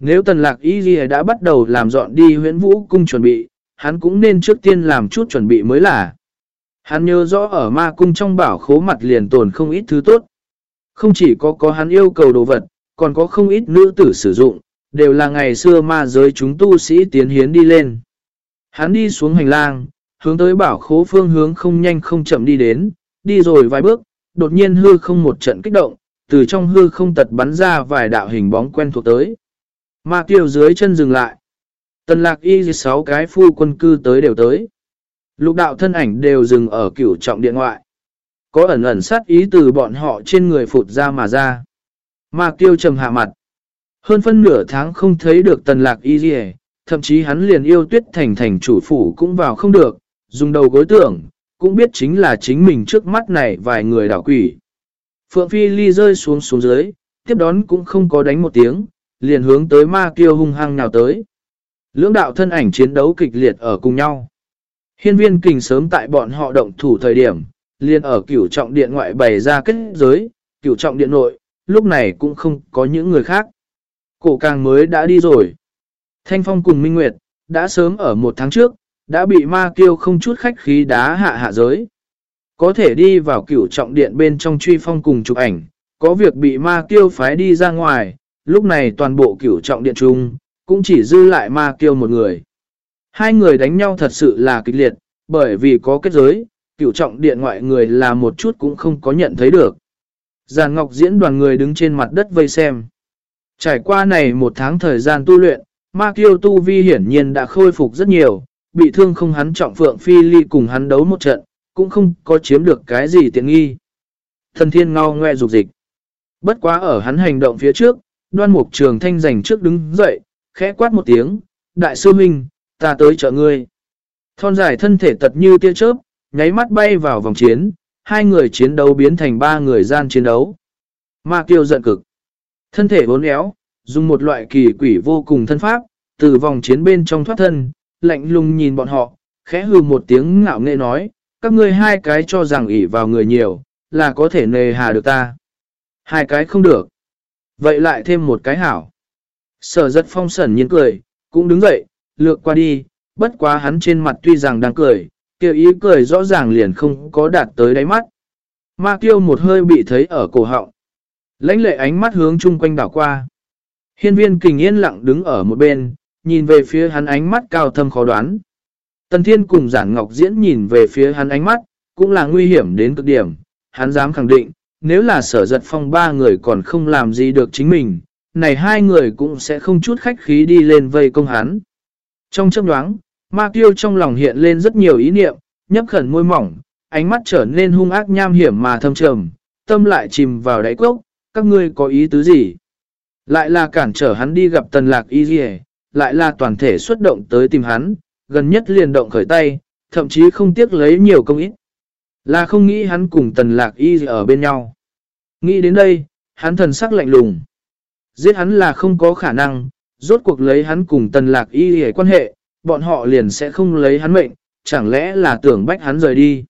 Nếu tần lạc y gì đã bắt đầu làm dọn đi huyện vũ cung chuẩn bị, hắn cũng nên trước tiên làm chút chuẩn bị mới là. Hắn nhớ rõ ở ma cung trong bảo khố mặt liền tồn không ít thứ tốt. Không chỉ có có hắn yêu cầu đồ vật, còn có không ít nữ tử sử dụng, đều là ngày xưa ma giới chúng tu sĩ tiến hiến đi lên. Hắn đi xuống hành lang, hướng tới bảo khố phương hướng không nhanh không chậm đi đến, đi rồi vài bước, đột nhiên hư không một trận kích động, từ trong hư không tật bắn ra vài đạo hình bóng quen thuộc tới. Ma Tiêu dưới chân dừng lại. Tần lạc y sáu cái phu quân cư tới đều tới. Lục đạo thân ảnh đều dừng ở cửu trọng điện ngoại. Có ẩn ẩn sát ý từ bọn họ trên người phụt ra mà ra. Ma Tiêu trầm hạ mặt. Hơn phân nửa tháng không thấy được tần lạc y gì thậm chí hắn liền yêu tuyết thành thành chủ phủ cũng vào không được, dùng đầu gối tưởng, cũng biết chính là chính mình trước mắt này vài người đảo quỷ. Phượng Phi Ly rơi xuống xuống dưới, tiếp đón cũng không có đánh một tiếng, liền hướng tới ma kiêu hung hăng nào tới. Lưỡng đạo thân ảnh chiến đấu kịch liệt ở cùng nhau. Hiên viên kình sớm tại bọn họ động thủ thời điểm, liền ở cửu trọng điện ngoại bày ra kết giới, cửu trọng điện nội, lúc này cũng không có những người khác. Cổ càng mới đã đi rồi. Thanh Phong cùng Minh Nguyệt, đã sớm ở một tháng trước, đã bị ma kiêu không chút khách khí đá hạ hạ giới. Có thể đi vào cửu trọng điện bên trong truy phong cùng chụp ảnh, có việc bị ma kiêu phái đi ra ngoài, lúc này toàn bộ cửu trọng điện chung, cũng chỉ dư lại ma kiêu một người. Hai người đánh nhau thật sự là kịch liệt, bởi vì có kết giới, cửu trọng điện ngoại người là một chút cũng không có nhận thấy được. Giàn Ngọc diễn đoàn người đứng trên mặt đất vây xem. Trải qua này một tháng thời gian tu luyện, Ma Kiêu Tu Vi hiển nhiên đã khôi phục rất nhiều, bị thương không hắn trọng phượng phi ly cùng hắn đấu một trận, cũng không có chiếm được cái gì tiện nghi. Thần thiên ngao ngoe dục dịch. Bất quá ở hắn hành động phía trước, đoan mục trường thanh giành trước đứng dậy, khẽ quát một tiếng, đại sư minh, ta tới chợ ngươi. Thon dài thân thể tật như tia chớp, nháy mắt bay vào vòng chiến, hai người chiến đấu biến thành ba người gian chiến đấu. Ma kiêu giận cực. Thân thể bốn éo, dùng một loại kỳ quỷ vô cùng thân pháp, từ vòng chiến bên trong thoát thân, lạnh lùng nhìn bọn họ, khẽ hừ một tiếng ngạo nghệ nói, các ngươi hai cái cho rằng ỷ vào người nhiều, là có thể nề hà được ta. Hai cái không được. Vậy lại thêm một cái hảo. Sở rất phong sẩn nhiên cười, cũng đứng dậy, lược qua đi, bất quá hắn trên mặt tuy rằng đang cười, kêu ý cười rõ ràng liền không có đạt tới đáy mắt. Ma tiêu một hơi bị thấy ở cổ họng. lãnh lệ ánh mắt hướng chung quanh đảo qua. Hiên viên kình yên lặng đứng ở một bên, nhìn về phía hắn ánh mắt cao thâm khó đoán. Tần Thiên cùng Giản Ngọc Diễn nhìn về phía hắn ánh mắt, cũng là nguy hiểm đến cực điểm. Hắn dám khẳng định, nếu là sở giật phong ba người còn không làm gì được chính mình, này hai người cũng sẽ không chút khách khí đi lên vây công hắn. Trong chấp đoáng, Ma Kiêu trong lòng hiện lên rất nhiều ý niệm, nhấp khẩn môi mỏng, ánh mắt trở nên hung ác nham hiểm mà thâm trầm, tâm lại chìm vào đáy cốc, các ngươi có ý tứ gì? Lại là cản trở hắn đi gặp tần lạc y dì lại là toàn thể xuất động tới tìm hắn, gần nhất liền động khởi tay, thậm chí không tiếc lấy nhiều công ít. Là không nghĩ hắn cùng tần lạc y ở bên nhau. Nghĩ đến đây, hắn thần sắc lạnh lùng. Giết hắn là không có khả năng, rốt cuộc lấy hắn cùng tần lạc y hề quan hệ, bọn họ liền sẽ không lấy hắn mệnh, chẳng lẽ là tưởng bách hắn rời đi.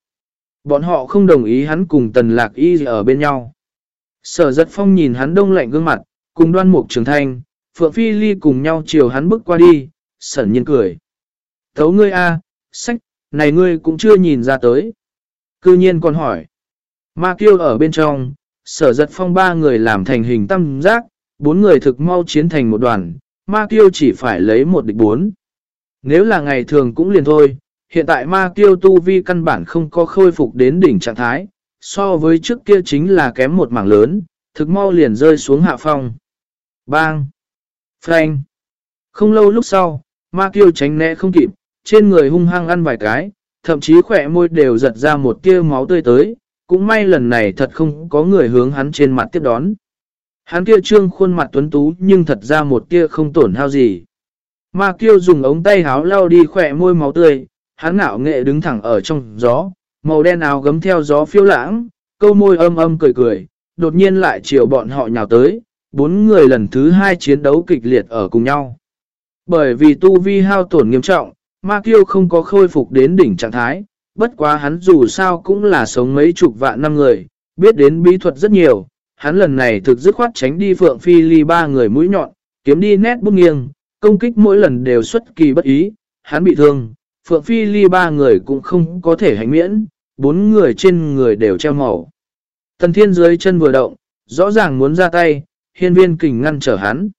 Bọn họ không đồng ý hắn cùng tần lạc y ở bên nhau. Sở giật phong nhìn hắn đông lạnh gương mặt, cùng đoan mục trường thanh, Phượng Phi Ly cùng nhau chiều hắn bước qua đi, sẩn nhiên cười. Thấu ngươi a, sách, này ngươi cũng chưa nhìn ra tới. Cư nhiên còn hỏi. Ma kiêu ở bên trong, sở giật phong ba người làm thành hình tam giác, bốn người thực mau chiến thành một đoàn, ma kiêu chỉ phải lấy một địch bốn. Nếu là ngày thường cũng liền thôi, hiện tại ma kiêu tu vi căn bản không có khôi phục đến đỉnh trạng thái, so với trước kia chính là kém một mảng lớn, thực mau liền rơi xuống hạ phong. Bang! Phanh. Không lâu lúc sau, ma kiêu tránh né không kịp, trên người hung hăng ăn vài cái, thậm chí khỏe môi đều giật ra một tia máu tươi tới, cũng may lần này thật không có người hướng hắn trên mặt tiếp đón. Hắn kia trương khuôn mặt tuấn tú nhưng thật ra một tia không tổn hao gì. Ma kiêu dùng ống tay háo lau đi khỏe môi máu tươi, hắn ngạo nghệ đứng thẳng ở trong gió, màu đen áo gấm theo gió phiêu lãng, câu môi âm âm cười cười, đột nhiên lại chiều bọn họ nhào tới, bốn người lần thứ hai chiến đấu kịch liệt ở cùng nhau. Bởi vì tu vi hao tổn nghiêm trọng, Ma Kiêu không có khôi phục đến đỉnh trạng thái, bất quá hắn dù sao cũng là sống mấy chục vạn năm người, biết đến bí thuật rất nhiều, hắn lần này thực dứt khoát tránh đi Phượng Phi Ly ba người mũi nhọn, kiếm đi nét bút nghiêng, công kích mỗi lần đều xuất kỳ bất ý, hắn bị thương, Phượng Phi Ly ba người cũng không có thể hành miễn, bốn người trên người đều treo màu. Tần Thiên dưới chân vừa động, rõ ràng muốn ra tay, hiên viên kình ngăn trở hắn.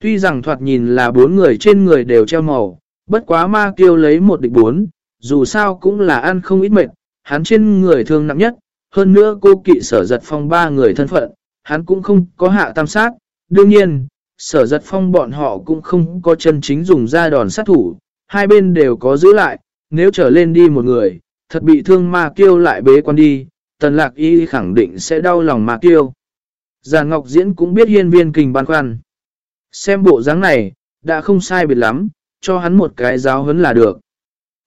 Tuy rằng thoạt nhìn là bốn người trên người đều treo màu, bất quá ma kiêu lấy một địch bốn, dù sao cũng là ăn không ít mệt, hắn trên người thương nặng nhất, hơn nữa cô kỵ sở giật phong ba người thân phận, hắn cũng không có hạ tam sát, đương nhiên, sở giật phong bọn họ cũng không có chân chính dùng ra đòn sát thủ, hai bên đều có giữ lại, nếu trở lên đi một người, thật bị thương ma kiêu lại bế quan đi, tần lạc y khẳng định sẽ đau lòng ma kiêu. Già Ngọc Diễn cũng biết hiên viên kình băn khoăn. Xem bộ dáng này, đã không sai biệt lắm, cho hắn một cái giáo hấn là được.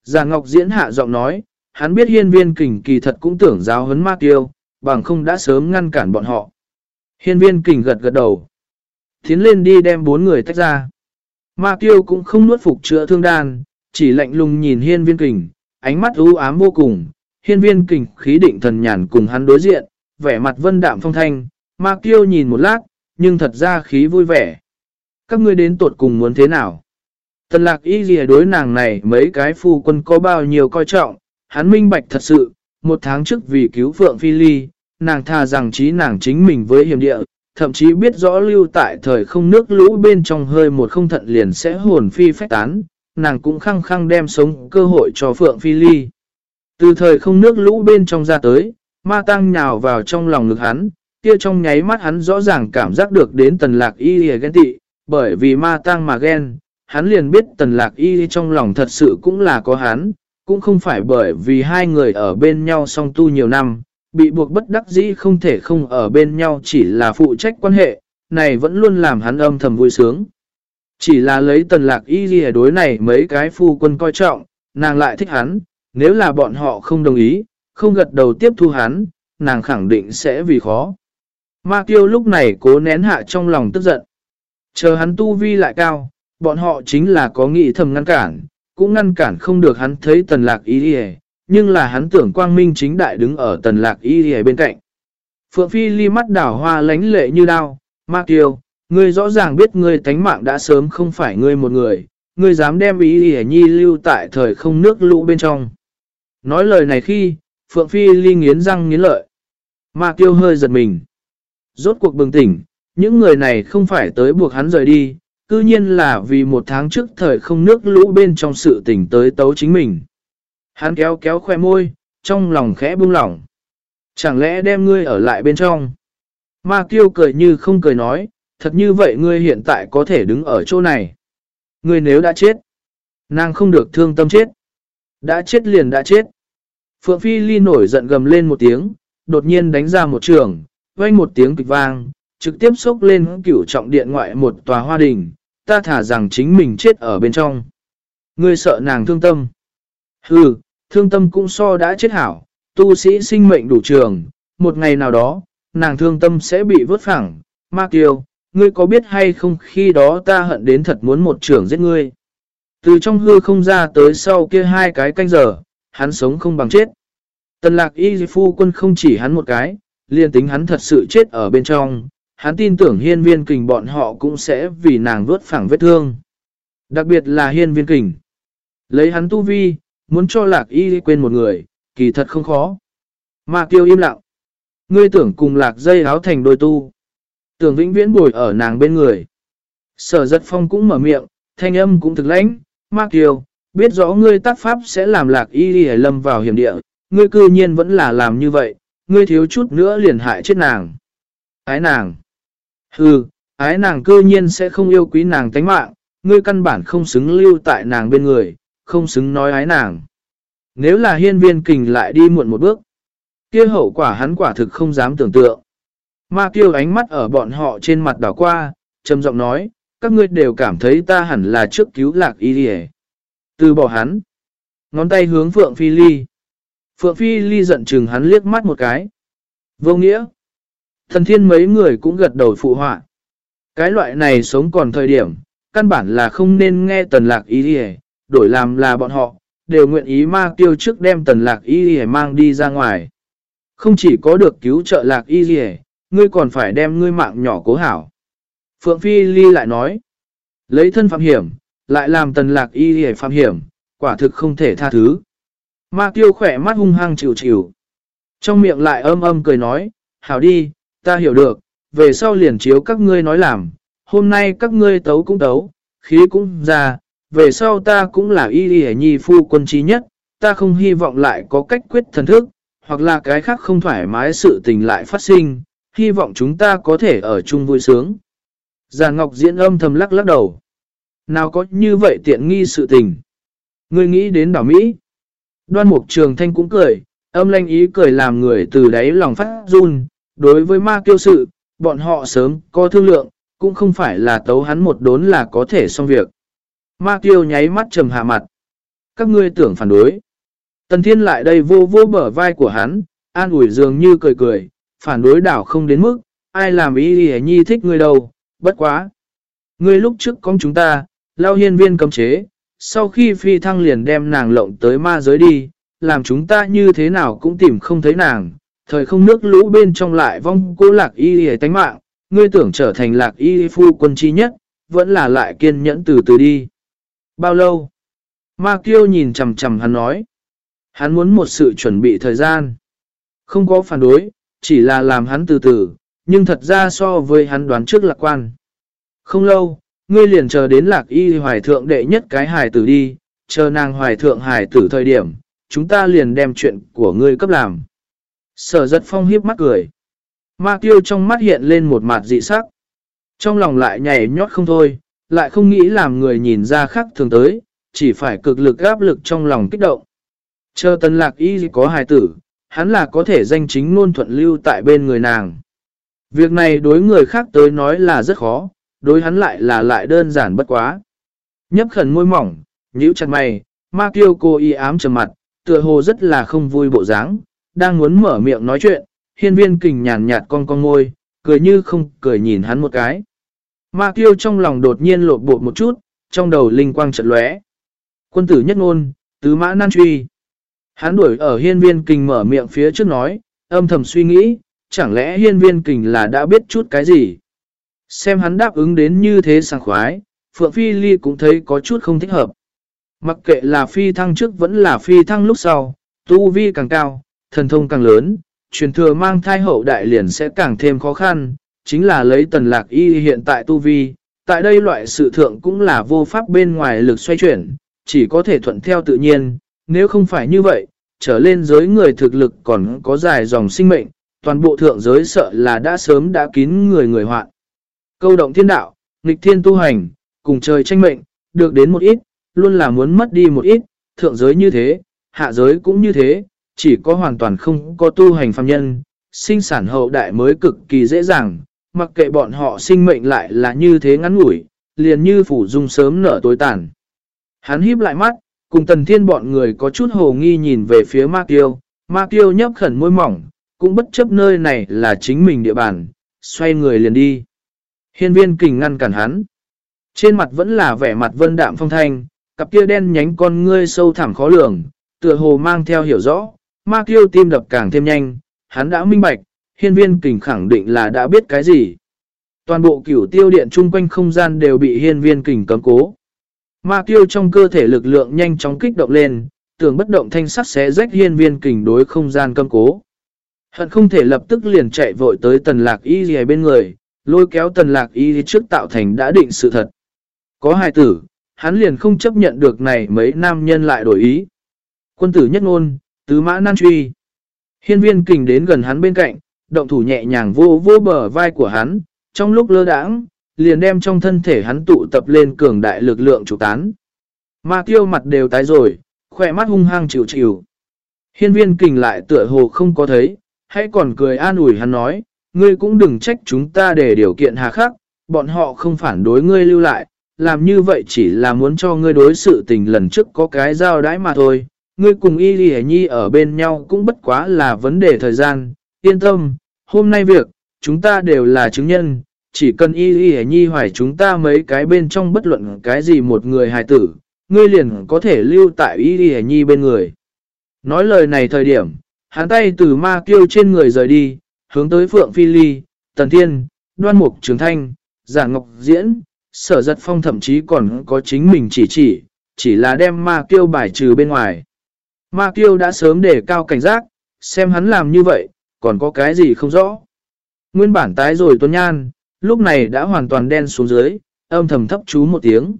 Già Ngọc Diễn hạ giọng nói, hắn biết hiên viên kình kỳ thật cũng tưởng giáo hấn ma tiêu, bằng không đã sớm ngăn cản bọn họ. Hiên viên kình gật gật đầu. Tiến lên đi đem bốn người tách ra. Ma tiêu cũng không nuốt phục chữa thương đan, chỉ lạnh lùng nhìn hiên viên kình, ánh mắt u ám vô cùng. Hiên viên kình khí định thần nhàn cùng hắn đối diện, vẻ mặt vân đạm phong thanh. Ma tiêu nhìn một lát, nhưng thật ra khí vui vẻ. Các ngươi đến tột cùng muốn thế nào? Tần lạc y gì đối nàng này mấy cái phu quân có bao nhiêu coi trọng, hắn minh bạch thật sự, một tháng trước vì cứu Phượng Phi Ly, nàng thà rằng trí nàng chính mình với hiểm địa, thậm chí biết rõ lưu tại thời không nước lũ bên trong hơi một không thận liền sẽ hồn phi phách tán, nàng cũng khăng khăng đem sống cơ hội cho Phượng Phi Ly. Từ thời không nước lũ bên trong ra tới, ma tăng nhào vào trong lòng ngực hắn, kia trong nháy mắt hắn rõ ràng cảm giác được đến tần lạc y hề ghen tị, bởi vì ma tang mà ghen, hắn liền biết tần lạc y trong lòng thật sự cũng là có hắn, cũng không phải bởi vì hai người ở bên nhau song tu nhiều năm, bị buộc bất đắc dĩ không thể không ở bên nhau chỉ là phụ trách quan hệ, này vẫn luôn làm hắn âm thầm vui sướng. Chỉ là lấy tần lạc y ghi đối này mấy cái phu quân coi trọng, nàng lại thích hắn, nếu là bọn họ không đồng ý, không gật đầu tiếp thu hắn, nàng khẳng định sẽ vì khó. Ma Kiêu lúc này cố nén hạ trong lòng tức giận. Chờ hắn tu vi lại cao, bọn họ chính là có nghị thầm ngăn cản, cũng ngăn cản không được hắn thấy tần lạc y đi nhưng là hắn tưởng quang minh chính đại đứng ở tần lạc y đi bên cạnh. Phượng Phi ly mắt đảo hoa lánh lệ như đao, Ma Kiêu, ngươi rõ ràng biết ngươi tánh mạng đã sớm không phải ngươi một người, ngươi dám đem ý đi nhi lưu tại thời không nước lũ bên trong. Nói lời này khi, Phượng Phi ly nghiến răng nghiến lợi. Ma Kiêu hơi giật mình. Rốt cuộc bừng tỉnh, những người này không phải tới buộc hắn rời đi, cư nhiên là vì một tháng trước thời không nước lũ bên trong sự tỉnh tới tấu chính mình. Hắn kéo kéo khoe môi, trong lòng khẽ buông lỏng. Chẳng lẽ đem ngươi ở lại bên trong? Ma kiêu cười như không cười nói, thật như vậy ngươi hiện tại có thể đứng ở chỗ này. Ngươi nếu đã chết, nàng không được thương tâm chết. Đã chết liền đã chết. Phượng Phi Ly nổi giận gầm lên một tiếng, đột nhiên đánh ra một trường, vang một tiếng kịch vang, trực tiếp xốc lên cửu trọng điện ngoại một tòa hoa đình, ta thả rằng chính mình chết ở bên trong. Ngươi sợ nàng thương tâm. Hừ, thương tâm cũng so đã chết hảo, tu sĩ sinh mệnh đủ trường, một ngày nào đó, nàng thương tâm sẽ bị vớt phẳng. Ma Kiều, ngươi có biết hay không khi đó ta hận đến thật muốn một trưởng giết ngươi. Từ trong hư không ra tới sau kia hai cái canh giờ, hắn sống không bằng chết. Tần lạc y phu quân không chỉ hắn một cái, liền tính hắn thật sự chết ở bên trong, hắn tin tưởng hiên viên kình bọn họ cũng sẽ vì nàng vớt phẳng vết thương. Đặc biệt là hiên viên kình. Lấy hắn tu vi, muốn cho lạc y quên một người, kỳ thật không khó. Mà kiêu im lặng. Ngươi tưởng cùng lạc dây áo thành đôi tu. Tưởng vĩnh viễn bồi ở nàng bên người. Sở giật phong cũng mở miệng, thanh âm cũng thực lãnh. Ma kiều, biết rõ ngươi tác pháp sẽ làm lạc y đi lâm vào hiểm địa. Ngươi cư nhiên vẫn là làm như vậy. Ngươi thiếu chút nữa liền hại chết nàng. Ái nàng. Hừ, ái nàng cơ nhiên sẽ không yêu quý nàng tánh mạng. Ngươi căn bản không xứng lưu tại nàng bên người, không xứng nói ái nàng. Nếu là hiên viên kình lại đi muộn một bước, kia hậu quả hắn quả thực không dám tưởng tượng. Ma kiêu ánh mắt ở bọn họ trên mặt đảo qua, trầm giọng nói, các ngươi đều cảm thấy ta hẳn là trước cứu lạc y Từ bỏ hắn. Ngón tay hướng Phượng Phi Ly. Phượng Phi Ly giận chừng hắn liếc mắt một cái. Vô nghĩa. Thần thiên mấy người cũng gật đầu phụ họa. Cái loại này sống còn thời điểm, căn bản là không nên nghe tần lạc ý đi đổi làm là bọn họ, đều nguyện ý ma tiêu trước đem tần lạc y đi mang đi ra ngoài. Không chỉ có được cứu trợ lạc y đi ngươi còn phải đem ngươi mạng nhỏ cố hảo. Phượng Phi Ly lại nói, lấy thân phạm hiểm, lại làm tần lạc y đi phạm hiểm, quả thực không thể tha thứ. Ma tiêu khỏe mắt hung hăng chịu chịu. Trong miệng lại âm âm cười nói, hảo đi, ta hiểu được, về sau liền chiếu các ngươi nói làm, hôm nay các ngươi tấu cũng tấu, khí cũng ra, về sau ta cũng là y y nhi phu quân trí nhất, ta không hy vọng lại có cách quyết thần thức, hoặc là cái khác không thoải mái sự tình lại phát sinh, hy vọng chúng ta có thể ở chung vui sướng. Già Ngọc diễn âm thầm lắc lắc đầu. Nào có như vậy tiện nghi sự tình. Ngươi nghĩ đến đảo Mỹ. Đoan mục trường thanh cũng cười, âm lanh ý cười làm người từ đáy lòng phát run. Đối với ma kiêu sự, bọn họ sớm có thương lượng, cũng không phải là tấu hắn một đốn là có thể xong việc. Ma Kiêu nháy mắt trầm hạ mặt. Các ngươi tưởng phản đối. Tần Thiên lại đây vô vô bờ vai của hắn, an ủi dường như cười cười, phản đối đảo không đến mức, ai làm ý ý nhi thích ngươi đâu, bất quá. Ngươi lúc trước con chúng ta, lao hiên viên cấm chế, sau khi phi thăng liền đem nàng lộng tới ma giới đi, làm chúng ta như thế nào cũng tìm không thấy nàng, thời không nước lũ bên trong lại vong cô lạc y y tánh mạng, ngươi tưởng trở thành lạc y phu quân chi nhất, vẫn là lại kiên nhẫn từ từ đi. Bao lâu? Ma Kiêu nhìn chầm chầm hắn nói. Hắn muốn một sự chuẩn bị thời gian. Không có phản đối, chỉ là làm hắn từ từ, nhưng thật ra so với hắn đoán trước lạc quan. Không lâu, ngươi liền chờ đến lạc y hoài thượng đệ nhất cái hài tử đi, chờ nàng hoài thượng hài tử thời điểm, chúng ta liền đem chuyện của ngươi cấp làm. Sở giật phong hiếp mắt cười. Ma tiêu trong mắt hiện lên một mặt dị sắc. Trong lòng lại nhảy nhót không thôi, lại không nghĩ làm người nhìn ra khác thường tới, chỉ phải cực lực áp lực trong lòng kích động. Chờ tân lạc y có hài tử, hắn là có thể danh chính luôn thuận lưu tại bên người nàng. Việc này đối người khác tới nói là rất khó, đối hắn lại là lại đơn giản bất quá. Nhấp khẩn môi mỏng, nhíu chặt mày, ma kiêu cô y ám trầm mặt, tựa hồ rất là không vui bộ dáng, đang muốn mở miệng nói chuyện, hiên viên kình nhàn nhạt con con môi, cười như không cười nhìn hắn một cái. Ma kiêu trong lòng đột nhiên lột bột một chút, trong đầu linh quang chợt lóe. Quân tử nhất ngôn, tứ mã nan truy. Hắn đuổi ở hiên viên kình mở miệng phía trước nói, âm thầm suy nghĩ, chẳng lẽ hiên viên kình là đã biết chút cái gì? Xem hắn đáp ứng đến như thế sảng khoái, Phượng Phi Ly cũng thấy có chút không thích hợp. Mặc kệ là phi thăng trước vẫn là phi thăng lúc sau, tu vi càng cao, thần thông càng lớn, truyền thừa mang thai hậu đại liền sẽ càng thêm khó khăn, chính là lấy tần lạc y hiện tại tu vi, tại đây loại sự thượng cũng là vô pháp bên ngoài lực xoay chuyển, chỉ có thể thuận theo tự nhiên, nếu không phải như vậy, trở lên giới người thực lực còn có dài dòng sinh mệnh, toàn bộ thượng giới sợ là đã sớm đã kín người người hoạn. Câu động thiên đạo, nghịch thiên tu hành, cùng trời tranh mệnh, được đến một ít, luôn là muốn mất đi một ít, thượng giới như thế, hạ giới cũng như thế, chỉ có hoàn toàn không có tu hành phàm nhân, sinh sản hậu đại mới cực kỳ dễ dàng, mặc kệ bọn họ sinh mệnh lại là như thế ngắn ngủi, liền như phủ dung sớm nở tối tàn. Hắn híp lại mắt, cùng tần thiên bọn người có chút hồ nghi nhìn về phía Ma Kiêu, Ma Kiêu nhấp khẩn môi mỏng, cũng bất chấp nơi này là chính mình địa bàn, xoay người liền đi. Hiên viên kình ngăn cản hắn. Trên mặt vẫn là vẻ mặt vân đạm phong thanh, cặp kia đen nhánh con ngươi sâu thẳm khó lường, tựa hồ mang theo hiểu rõ, ma kiêu tim đập càng thêm nhanh, hắn đã minh bạch, hiên viên kình khẳng định là đã biết cái gì. Toàn bộ cửu tiêu điện chung quanh không gian đều bị hiên viên kình cấm cố. Ma kiêu trong cơ thể lực lượng nhanh chóng kích động lên, tưởng bất động thanh sắt xé rách hiên viên kình đối không gian cấm cố. Hận không thể lập tức liền chạy vội tới tần lạc y gì bên người, lôi kéo tần lạc y trước tạo thành đã định sự thật. Có hài tử, hắn liền không chấp nhận được này mấy nam nhân lại đổi ý. Quân tử nhất ngôn, tứ mã nan truy. Hiên viên kình đến gần hắn bên cạnh, động thủ nhẹ nhàng vô vô bờ vai của hắn, trong lúc lơ đãng, liền đem trong thân thể hắn tụ tập lên cường đại lực lượng chủ tán. Ma tiêu mặt đều tái rồi, khỏe mắt hung hăng chịu chịu. Hiên viên kình lại tựa hồ không có thấy, hãy còn cười an ủi hắn nói, ngươi cũng đừng trách chúng ta để điều kiện hà khắc, bọn họ không phản đối ngươi lưu lại, làm như vậy chỉ là muốn cho ngươi đối sự tình lần trước có cái giao đãi mà thôi. Ngươi cùng Y Lì Nhi ở bên nhau cũng bất quá là vấn đề thời gian, yên tâm, hôm nay việc, chúng ta đều là chứng nhân, chỉ cần Y Lì Nhi hoài chúng ta mấy cái bên trong bất luận cái gì một người hài tử, ngươi liền có thể lưu tại Y Lì Nhi bên người. Nói lời này thời điểm, hắn tay từ ma kiêu trên người rời đi, hướng tới Phượng Phi Ly, Tần Thiên, Đoan Mục Trường Thanh, Giả Ngọc Diễn, sở giật phong thậm chí còn có chính mình chỉ chỉ, chỉ là đem ma kiêu bài trừ bên ngoài. Ma kiêu đã sớm để cao cảnh giác, xem hắn làm như vậy, còn có cái gì không rõ. Nguyên bản tái rồi tuấn nhan, lúc này đã hoàn toàn đen xuống dưới, âm thầm thấp chú một tiếng.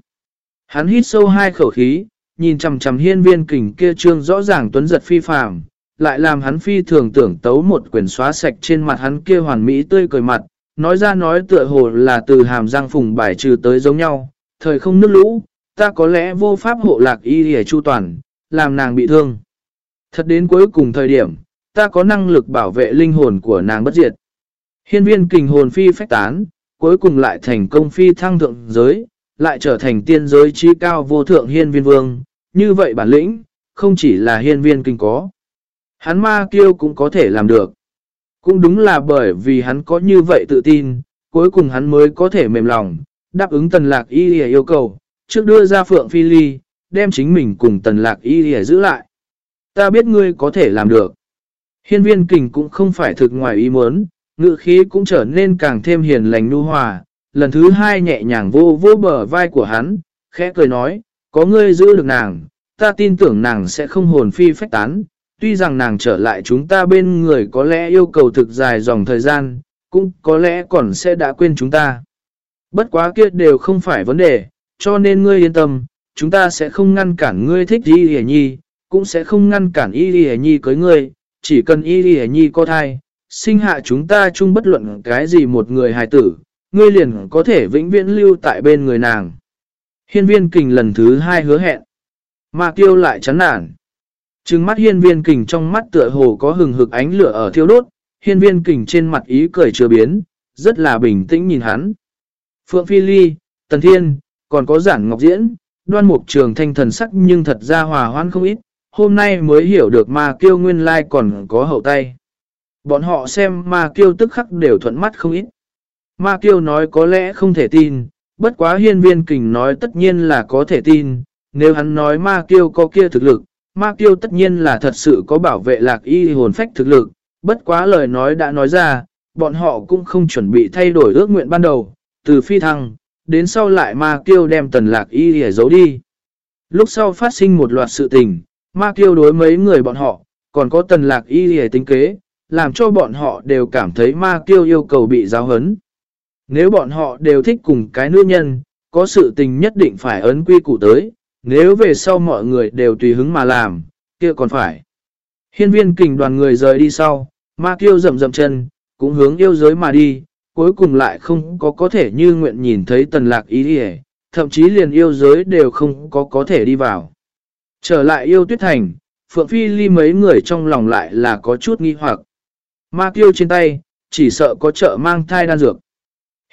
Hắn hít sâu hai khẩu khí, nhìn chầm chầm hiên viên kình kia trương rõ ràng tuấn giật phi phạm, lại làm hắn phi thường tưởng tấu một quyển xóa sạch trên mặt hắn kia hoàn mỹ tươi cười mặt, nói ra nói tựa hồ là từ hàm răng phùng bài trừ tới giống nhau, thời không nước lũ, ta có lẽ vô pháp hộ lạc y hề chu toàn, làm nàng bị thương. Thật đến cuối cùng thời điểm, ta có năng lực bảo vệ linh hồn của nàng bất diệt. Hiên viên kình hồn phi phách tán, cuối cùng lại thành công phi thăng thượng giới, lại trở thành tiên giới trí cao vô thượng hiên viên vương, như vậy bản lĩnh, không chỉ là hiên viên kinh có. Hắn ma kiêu cũng có thể làm được. Cũng đúng là bởi vì hắn có như vậy tự tin, cuối cùng hắn mới có thể mềm lòng, đáp ứng tần lạc y yêu cầu, trước đưa ra phượng phi ly, đem chính mình cùng tần lạc y giữ lại. Ta biết ngươi có thể làm được. Hiên viên kình cũng không phải thực ngoài ý muốn, ngự khí cũng trở nên càng thêm hiền lành nu hòa. Lần thứ hai nhẹ nhàng vô vô bờ vai của hắn, khẽ cười nói, có ngươi giữ được nàng, ta tin tưởng nàng sẽ không hồn phi phách tán. Tuy rằng nàng trở lại chúng ta bên người có lẽ yêu cầu thực dài dòng thời gian, cũng có lẽ còn sẽ đã quên chúng ta. Bất quá kia đều không phải vấn đề, cho nên ngươi yên tâm, chúng ta sẽ không ngăn cản ngươi thích Y Lì Nhi, cũng sẽ không ngăn cản Y Lì Nhi cưới ngươi, chỉ cần Y Lì Nhi có thai, sinh hạ chúng ta chung bất luận cái gì một người hài tử, ngươi liền có thể vĩnh viễn lưu tại bên người nàng. Hiên viên kình lần thứ hai hứa hẹn. Mà Tiêu lại chán nản. Trừng mắt hiên viên kình trong mắt tựa hồ có hừng hực ánh lửa ở thiêu đốt, hiên viên kình trên mặt ý cười chưa biến, rất là bình tĩnh nhìn hắn. Phượng Phi Ly, Tần Thiên, còn có giản ngọc diễn, đoan mục trường thanh thần sắc nhưng thật ra hòa hoan không ít, hôm nay mới hiểu được ma kiêu nguyên lai còn có hậu tay. Bọn họ xem ma kiêu tức khắc đều thuận mắt không ít. Ma kiêu nói có lẽ không thể tin, bất quá hiên viên kình nói tất nhiên là có thể tin, nếu hắn nói ma kiêu có kia thực lực, ma kiêu tất nhiên là thật sự có bảo vệ lạc y hồn phách thực lực, bất quá lời nói đã nói ra, bọn họ cũng không chuẩn bị thay đổi ước nguyện ban đầu, từ phi thăng, đến sau lại ma kiêu đem tần lạc y để giấu đi. Lúc sau phát sinh một loạt sự tình, ma kiêu đối mấy người bọn họ, còn có tần lạc y để tính kế, làm cho bọn họ đều cảm thấy ma kiêu yêu cầu bị giáo hấn. Nếu bọn họ đều thích cùng cái nữ nhân, có sự tình nhất định phải ấn quy củ tới, nếu về sau mọi người đều tùy hứng mà làm, kia còn phải. Hiên viên kình đoàn người rời đi sau, ma kiêu rầm rầm chân, cũng hướng yêu giới mà đi, cuối cùng lại không có có thể như nguyện nhìn thấy tần lạc ý đi thậm chí liền yêu giới đều không có có thể đi vào. Trở lại yêu tuyết thành, Phượng Phi Ly mấy người trong lòng lại là có chút nghi hoặc. Ma kiêu trên tay, chỉ sợ có trợ mang thai đan dược.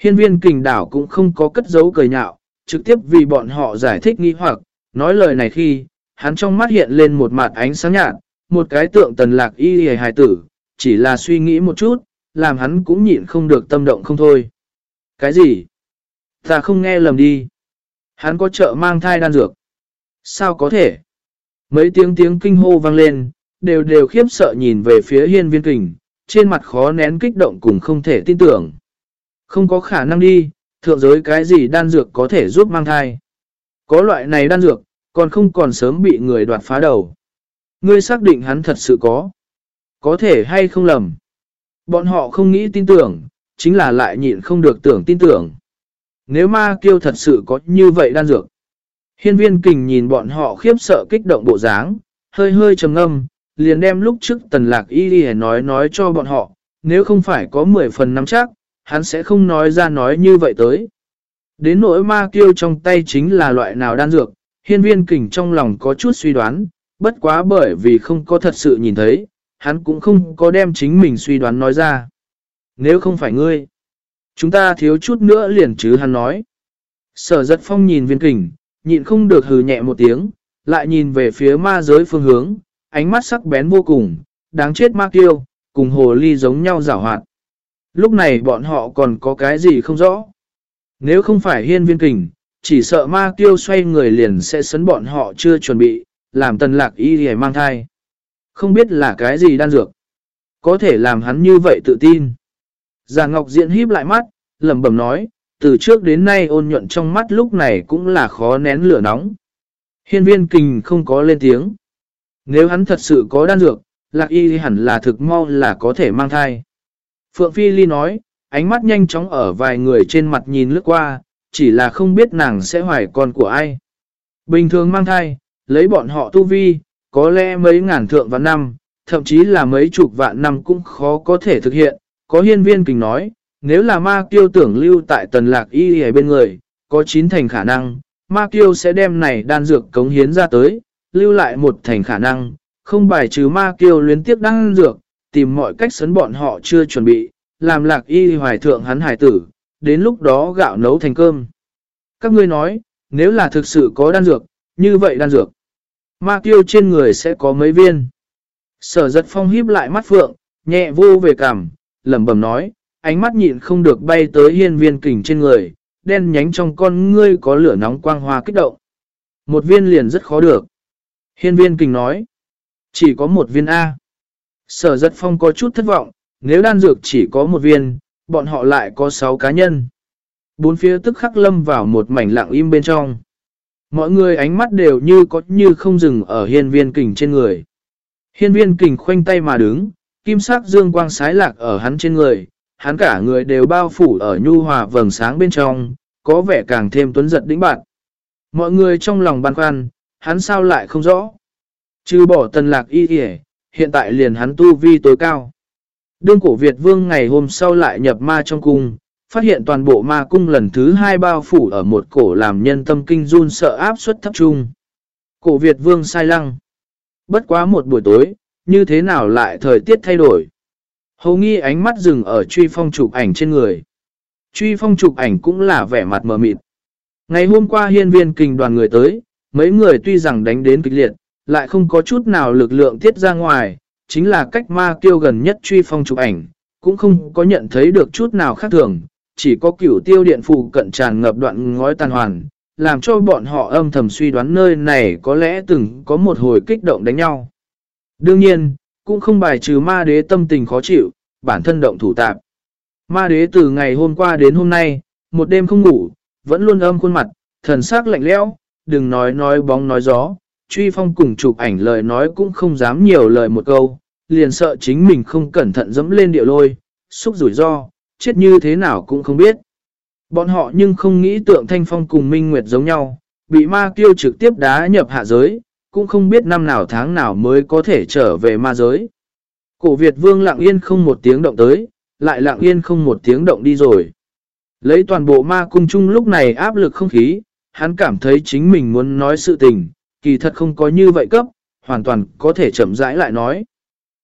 Hiên viên kình đảo cũng không có cất giấu cười nhạo, trực tiếp vì bọn họ giải thích nghi hoặc, nói lời này khi, hắn trong mắt hiện lên một mặt ánh sáng nhạt, một cái tượng tần lạc y hề hài tử, chỉ là suy nghĩ một chút, làm hắn cũng nhịn không được tâm động không thôi. Cái gì? Ta không nghe lầm đi. Hắn có trợ mang thai đan dược. Sao có thể? Mấy tiếng tiếng kinh hô vang lên, đều đều khiếp sợ nhìn về phía hiên viên kình, trên mặt khó nén kích động cùng không thể tin tưởng. Không có khả năng đi, thượng giới cái gì đan dược có thể giúp mang thai. Có loại này đan dược, còn không còn sớm bị người đoạt phá đầu. Ngươi xác định hắn thật sự có. Có thể hay không lầm. Bọn họ không nghĩ tin tưởng, chính là lại nhịn không được tưởng tin tưởng. Nếu ma kiêu thật sự có như vậy đan dược. Hiên viên kình nhìn bọn họ khiếp sợ kích động bộ dáng, hơi hơi trầm ngâm, liền đem lúc trước tần lạc y đi nói nói cho bọn họ, nếu không phải có 10 phần nắm chắc, hắn sẽ không nói ra nói như vậy tới. Đến nỗi ma kiêu trong tay chính là loại nào đan dược, hiên viên kình trong lòng có chút suy đoán, bất quá bởi vì không có thật sự nhìn thấy, hắn cũng không có đem chính mình suy đoán nói ra. Nếu không phải ngươi, chúng ta thiếu chút nữa liền chứ hắn nói. Sở giật phong nhìn viên kình, nhịn không được hừ nhẹ một tiếng, lại nhìn về phía ma giới phương hướng, ánh mắt sắc bén vô cùng, đáng chết ma kiêu, cùng hồ ly giống nhau rảo hoạt. Lúc này bọn họ còn có cái gì không rõ. Nếu không phải hiên viên kình, chỉ sợ ma Tiêu xoay người liền sẽ sấn bọn họ chưa chuẩn bị, làm tần lạc y hề mang thai. Không biết là cái gì đan dược. Có thể làm hắn như vậy tự tin. Già Ngọc Diễn híp lại mắt, lẩm bẩm nói, từ trước đến nay ôn nhuận trong mắt lúc này cũng là khó nén lửa nóng. Hiên viên kình không có lên tiếng. Nếu hắn thật sự có đan dược, lạc y hẳn là thực mau là có thể mang thai. Phượng Phi Ly nói, ánh mắt nhanh chóng ở vài người trên mặt nhìn lướt qua, chỉ là không biết nàng sẽ hoài con của ai. Bình thường mang thai, lấy bọn họ tu vi, có lẽ mấy ngàn thượng vạn năm, thậm chí là mấy chục vạn năm cũng khó có thể thực hiện. Có hiên viên kình nói, nếu là ma kiêu tưởng lưu tại tần lạc y ở bên người, có chín thành khả năng, ma kiêu sẽ đem này đan dược cống hiến ra tới, lưu lại một thành khả năng, không bài trừ ma kiêu luyến tiếp đan dược, tìm mọi cách sấn bọn họ chưa chuẩn bị, làm lạc y hoài thượng hắn hải tử, đến lúc đó gạo nấu thành cơm. Các ngươi nói, nếu là thực sự có đan dược, như vậy đan dược. Ma tiêu trên người sẽ có mấy viên. Sở giật phong híp lại mắt phượng, nhẹ vô về cảm lẩm bẩm nói, ánh mắt nhịn không được bay tới hiên viên kình trên người, đen nhánh trong con ngươi có lửa nóng quang hoa kích động. Một viên liền rất khó được. Hiên viên kình nói, chỉ có một viên A. Sở giật phong có chút thất vọng, nếu đan dược chỉ có một viên, bọn họ lại có 6 cá nhân. Bốn phía tức khắc lâm vào một mảnh lặng im bên trong. Mọi người ánh mắt đều như có như không dừng ở hiên viên kình trên người. Hiên viên kình khoanh tay mà đứng, kim sắc dương quang sái lạc ở hắn trên người, hắn cả người đều bao phủ ở nhu hòa vầng sáng bên trong, có vẻ càng thêm tuấn giật đĩnh bạn. Mọi người trong lòng băn khoăn, hắn sao lại không rõ. Trừ bỏ tần lạc y y hiện tại liền hắn tu vi tối cao. Đương cổ Việt vương ngày hôm sau lại nhập ma trong cung, phát hiện toàn bộ ma cung lần thứ hai bao phủ ở một cổ làm nhân tâm kinh run sợ áp suất thấp trung. Cổ Việt vương sai lăng. Bất quá một buổi tối, như thế nào lại thời tiết thay đổi. Hầu nghi ánh mắt dừng ở truy phong chụp ảnh trên người. Truy phong chụp ảnh cũng là vẻ mặt mờ mịt. Ngày hôm qua hiên viên kình đoàn người tới, mấy người tuy rằng đánh đến kịch liệt, lại không có chút nào lực lượng tiết ra ngoài, chính là cách ma kiêu gần nhất truy phong chụp ảnh, cũng không có nhận thấy được chút nào khác thường, chỉ có cửu tiêu điện phụ cận tràn ngập đoạn ngói tàn hoàn, làm cho bọn họ âm thầm suy đoán nơi này có lẽ từng có một hồi kích động đánh nhau. Đương nhiên, cũng không bài trừ ma đế tâm tình khó chịu, bản thân động thủ tạp. Ma đế từ ngày hôm qua đến hôm nay, một đêm không ngủ, vẫn luôn âm khuôn mặt, thần sắc lạnh lẽo, đừng nói nói bóng nói gió, truy phong cùng chụp ảnh lời nói cũng không dám nhiều lời một câu, liền sợ chính mình không cẩn thận dẫm lên điệu lôi, xúc rủi ro, chết như thế nào cũng không biết. Bọn họ nhưng không nghĩ tượng thanh phong cùng minh nguyệt giống nhau, bị ma kiêu trực tiếp đá nhập hạ giới, cũng không biết năm nào tháng nào mới có thể trở về ma giới. Cổ Việt vương lặng yên không một tiếng động tới, lại lặng yên không một tiếng động đi rồi. Lấy toàn bộ ma cung chung lúc này áp lực không khí, hắn cảm thấy chính mình muốn nói sự tình, kỳ thật không có như vậy cấp, hoàn toàn có thể chậm rãi lại nói.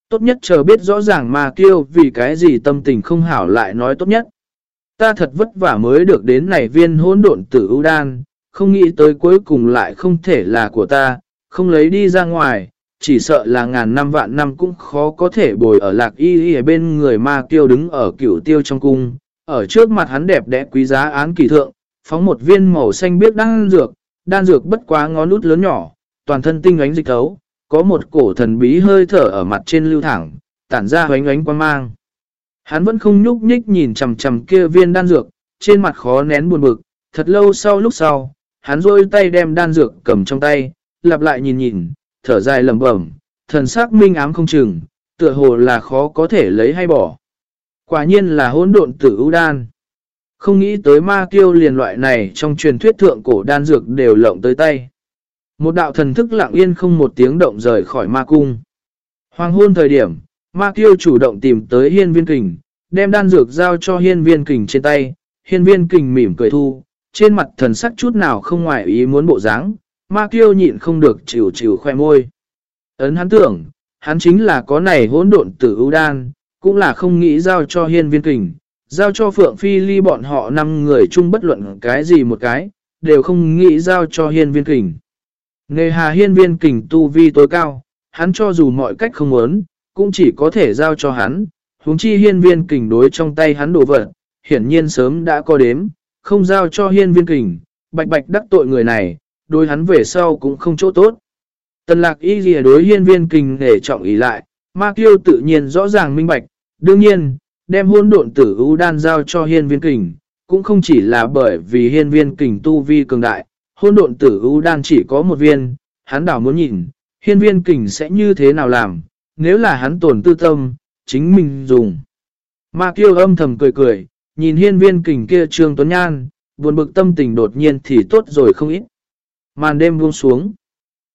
Tốt nhất chờ biết rõ ràng ma kêu vì cái gì tâm tình không hảo lại nói tốt nhất. Ta thật vất vả mới được đến này viên hỗn độn tử ưu đan, không nghĩ tới cuối cùng lại không thể là của ta, không lấy đi ra ngoài, chỉ sợ là ngàn năm vạn năm cũng khó có thể bồi ở lạc y y ở bên người ma kiêu đứng ở cửu tiêu trong cung, ở trước mặt hắn đẹp đẽ quý giá án kỳ thượng, phóng một viên màu xanh biếc đang dược, đan dược bất quá ngón út lớn nhỏ, toàn thân tinh ánh dịch thấu, có một cổ thần bí hơi thở ở mặt trên lưu thẳng, tản ra ánh ánh quan mang. Hắn vẫn không nhúc nhích nhìn chầm chầm kia viên đan dược, trên mặt khó nén buồn bực, thật lâu sau lúc sau, hắn rôi tay đem đan dược cầm trong tay, lặp lại nhìn nhìn, thở dài lầm bẩm, thần sắc minh ám không chừng, tựa hồ là khó có thể lấy hay bỏ. Quả nhiên là hỗn độn tử ưu đan. Không nghĩ tới ma kiêu liền loại này trong truyền thuyết thượng cổ đan dược đều lộng tới tay. Một đạo thần thức lặng yên không một tiếng động rời khỏi ma cung. Hoàng hôn thời điểm, ma kiêu chủ động tìm tới hiên viên kình, đem đan dược giao cho hiên viên kình trên tay. Hiên viên kình mỉm cười thu, trên mặt thần sắc chút nào không ngoài ý muốn bộ dáng, ma kiêu nhịn không được chịu chịu khoe môi. Ấn hắn tưởng, hắn chính là có này hỗn độn tử ưu đan, cũng là không nghĩ giao cho hiên viên kình, giao cho Phượng Phi Ly bọn họ 5 người chung bất luận cái gì một cái, đều không nghĩ giao cho hiên viên kình. Nghề hà hiên viên kình tu vi tối cao, hắn cho dù mọi cách không muốn, cũng chỉ có thể giao cho hắn, huống chi hiên viên kình đối trong tay hắn đổ vật, hiển nhiên sớm đã có đếm, không giao cho hiên viên kình, bạch bạch đắc tội người này, đối hắn về sau cũng không chỗ tốt. Tần lạc y gì đối hiên viên kình để trọng ý lại, ma kiêu tự nhiên rõ ràng minh bạch, đương nhiên, đem hôn độn tử ưu đan giao cho hiên viên kình, cũng không chỉ là bởi vì hiên viên kình tu vi cường đại, hôn độn tử ưu đan chỉ có một viên, hắn đảo muốn nhìn, hiên viên kình sẽ như thế nào làm, nếu là hắn tổn tư tâm, chính mình dùng. Ma kiêu âm thầm cười cười, nhìn hiên viên kình kia trương tuấn nhan, buồn bực tâm tình đột nhiên thì tốt rồi không ít. Màn đêm buông xuống.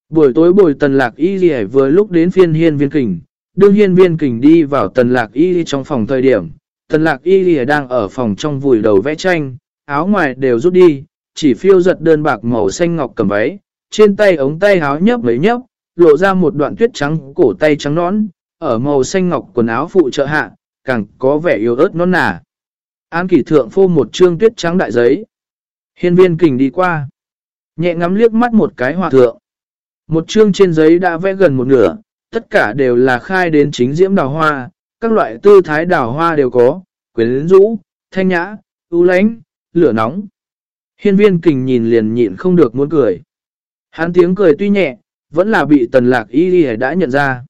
Buổi tối bồi tần lạc y gì vừa lúc đến phiên hiên viên kình, đương hiên viên kình đi vào tần lạc y trong phòng thời điểm. Tần lạc y đang ở phòng trong vùi đầu vẽ tranh, áo ngoài đều rút đi, chỉ phiêu giật đơn bạc màu xanh ngọc cầm váy, trên tay ống tay áo nhấp mấy nhấp, lộ ra một đoạn tuyết trắng cổ tay trắng nõn, ở màu xanh ngọc quần áo phụ trợ hạ, càng có vẻ yếu ớt non nà. An kỷ thượng phô một trương tuyết trắng đại giấy. Hiên viên kình đi qua. Nhẹ ngắm liếc mắt một cái hòa thượng. Một chương trên giấy đã vẽ gần một nửa, tất cả đều là khai đến chính diễm đào hoa, các loại tư thái đào hoa đều có, quyến rũ, thanh nhã, ưu lánh, lửa nóng. Hiên viên kình nhìn liền nhịn không được muốn cười. Hắn tiếng cười tuy nhẹ, vẫn là bị tần lạc y ghi đã nhận ra.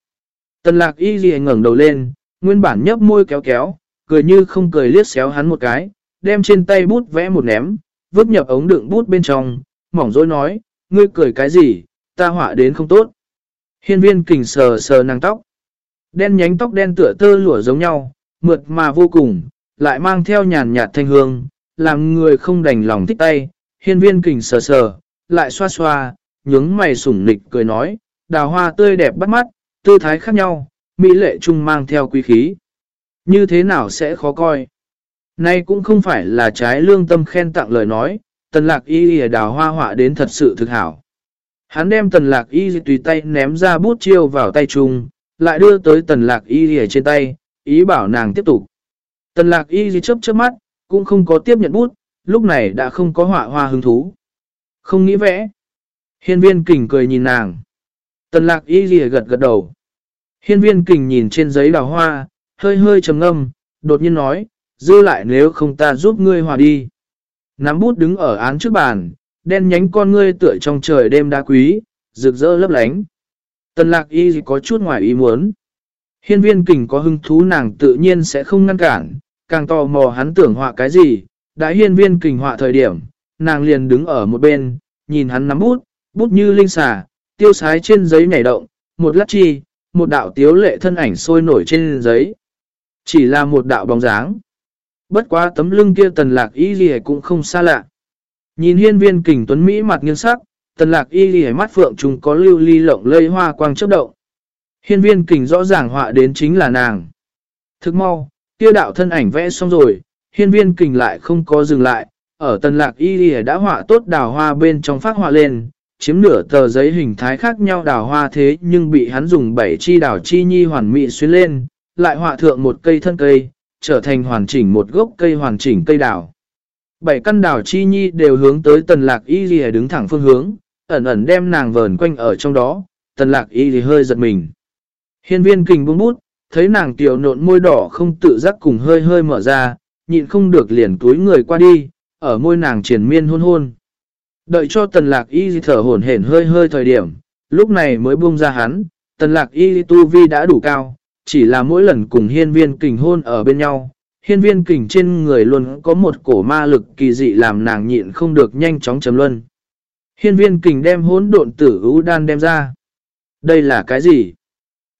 Tần lạc y ghi ngẩng đầu lên, nguyên bản nhấp môi kéo kéo, cười như không cười liếc xéo hắn một cái, đem trên tay bút vẽ một ném, vứt nhập ống đựng bút bên trong, mỏng dối nói, ngươi cười cái gì, ta họa đến không tốt. Hiên viên kình sờ sờ nàng tóc. Đen nhánh tóc đen tựa tơ lụa giống nhau, mượt mà vô cùng, lại mang theo nhàn nhạt thanh hương, làm người không đành lòng thích tay. Hiên viên kình sờ sờ, lại xoa xoa, nhướng mày sủng nịch cười nói, đào hoa tươi đẹp bắt mắt, tư thái khác nhau, mỹ lệ chung mang theo quý khí. Như thế nào sẽ khó coi? Nay cũng không phải là trái lương tâm khen tặng lời nói, tần lạc y y đào hoa họa đến thật sự thực hảo. Hắn đem tần lạc y tùy tay ném ra bút chiêu vào tay chung, lại đưa tới tần lạc y y trên tay, ý bảo nàng tiếp tục. Tần lạc y chớp chớp mắt, cũng không có tiếp nhận bút, lúc này đã không có họa hoa hứng thú. Không nghĩ vẽ. Hiên viên kình cười nhìn nàng. Tần lạc y ghi gật gật đầu. Hiên viên kình nhìn trên giấy đào hoa, hơi hơi trầm ngâm, đột nhiên nói, dư lại nếu không ta giúp ngươi hòa đi. Nắm bút đứng ở án trước bàn, đen nhánh con ngươi tựa trong trời đêm đá quý, rực rỡ lấp lánh. Tần lạc y có chút ngoài ý muốn. Hiên viên kình có hứng thú nàng tự nhiên sẽ không ngăn cản, càng tò mò hắn tưởng họa cái gì. Đã hiên viên kình họa thời điểm, nàng liền đứng ở một bên, nhìn hắn nắm bút, bút như linh xà, tiêu sái trên giấy nhảy động, một lát chi, một đạo tiếu lệ thân ảnh sôi nổi trên giấy. Chỉ là một đạo bóng dáng. Bất quá tấm lưng kia tần lạc y gì cũng không xa lạ. Nhìn hiên viên kình tuấn Mỹ mặt nghiêng sắc, tần lạc y ghi mắt phượng trùng có lưu ly lộng lây hoa quang chấp động. Hiên viên kình rõ ràng họa đến chính là nàng. Thức mau, kia đạo thân ảnh vẽ xong rồi, hiên viên kình lại không có dừng lại, ở tần lạc y ghi đã họa tốt đào hoa bên trong phát họa lên, chiếm nửa tờ giấy hình thái khác nhau đào hoa thế nhưng bị hắn dùng bảy chi đào chi nhi hoàn mỹ xuyên lên, lại họa thượng một cây thân cây, trở thành hoàn chỉnh một gốc cây hoàn chỉnh cây đào. Bảy căn đảo chi nhi đều hướng tới tần lạc y gì đứng thẳng phương hướng, ẩn ẩn đem nàng vờn quanh ở trong đó, tần lạc y gì hơi giật mình. Hiên viên kình buông bút, thấy nàng tiểu nộn môi đỏ không tự giác cùng hơi hơi mở ra, nhịn không được liền túi người qua đi, ở môi nàng triển miên hôn hôn. Đợi cho tần lạc y thở hổn hển hơi hơi thời điểm, lúc này mới buông ra hắn, tần lạc y tu vi đã đủ cao, chỉ là mỗi lần cùng hiên viên kình hôn ở bên nhau. Hiên viên kình trên người luôn có một cổ ma lực kỳ dị làm nàng nhịn không được nhanh chóng chấm luân. Hiên viên kình đem hốn độn tử ưu đan đem ra. Đây là cái gì?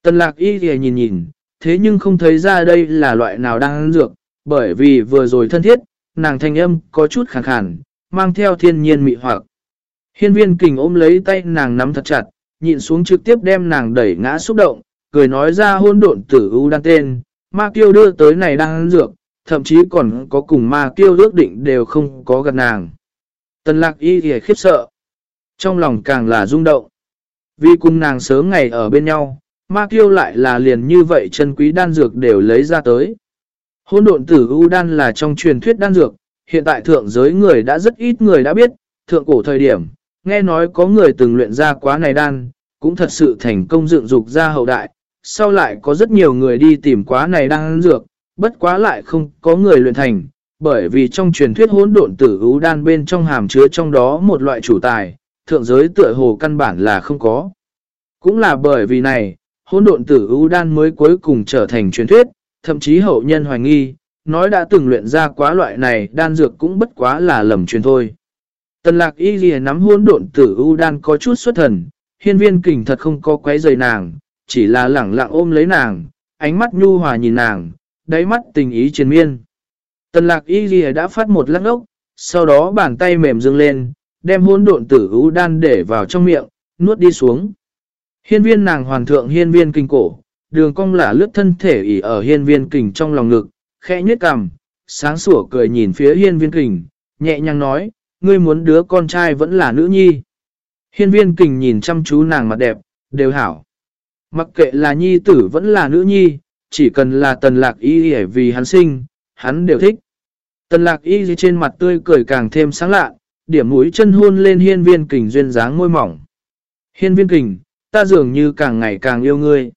Tần lạc y thì nhìn nhìn, thế nhưng không thấy ra đây là loại nào đang ăn dược, bởi vì vừa rồi thân thiết, nàng thanh âm có chút khẳng khàn, mang theo thiên nhiên mị hoặc. Hiên viên kình ôm lấy tay nàng nắm thật chặt, nhịn xuống trực tiếp đem nàng đẩy ngã xúc động, cười nói ra hôn độn tử ưu đan tên, ma kiêu đưa tới này đang ăn dược, thậm chí còn có cùng ma kiêu ước định đều không có gần nàng. Tần lạc y thì khiếp sợ, trong lòng càng là rung động. Vì cùng nàng sớm ngày ở bên nhau, ma kiêu lại là liền như vậy chân quý đan dược đều lấy ra tới. Hôn độn tử u đan là trong truyền thuyết đan dược, hiện tại thượng giới người đã rất ít người đã biết, thượng cổ thời điểm, nghe nói có người từng luyện ra quá này đan, cũng thật sự thành công dựng dục ra hậu đại, sau lại có rất nhiều người đi tìm quá này đang dược, bất quá lại không có người luyện thành, bởi vì trong truyền thuyết hỗn độn tử ú đan bên trong hàm chứa trong đó một loại chủ tài, thượng giới tựa hồ căn bản là không có. Cũng là bởi vì này, hỗn độn tử ú đan mới cuối cùng trở thành truyền thuyết, thậm chí hậu nhân hoài nghi, nói đã từng luyện ra quá loại này đan dược cũng bất quá là lầm truyền thôi. Tần lạc y ghi nắm hôn độn tử ưu đan có chút xuất thần, hiên viên kình thật không có quấy rời nàng, chỉ là lẳng lặng ôm lấy nàng, ánh mắt nhu hòa nhìn nàng, đáy mắt tình ý triền miên. Tần lạc y ghi đã phát một lắc ốc, sau đó bàn tay mềm dâng lên, đem hôn độn tử ú đan để vào trong miệng, nuốt đi xuống. Hiên viên nàng hoàn thượng hiên viên kinh cổ, đường cong lả lướt thân thể ỉ ở hiên viên kình trong lòng ngực, khẽ nhếch cằm, sáng sủa cười nhìn phía hiên viên kình, nhẹ nhàng nói, ngươi muốn đứa con trai vẫn là nữ nhi. Hiên viên kình nhìn chăm chú nàng mặt đẹp, đều hảo. Mặc kệ là nhi tử vẫn là nữ nhi, chỉ cần là tần lạc y hề vì hắn sinh, hắn đều thích. Tần lạc y trên mặt tươi cười càng thêm sáng lạ, điểm mũi chân hôn lên hiên viên kình duyên dáng môi mỏng. Hiên viên kình, ta dường như càng ngày càng yêu ngươi.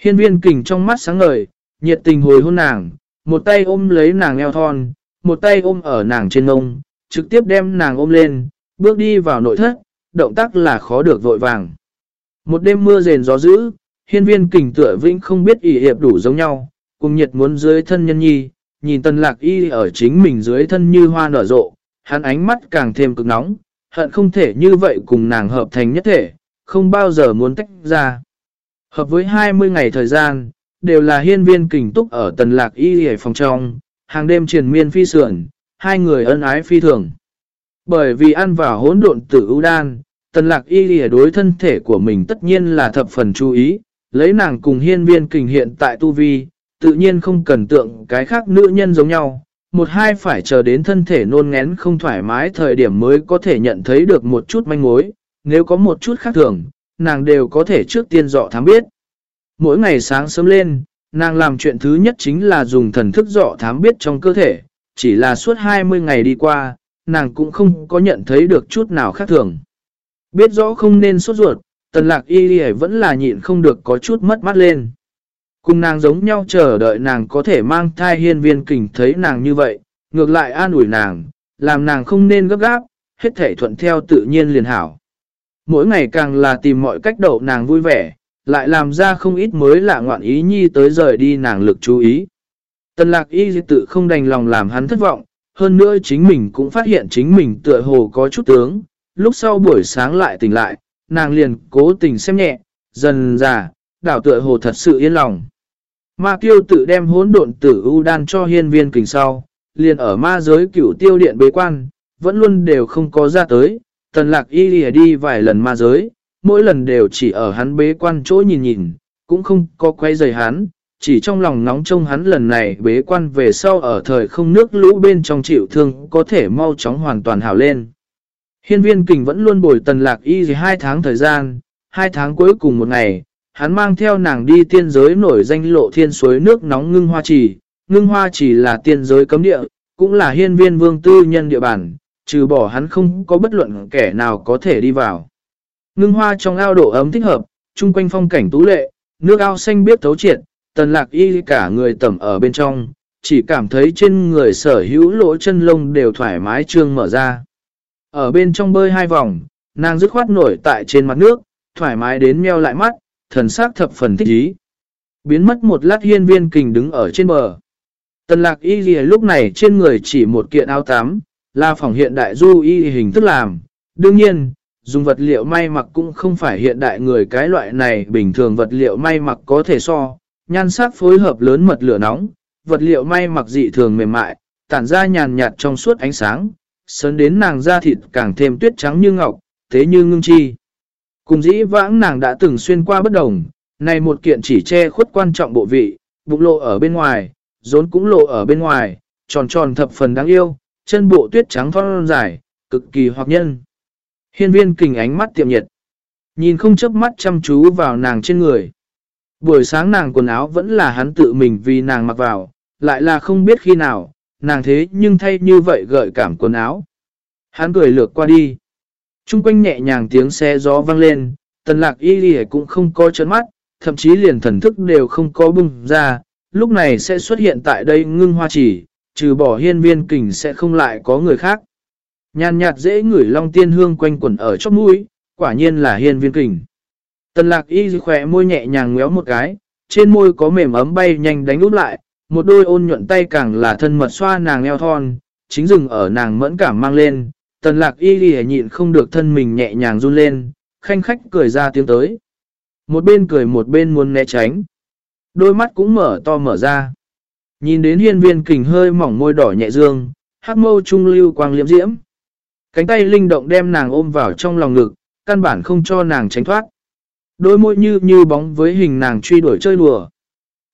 Hiên viên kình trong mắt sáng ngời, nhiệt tình hồi hôn nàng, một tay ôm lấy nàng eo thon, một tay ôm ở nàng trên ngông, trực tiếp đem nàng ôm lên, bước đi vào nội thất, động tác là khó được vội vàng. Một đêm mưa rền gió dữ, hiên viên kình tựa vĩnh không biết ỉ hiệp đủ giống nhau, cùng nhiệt muốn dưới thân nhân nhi, nhìn tần lạc y ở chính mình dưới thân như hoa nở rộ, hắn ánh mắt càng thêm cực nóng, hận không thể như vậy cùng nàng hợp thành nhất thể, không bao giờ muốn tách ra. Hợp với 20 ngày thời gian, đều là hiên viên kình túc ở tần lạc y ở phòng trong, hàng đêm triền miên phi sườn, hai người ân ái phi thường. Bởi vì ăn vào hỗn độn tử ưu đan, tần lạc y lìa đối thân thể của mình tất nhiên là thập phần chú ý, lấy nàng cùng hiên viên kình hiện tại tu vi, tự nhiên không cần tượng cái khác nữ nhân giống nhau. Một hai phải chờ đến thân thể nôn ngén không thoải mái thời điểm mới có thể nhận thấy được một chút manh mối, nếu có một chút khác thường, nàng đều có thể trước tiên dọ thám biết. Mỗi ngày sáng sớm lên, nàng làm chuyện thứ nhất chính là dùng thần thức dọ thám biết trong cơ thể, chỉ là suốt 20 ngày đi qua, nàng cũng không có nhận thấy được chút nào khác thường. Biết rõ không nên sốt ruột, tần lạc y đi vẫn là nhịn không được có chút mất mắt lên. Cùng nàng giống nhau chờ đợi nàng có thể mang thai hiên viên kình thấy nàng như vậy, ngược lại an ủi nàng, làm nàng không nên gấp gáp, hết thể thuận theo tự nhiên liền hảo. Mỗi ngày càng là tìm mọi cách đậu nàng vui vẻ, lại làm ra không ít mới lạ ngoạn ý nhi tới rời đi nàng lực chú ý. Tần lạc y tự không đành lòng làm hắn thất vọng, hơn nữa chính mình cũng phát hiện chính mình tựa hồ có chút tướng, lúc sau buổi sáng lại tỉnh lại, nàng liền cố tình xem nhẹ, dần già, đảo tựa hồ thật sự yên lòng. Ma tiêu tự đem hỗn độn tử ưu đan cho hiên viên kình sau, liền ở ma giới cửu tiêu điện bế quan, vẫn luôn đều không có ra tới, tần lạc y lìa đi vài lần ma giới, mỗi lần đều chỉ ở hắn bế quan chỗ nhìn nhìn, cũng không có quay rời hắn, chỉ trong lòng nóng trông hắn lần này bế quan về sau ở thời không nước lũ bên trong chịu thương có thể mau chóng hoàn toàn hảo lên. Hiên viên kình vẫn luôn bồi tần lạc y gì hai tháng thời gian, hai tháng cuối cùng một ngày, hắn mang theo nàng đi tiên giới nổi danh lộ thiên suối nước nóng ngưng hoa trì. Ngưng hoa trì là tiên giới cấm địa, cũng là hiên viên vương tư nhân địa bàn, trừ bỏ hắn không có bất luận kẻ nào có thể đi vào. Ngưng hoa trong ao độ ấm thích hợp, chung quanh phong cảnh tú lệ, nước ao xanh biết thấu triệt, tần lạc y cả người tẩm ở bên trong, chỉ cảm thấy trên người sở hữu lỗ chân lông đều thoải mái trương mở ra. Ở bên trong bơi hai vòng, nàng dứt khoát nổi tại trên mặt nước, thoải mái đến meo lại mắt, thần sắc thập phần thích ý. Biến mất một lát hiên viên kình đứng ở trên bờ. Tần lạc y ghi lúc này trên người chỉ một kiện áo tắm, là phòng hiện đại du y hình thức làm. Đương nhiên, dùng vật liệu may mặc cũng không phải hiện đại người cái loại này bình thường vật liệu may mặc có thể so. Nhan sắc phối hợp lớn mật lửa nóng, vật liệu may mặc dị thường mềm mại, tản ra nhàn nhạt trong suốt ánh sáng, sớn đến nàng da thịt càng thêm tuyết trắng như ngọc, thế như ngưng chi. Cùng dĩ vãng nàng đã từng xuyên qua bất đồng, này một kiện chỉ che khuất quan trọng bộ vị, bụng lộ ở bên ngoài, rốn cũng lộ ở bên ngoài, tròn tròn thập phần đáng yêu, chân bộ tuyết trắng phong dài, cực kỳ hoặc nhân. Hiên viên kình ánh mắt tiệm nhiệt, nhìn không chớp mắt chăm chú vào nàng trên người. Buổi sáng nàng quần áo vẫn là hắn tự mình vì nàng mặc vào, lại là không biết khi nào, nàng thế nhưng thay như vậy gợi cảm quần áo. Hắn cười lược qua đi. Trung quanh nhẹ nhàng tiếng xe gió vang lên, tần lạc y lì cũng không có chấn mắt, thậm chí liền thần thức đều không có bung ra, lúc này sẽ xuất hiện tại đây ngưng hoa chỉ, trừ bỏ hiên viên kình sẽ không lại có người khác. Nhàn nhạt dễ ngửi long tiên hương quanh quẩn ở chóp mũi, quả nhiên là hiên viên kình. Tần lạc y khỏe môi nhẹ nhàng ngéo một cái, trên môi có mềm ấm bay nhanh đánh úp lại, một đôi ôn nhuận tay càng là thân mật xoa nàng eo thon, chính dừng ở nàng mẫn cảm mang lên, tần lạc y ghi nhịn không được thân mình nhẹ nhàng run lên, khanh khách cười ra tiếng tới. Một bên cười một bên muốn né tránh. Đôi mắt cũng mở to mở ra. Nhìn đến hiên viên kình hơi mỏng môi đỏ nhẹ dương, hắc mâu trung lưu quang liễm diễm. Cánh tay linh động đem nàng ôm vào trong lòng ngực, căn bản không cho nàng tránh thoát. Đôi môi như như bóng với hình nàng truy đuổi chơi đùa.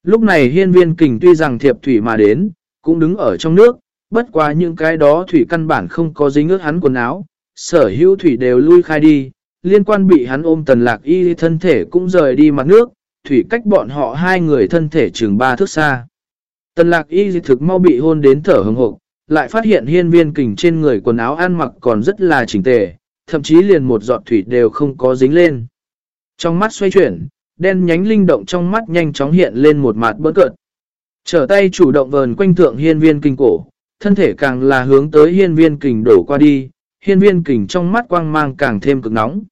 Lúc này hiên viên kình tuy rằng thiệp thủy mà đến, cũng đứng ở trong nước, bất quá những cái đó thủy căn bản không có dính ước hắn quần áo, sở hữu thủy đều lui khai đi, liên quan bị hắn ôm tần lạc y thân thể cũng rời đi mặt nước, thủy cách bọn họ hai người thân thể chừng ba thước xa. Tần lạc y thực mau bị hôn đến thở hồng hộp, lại phát hiện hiên viên kình trên người quần áo ăn mặc còn rất là chỉnh tề, thậm chí liền một giọt thủy đều không có dính lên. Trong mắt xoay chuyển, đen nhánh linh động trong mắt nhanh chóng hiện lên một mặt bỡ cợt. Trở tay chủ động vờn quanh thượng hiên viên kinh cổ, thân thể càng là hướng tới hiên viên kình đổ qua đi, hiên viên kình trong mắt quang mang càng thêm cực nóng.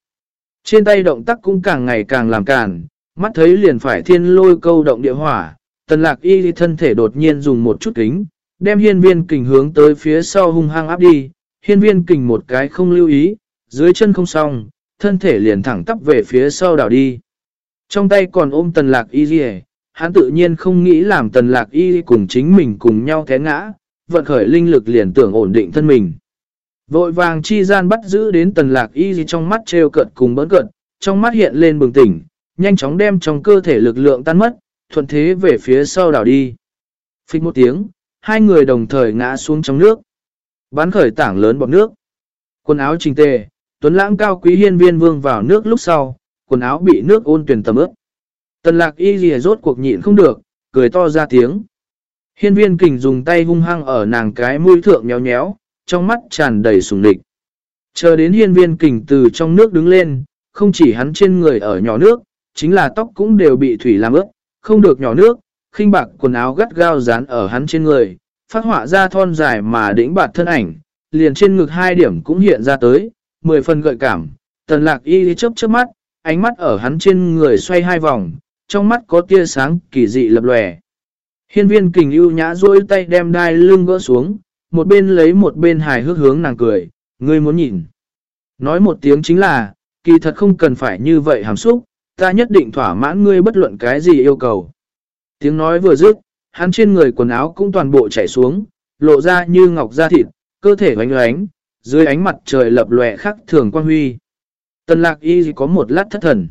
Trên tay động tác cũng càng ngày càng làm cản, mắt thấy liền phải thiên lôi câu động địa hỏa, tần lạc y thân thể đột nhiên dùng một chút kính, đem hiên viên kình hướng tới phía sau hung hăng áp đi, hiên viên kình một cái không lưu ý, dưới chân không xong, thân thể liền thẳng tắp về phía sau đảo đi. Trong tay còn ôm tần lạc y gì hắn tự nhiên không nghĩ làm tần lạc y cùng chính mình cùng nhau té ngã, vận khởi linh lực liền tưởng ổn định thân mình. Vội vàng chi gian bắt giữ đến tần lạc y gì trong mắt treo cận cùng bỡn cận, trong mắt hiện lên bừng tỉnh, nhanh chóng đem trong cơ thể lực lượng tan mất, thuận thế về phía sau đảo đi. Phích một tiếng, hai người đồng thời ngã xuống trong nước. Bắn khởi tảng lớn bọt nước. Quần áo trình tề, tuấn lãng cao quý hiên viên vương vào nước lúc sau, quần áo bị nước ôn tuyển tầm ướp. Tần lạc y gì rốt cuộc nhịn không được, cười to ra tiếng. Hiên viên kình dùng tay hung hăng ở nàng cái mũi thượng nhéo nhéo, trong mắt tràn đầy sùng địch. Chờ đến hiên viên kình từ trong nước đứng lên, không chỉ hắn trên người ở nhỏ nước, chính là tóc cũng đều bị thủy làm ướt, không được nhỏ nước, khinh bạc quần áo gắt gao dán ở hắn trên người, phát họa ra thon dài mà đĩnh bạt thân ảnh, liền trên ngực hai điểm cũng hiện ra tới, mười phần gợi cảm. Tần lạc y chớp chớp mắt, ánh mắt ở hắn trên người xoay hai vòng, trong mắt có tia sáng kỳ dị lập lòe. Hiên viên kình ưu nhã duỗi tay đem đai lưng gỡ xuống, một bên lấy một bên hài hước hướng nàng cười, ngươi muốn nhìn. Nói một tiếng chính là, kỳ thật không cần phải như vậy hàm xúc, ta nhất định thỏa mãn ngươi bất luận cái gì yêu cầu. Tiếng nói vừa dứt, hắn trên người quần áo cũng toàn bộ chảy xuống, lộ ra như ngọc da thịt, cơ thể oánh oánh, dưới ánh mặt trời lập lòe khắc thường quan huy. Tần lạc y có một lát thất thần.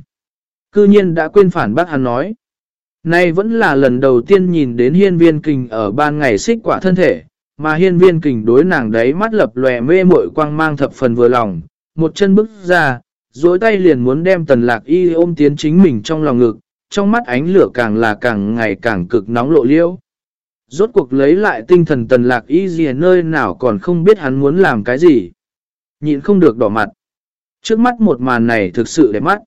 Cư nhiên đã quên phản bác hắn nói. Nay vẫn là lần đầu tiên nhìn đến hiên viên kình ở ban ngày xích quả thân thể, mà hiên viên kình đối nàng đấy mắt lập lòe mê mội quang mang thập phần vừa lòng, một chân bước ra, dối tay liền muốn đem tần lạc y ôm tiến chính mình trong lòng ngực, trong mắt ánh lửa càng là càng ngày càng cực nóng lộ liễu. Rốt cuộc lấy lại tinh thần tần lạc y gì nơi nào còn không biết hắn muốn làm cái gì. Nhịn không được đỏ mặt. Trước mắt một màn này thực sự đẹp mắt.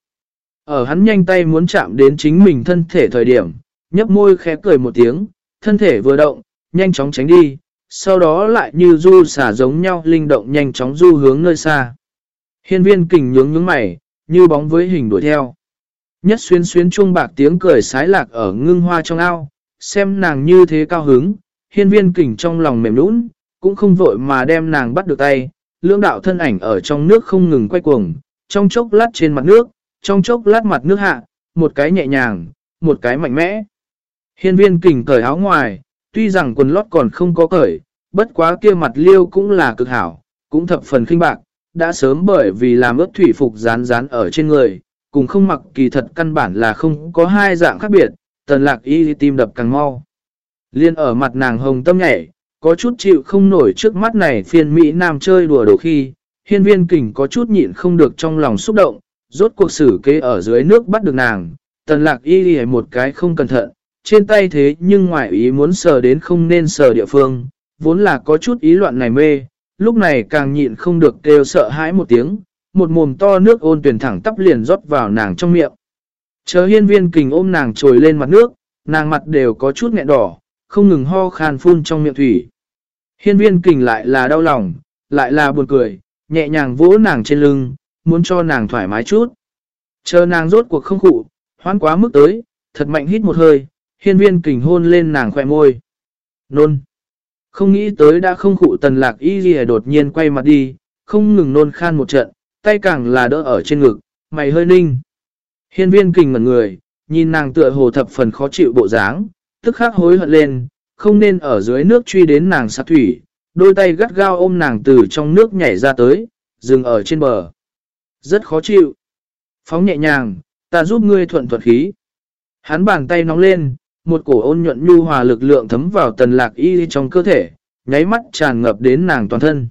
Ở hắn nhanh tay muốn chạm đến chính mình thân thể thời điểm, nhấp môi khẽ cười một tiếng, thân thể vừa động, nhanh chóng tránh đi, sau đó lại như du xả giống nhau linh động nhanh chóng du hướng nơi xa. Hiên viên kình nhướng nhướng mày, như bóng với hình đuổi theo. Nhất xuyên xuyên chuông bạc tiếng cười sái lạc ở ngưng hoa trong ao, xem nàng như thế cao hứng, hiên viên kình trong lòng mềm nũng, cũng không vội mà đem nàng bắt được tay, lưỡng đạo thân ảnh ở trong nước không ngừng quay cuồng, trong chốc lát trên mặt nước, trong chốc lát mặt nước hạ, một cái nhẹ nhàng, một cái mạnh mẽ. Hiên viên kình cởi áo ngoài, tuy rằng quần lót còn không có cởi, bất quá kia mặt liêu cũng là cực hảo, cũng thập phần khinh bạc, đã sớm bởi vì làm ướp thủy phục rán rán ở trên người, cùng không mặc kỳ thật căn bản là không có hai dạng khác biệt, tần lạc y tim đập càng mau. Liên ở mặt nàng hồng tâm nhảy, có chút chịu không nổi trước mắt này phiên Mỹ Nam chơi đùa đồ khi, hiên viên kình có chút nhịn không được trong lòng xúc động, rốt cuộc xử kế ở dưới nước bắt được nàng, tần lạc y đi một cái không cẩn thận, trên tay thế nhưng ngoại ý muốn sờ đến không nên sờ địa phương, vốn là có chút ý loạn này mê, lúc này càng nhịn không được kêu sợ hãi một tiếng, một mồm to nước ôn tuyển thẳng tắp liền rót vào nàng trong miệng. Chờ hiên viên kình ôm nàng trồi lên mặt nước, nàng mặt đều có chút nghẹn đỏ, không ngừng ho khan phun trong miệng thủy. Hiên viên kình lại là đau lòng, lại là buồn cười, nhẹ nhàng vỗ nàng trên lưng, muốn cho nàng thoải mái chút. Chờ nàng rốt cuộc không khụ, hoán quá mức tới, thật mạnh hít một hơi, hiên viên kình hôn lên nàng khỏe môi. Nôn. Không nghĩ tới đã không khụ tần lạc y gì đột nhiên quay mặt đi, không ngừng nôn khan một trận, tay càng là đỡ ở trên ngực, mày hơi ninh. Hiên viên kình ngẩn người, nhìn nàng tựa hồ thập phần khó chịu bộ dáng, tức khắc hối hận lên, không nên ở dưới nước truy đến nàng sát thủy, đôi tay gắt gao ôm nàng từ trong nước nhảy ra tới, dừng ở trên bờ. Rất khó chịu. Phóng nhẹ nhàng, ta giúp ngươi thuận thuật khí. Hắn bàn tay nóng lên, một cổ ôn nhuận nhu hòa lực lượng thấm vào tần lạc y trong cơ thể, nháy mắt tràn ngập đến nàng toàn thân.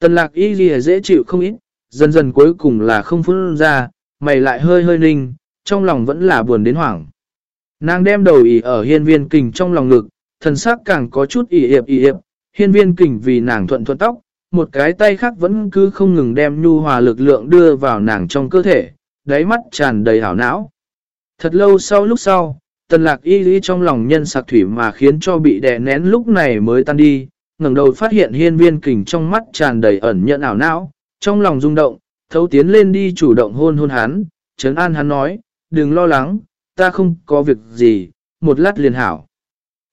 Tần lạc y dễ chịu không ít, dần dần cuối cùng là không phun ra, mày lại hơi hơi ninh, trong lòng vẫn là buồn đến hoảng. Nàng đem đầu ỉ ở hiên viên kình trong lòng ngực, thần sắc càng có chút ỉ hiệp ỉ hiệp, hiên viên kình vì nàng thuận thuận tóc, một cái tay khác vẫn cứ không ngừng đem nhu hòa lực lượng đưa vào nàng trong cơ thể, đáy mắt tràn đầy hảo não. Thật lâu sau lúc sau, tần lạc y lý trong lòng nhân sạc thủy mà khiến cho bị đè nén lúc này mới tan đi, ngẩng đầu phát hiện hiên viên kình trong mắt tràn đầy ẩn nhận ảo não, trong lòng rung động, thấu tiến lên đi chủ động hôn hôn hắn, trấn an hắn nói, đừng lo lắng, ta không có việc gì, một lát liền hảo.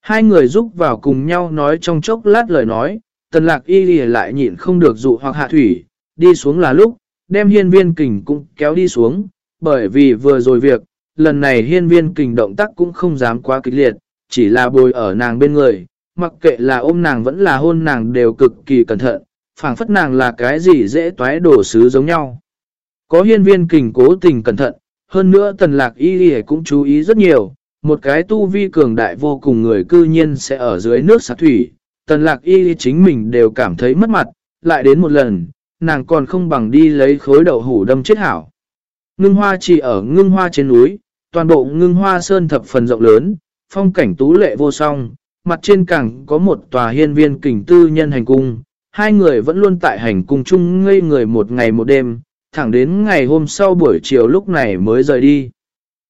Hai người giúp vào cùng nhau nói trong chốc lát lời nói, tần lạc y lì lại nhịn không được dụ hoặc hạ thủy, đi xuống là lúc, đem hiên viên kình cũng kéo đi xuống, bởi vì vừa rồi việc, lần này hiên viên kình động tác cũng không dám quá kịch liệt, chỉ là bồi ở nàng bên người, mặc kệ là ôm nàng vẫn là hôn nàng đều cực kỳ cẩn thận, phảng phất nàng là cái gì dễ toái đổ sứ giống nhau. Có hiên viên kình cố tình cẩn thận, hơn nữa tần lạc y lì cũng chú ý rất nhiều, một cái tu vi cường đại vô cùng người cư nhiên sẽ ở dưới nước sạc thủy, tần lạc y chính mình đều cảm thấy mất mặt, lại đến một lần, nàng còn không bằng đi lấy khối đậu hủ đâm chết hảo. Ngưng hoa chỉ ở ngưng hoa trên núi, toàn bộ ngưng hoa sơn thập phần rộng lớn, phong cảnh tú lệ vô song, mặt trên cảng có một tòa hiên viên kình tư nhân hành cung, hai người vẫn luôn tại hành cung chung ngây người một ngày một đêm, thẳng đến ngày hôm sau buổi chiều lúc này mới rời đi.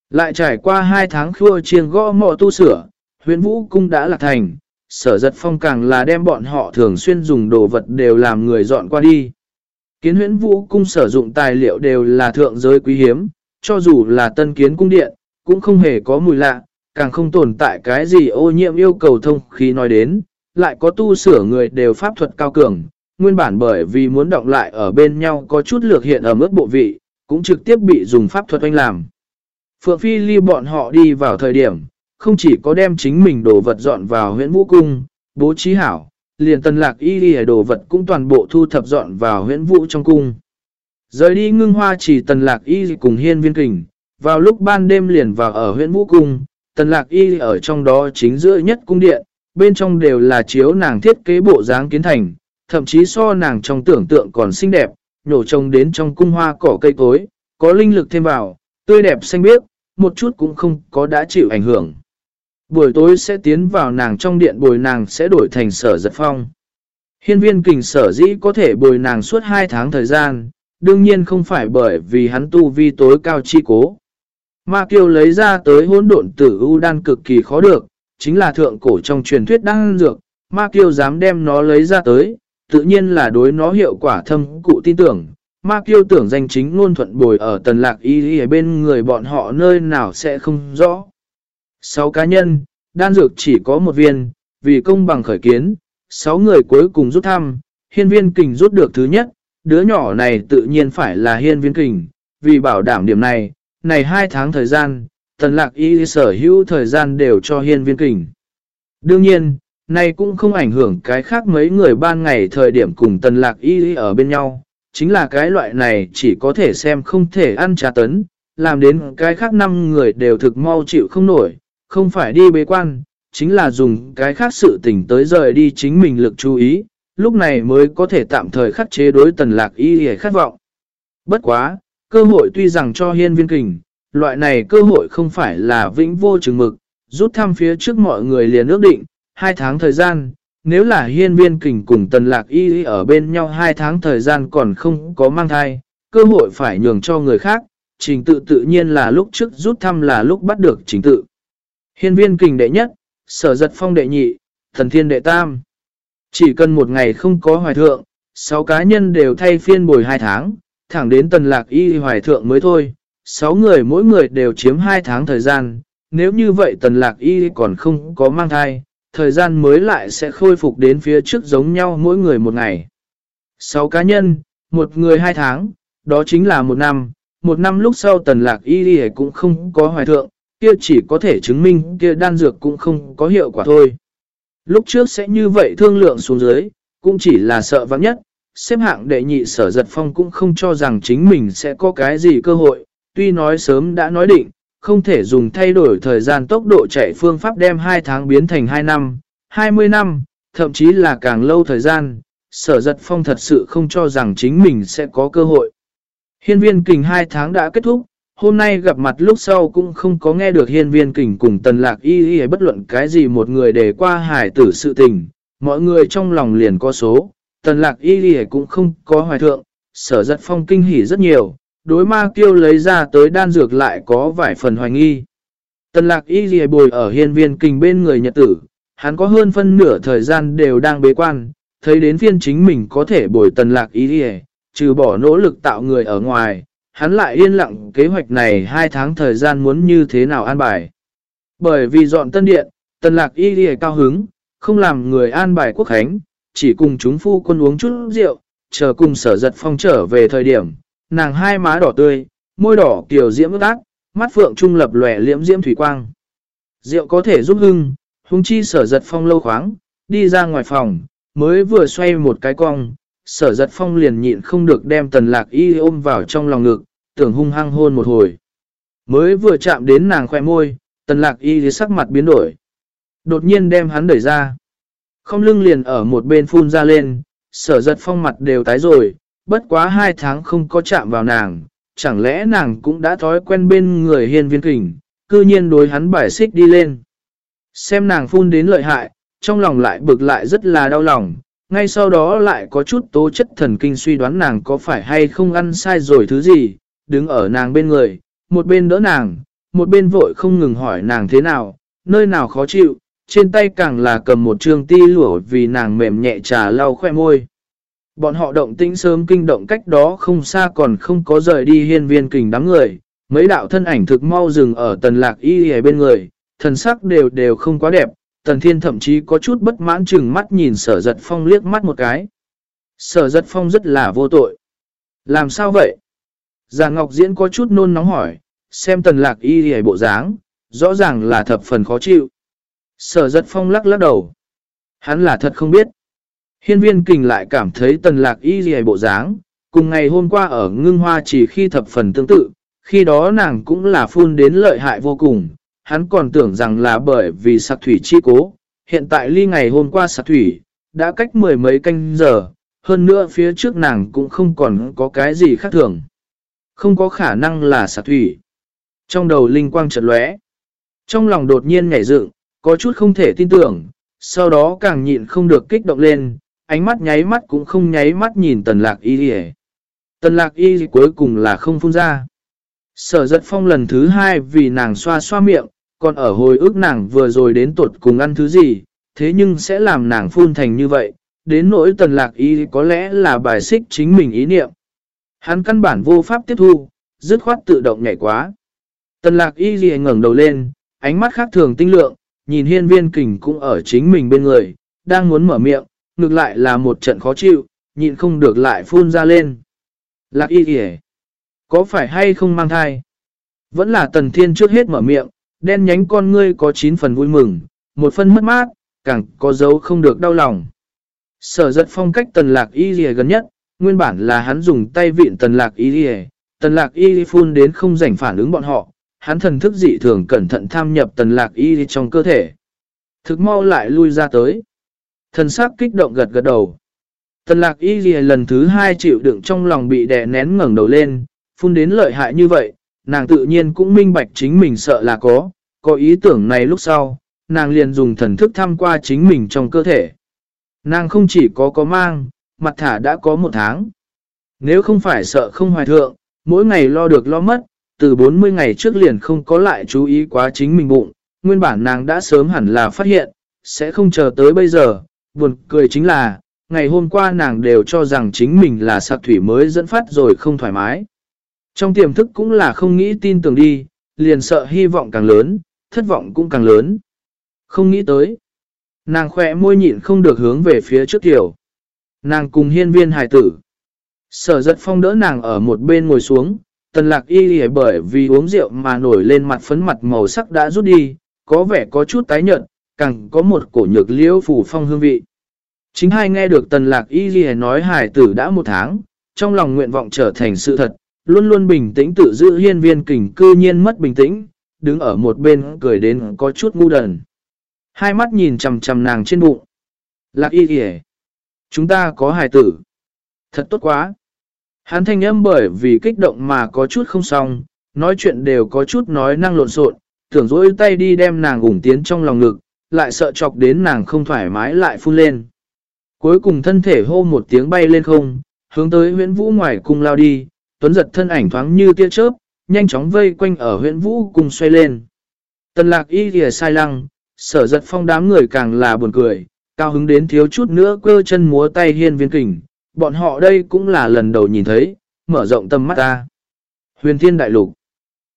Lại trải qua hai tháng khua chiêng gõ mọ tu sửa, huyện vũ cung đã lạc thành, sở giật phong càng là đem bọn họ thường xuyên dùng đồ vật đều làm người dọn qua đi. Kiến huyễn vũ cung sử dụng tài liệu đều là thượng giới quý hiếm, cho dù là tân kiến cung điện, cũng không hề có mùi lạ, càng không tồn tại cái gì ô nhiễm yêu cầu thông khí nói đến, lại có tu sửa người đều pháp thuật cao cường, nguyên bản bởi vì muốn động lại ở bên nhau có chút lược hiện ở mức bộ vị, cũng trực tiếp bị dùng pháp thuật oanh làm. Phượng Phi ly bọn họ đi vào thời điểm, không chỉ có đem chính mình đồ vật dọn vào huyện vũ cung, bố trí hảo, liền tần lạc y đi đồ vật cũng toàn bộ thu thập dọn vào huyện vũ trong cung. Rời đi ngưng hoa chỉ tần lạc y cùng hiên viên kình, vào lúc ban đêm liền vào ở huyện vũ cung, tần lạc y ở trong đó chính giữa nhất cung điện, bên trong đều là chiếu nàng thiết kế bộ dáng kiến thành, thậm chí so nàng trong tưởng tượng còn xinh đẹp, nhổ trồng đến trong cung hoa cỏ cây cối, có linh lực thêm vào, tươi đẹp xanh biếc, một chút cũng không có đã chịu ảnh hưởng. Buổi tối sẽ tiến vào nàng trong điện bồi nàng sẽ đổi thành sở giật phong. Hiên viên kình sở dĩ có thể bồi nàng suốt 2 tháng thời gian, đương nhiên không phải bởi vì hắn tu vi tối cao chi cố. Ma kiêu lấy ra tới hỗn độn tử ưu đan cực kỳ khó được, chính là thượng cổ trong truyền thuyết đan dược, ma kiêu dám đem nó lấy ra tới, tự nhiên là đối nó hiệu quả thâm cụ tin tưởng. Ma kiêu tưởng danh chính ngôn thuận bồi ở tần lạc y ở bên người bọn họ nơi nào sẽ không rõ. Sáu cá nhân, đan dược chỉ có một viên, vì công bằng khởi kiến, sáu người cuối cùng rút thăm, hiên viên kình rút được thứ nhất, đứa nhỏ này tự nhiên phải là hiên viên kình, vì bảo đảm điểm này, này hai tháng thời gian, tần lạc y sở hữu thời gian đều cho hiên viên kình. Đương nhiên, này cũng không ảnh hưởng cái khác mấy người ban ngày thời điểm cùng tần lạc y ở bên nhau, chính là cái loại này chỉ có thể xem không thể ăn trà tấn, làm đến cái khác năm người đều thực mau chịu không nổi, không phải đi bế quan, chính là dùng cái khác sự tình tới rời đi chính mình lực chú ý, lúc này mới có thể tạm thời khắc chế đối tần lạc y hề khát vọng. Bất quá, cơ hội tuy rằng cho hiên viên kình, loại này cơ hội không phải là vĩnh vô chừng mực, rút thăm phía trước mọi người liền ước định, hai tháng thời gian, nếu là hiên viên kình cùng tần lạc y ở bên nhau hai tháng thời gian còn không có mang thai, cơ hội phải nhường cho người khác, trình tự tự nhiên là lúc trước rút thăm là lúc bắt được trình tự. Hiên viên kình đệ nhất, sở giật phong đệ nhị, thần thiên đệ tam. Chỉ cần một ngày không có hoài thượng, sáu cá nhân đều thay phiên bồi hai tháng, thẳng đến tần lạc y hoài thượng mới thôi. Sáu người mỗi người đều chiếm hai tháng thời gian, nếu như vậy tần lạc y còn không có mang thai, thời gian mới lại sẽ khôi phục đến phía trước giống nhau mỗi người một ngày. Sáu cá nhân, một người hai tháng, đó chính là một năm. Một năm lúc sau tần lạc y cũng không có hoài thượng, kia chỉ có thể chứng minh kia đan dược cũng không có hiệu quả thôi. Lúc trước sẽ như vậy thương lượng xuống dưới, cũng chỉ là sợ vắng nhất, xếp hạng đệ nhị sở giật phong cũng không cho rằng chính mình sẽ có cái gì cơ hội, tuy nói sớm đã nói định, không thể dùng thay đổi thời gian tốc độ chạy phương pháp đem 2 tháng biến thành 2 năm, 20 năm, thậm chí là càng lâu thời gian, sở giật phong thật sự không cho rằng chính mình sẽ có cơ hội. Hiên viên kình 2 tháng đã kết thúc, hôm nay gặp mặt lúc sau cũng không có nghe được hiên viên kình cùng tần lạc y y bất luận cái gì một người để qua hải tử sự tình, mọi người trong lòng liền có số, tần lạc y y cũng không có hoài thượng, sở giật phong kinh hỉ rất nhiều, đối ma kiêu lấy ra tới đan dược lại có vài phần hoài nghi. Tần lạc y dì bồi ở hiên viên kình bên người nhật tử, hắn có hơn phân nửa thời gian đều đang bế quan, thấy đến phiên chính mình có thể bồi tần lạc y dì trừ bỏ nỗ lực tạo người ở ngoài, hắn lại yên lặng kế hoạch này hai tháng thời gian muốn như thế nào an bài. Bởi vì dọn tân điện, tần lạc y dì cao hứng, không làm người an bài quốc khánh, chỉ cùng chúng phu quân uống chút rượu, chờ cùng sở giật phong trở về thời điểm, nàng hai má đỏ tươi, môi đỏ kiểu diễm ước ác, mắt phượng trung lập lòe liễm diễm thủy quang. Rượu có thể giúp hưng, hung chi sở giật phong lâu khoáng, đi ra ngoài phòng, mới vừa xoay một cái cong, sở giật phong liền nhịn không được đem tần lạc y ôm vào trong lòng ngực, tưởng hung hăng hôn một hồi. Mới vừa chạm đến nàng khoe môi, tần lạc y thì sắc mặt biến đổi. Đột nhiên đem hắn đẩy ra. Không lưng liền ở một bên phun ra lên, sở giật phong mặt đều tái rồi, bất quá hai tháng không có chạm vào nàng, chẳng lẽ nàng cũng đã thói quen bên người hiên viên kình, cư nhiên đối hắn bài xích đi lên. Xem nàng phun đến lợi hại, trong lòng lại bực lại rất là đau lòng, ngay sau đó lại có chút tố chất thần kinh suy đoán nàng có phải hay không ăn sai rồi thứ gì, đứng ở nàng bên người, một bên đỡ nàng, một bên vội không ngừng hỏi nàng thế nào, nơi nào khó chịu, trên tay càng là cầm một trương ti lũa vì nàng mềm nhẹ trà lau khoe môi. Bọn họ động tĩnh sớm kinh động cách đó không xa còn không có rời đi hiên viên kình đám người, mấy đạo thân ảnh thực mau dừng ở tần lạc y ở bên người, thần sắc đều đều không quá đẹp, tần thiên thậm chí có chút bất mãn chừng mắt nhìn sở giật phong liếc mắt một cái. Sở giật phong rất là vô tội. Làm sao vậy? Già Ngọc Diễn có chút nôn nóng hỏi, xem tần lạc y hề bộ dáng, rõ ràng là thập phần khó chịu. Sở giật phong lắc lắc đầu. Hắn là thật không biết. Hiên viên kình lại cảm thấy tần lạc y hề bộ dáng, cùng ngày hôm qua ở ngưng hoa chỉ khi thập phần tương tự, khi đó nàng cũng là phun đến lợi hại vô cùng, hắn còn tưởng rằng là bởi vì sạc thủy chi cố. Hiện tại ly ngày hôm qua sạc thủy, đã cách mười mấy canh giờ, hơn nữa phía trước nàng cũng không còn có cái gì khác thường. Không có khả năng là sạc thủy. Trong đầu linh quang chợt lóe, Trong lòng đột nhiên nhảy dựng, có chút không thể tin tưởng, sau đó càng nhịn không được kích động lên, ánh mắt nháy mắt cũng không nháy mắt nhìn tần lạc y gì Tần lạc y cuối cùng là không phun ra. Sở giật phong lần thứ hai vì nàng xoa xoa miệng, còn ở hồi ức nàng vừa rồi đến tuột cùng ăn thứ gì, thế nhưng sẽ làm nàng phun thành như vậy, đến nỗi tần lạc y có lẽ là bài xích chính mình ý niệm. Hắn căn bản vô pháp tiếp thu, dứt khoát tự động nhảy quá. Tần lạc y gì ngẩng đầu lên, ánh mắt khác thường tinh lượng, nhìn hiên viên kình cũng ở chính mình bên người, đang muốn mở miệng, ngược lại là một trận khó chịu, nhịn không được lại phun ra lên. Lạc y kìa, có phải hay không mang thai? Vẫn là tần thiên trước hết mở miệng, đen nhánh con ngươi có 9 phần vui mừng, một phần mất mát, càng có dấu không được đau lòng. Sở giật phong cách tần lạc y kìa gần nhất, nguyên bản là hắn dùng tay vịn tần lạc y kìa, tần lạc y phun đến không rảnh phản ứng bọn họ, hắn thần thức dị thường cẩn thận tham nhập tần lạc y trong cơ thể. Thực mau lại lui ra tới. Thần sắc kích động gật gật đầu. Tần lạc y ghi lần thứ hai chịu đựng trong lòng bị đè nén ngẩng đầu lên, phun đến lợi hại như vậy, nàng tự nhiên cũng minh bạch chính mình sợ là có, có ý tưởng này lúc sau, nàng liền dùng thần thức thăm qua chính mình trong cơ thể. Nàng không chỉ có có mang, mặt thả đã có một tháng. Nếu không phải sợ không hoài thượng, mỗi ngày lo được lo mất, từ 40 ngày trước liền không có lại chú ý quá chính mình bụng, nguyên bản nàng đã sớm hẳn là phát hiện, sẽ không chờ tới bây giờ, buồn cười chính là, ngày hôm qua nàng đều cho rằng chính mình là sạc thủy mới dẫn phát rồi không thoải mái. Trong tiềm thức cũng là không nghĩ tin tưởng đi, liền sợ hy vọng càng lớn, thất vọng cũng càng lớn. Không nghĩ tới. Nàng khỏe môi nhịn không được hướng về phía trước tiểu. Nàng cùng hiên viên hài tử. Sở giật phong đỡ nàng ở một bên ngồi xuống, tần lạc y lì bởi vì uống rượu mà nổi lên mặt phấn mặt màu sắc đã rút đi, có vẻ có chút tái nhợt, càng có một cổ nhược liễu phủ phong hương vị. Chính hai nghe được tần lạc y ghi nói hài tử đã một tháng, trong lòng nguyện vọng trở thành sự thật, luôn luôn bình tĩnh tự giữ hiên viên kình cư nhiên mất bình tĩnh, đứng ở một bên cười đến có chút ngu đần. Hai mắt nhìn chầm chầm nàng trên bụng. Lạc y ghi Chúng ta có hài tử. Thật tốt quá. Hắn thanh âm bởi vì kích động mà có chút không xong, nói chuyện đều có chút nói năng lộn xộn, tưởng dỗi tay đi đem nàng ủng tiến trong lòng ngực, lại sợ chọc đến nàng không thoải mái lại phun lên. Cuối cùng thân thể hô một tiếng bay lên không, hướng tới huyện vũ ngoài cung lao đi, tuấn giật thân ảnh thoáng như tia chớp, nhanh chóng vây quanh ở huyện vũ cùng xoay lên. Tần lạc y kìa sai lăng, sở giật phong đám người càng là buồn cười, cao hứng đến thiếu chút nữa cơ chân múa tay hiên viên kình, bọn họ đây cũng là lần đầu nhìn thấy, mở rộng tâm mắt ta. Huyền thiên đại lục,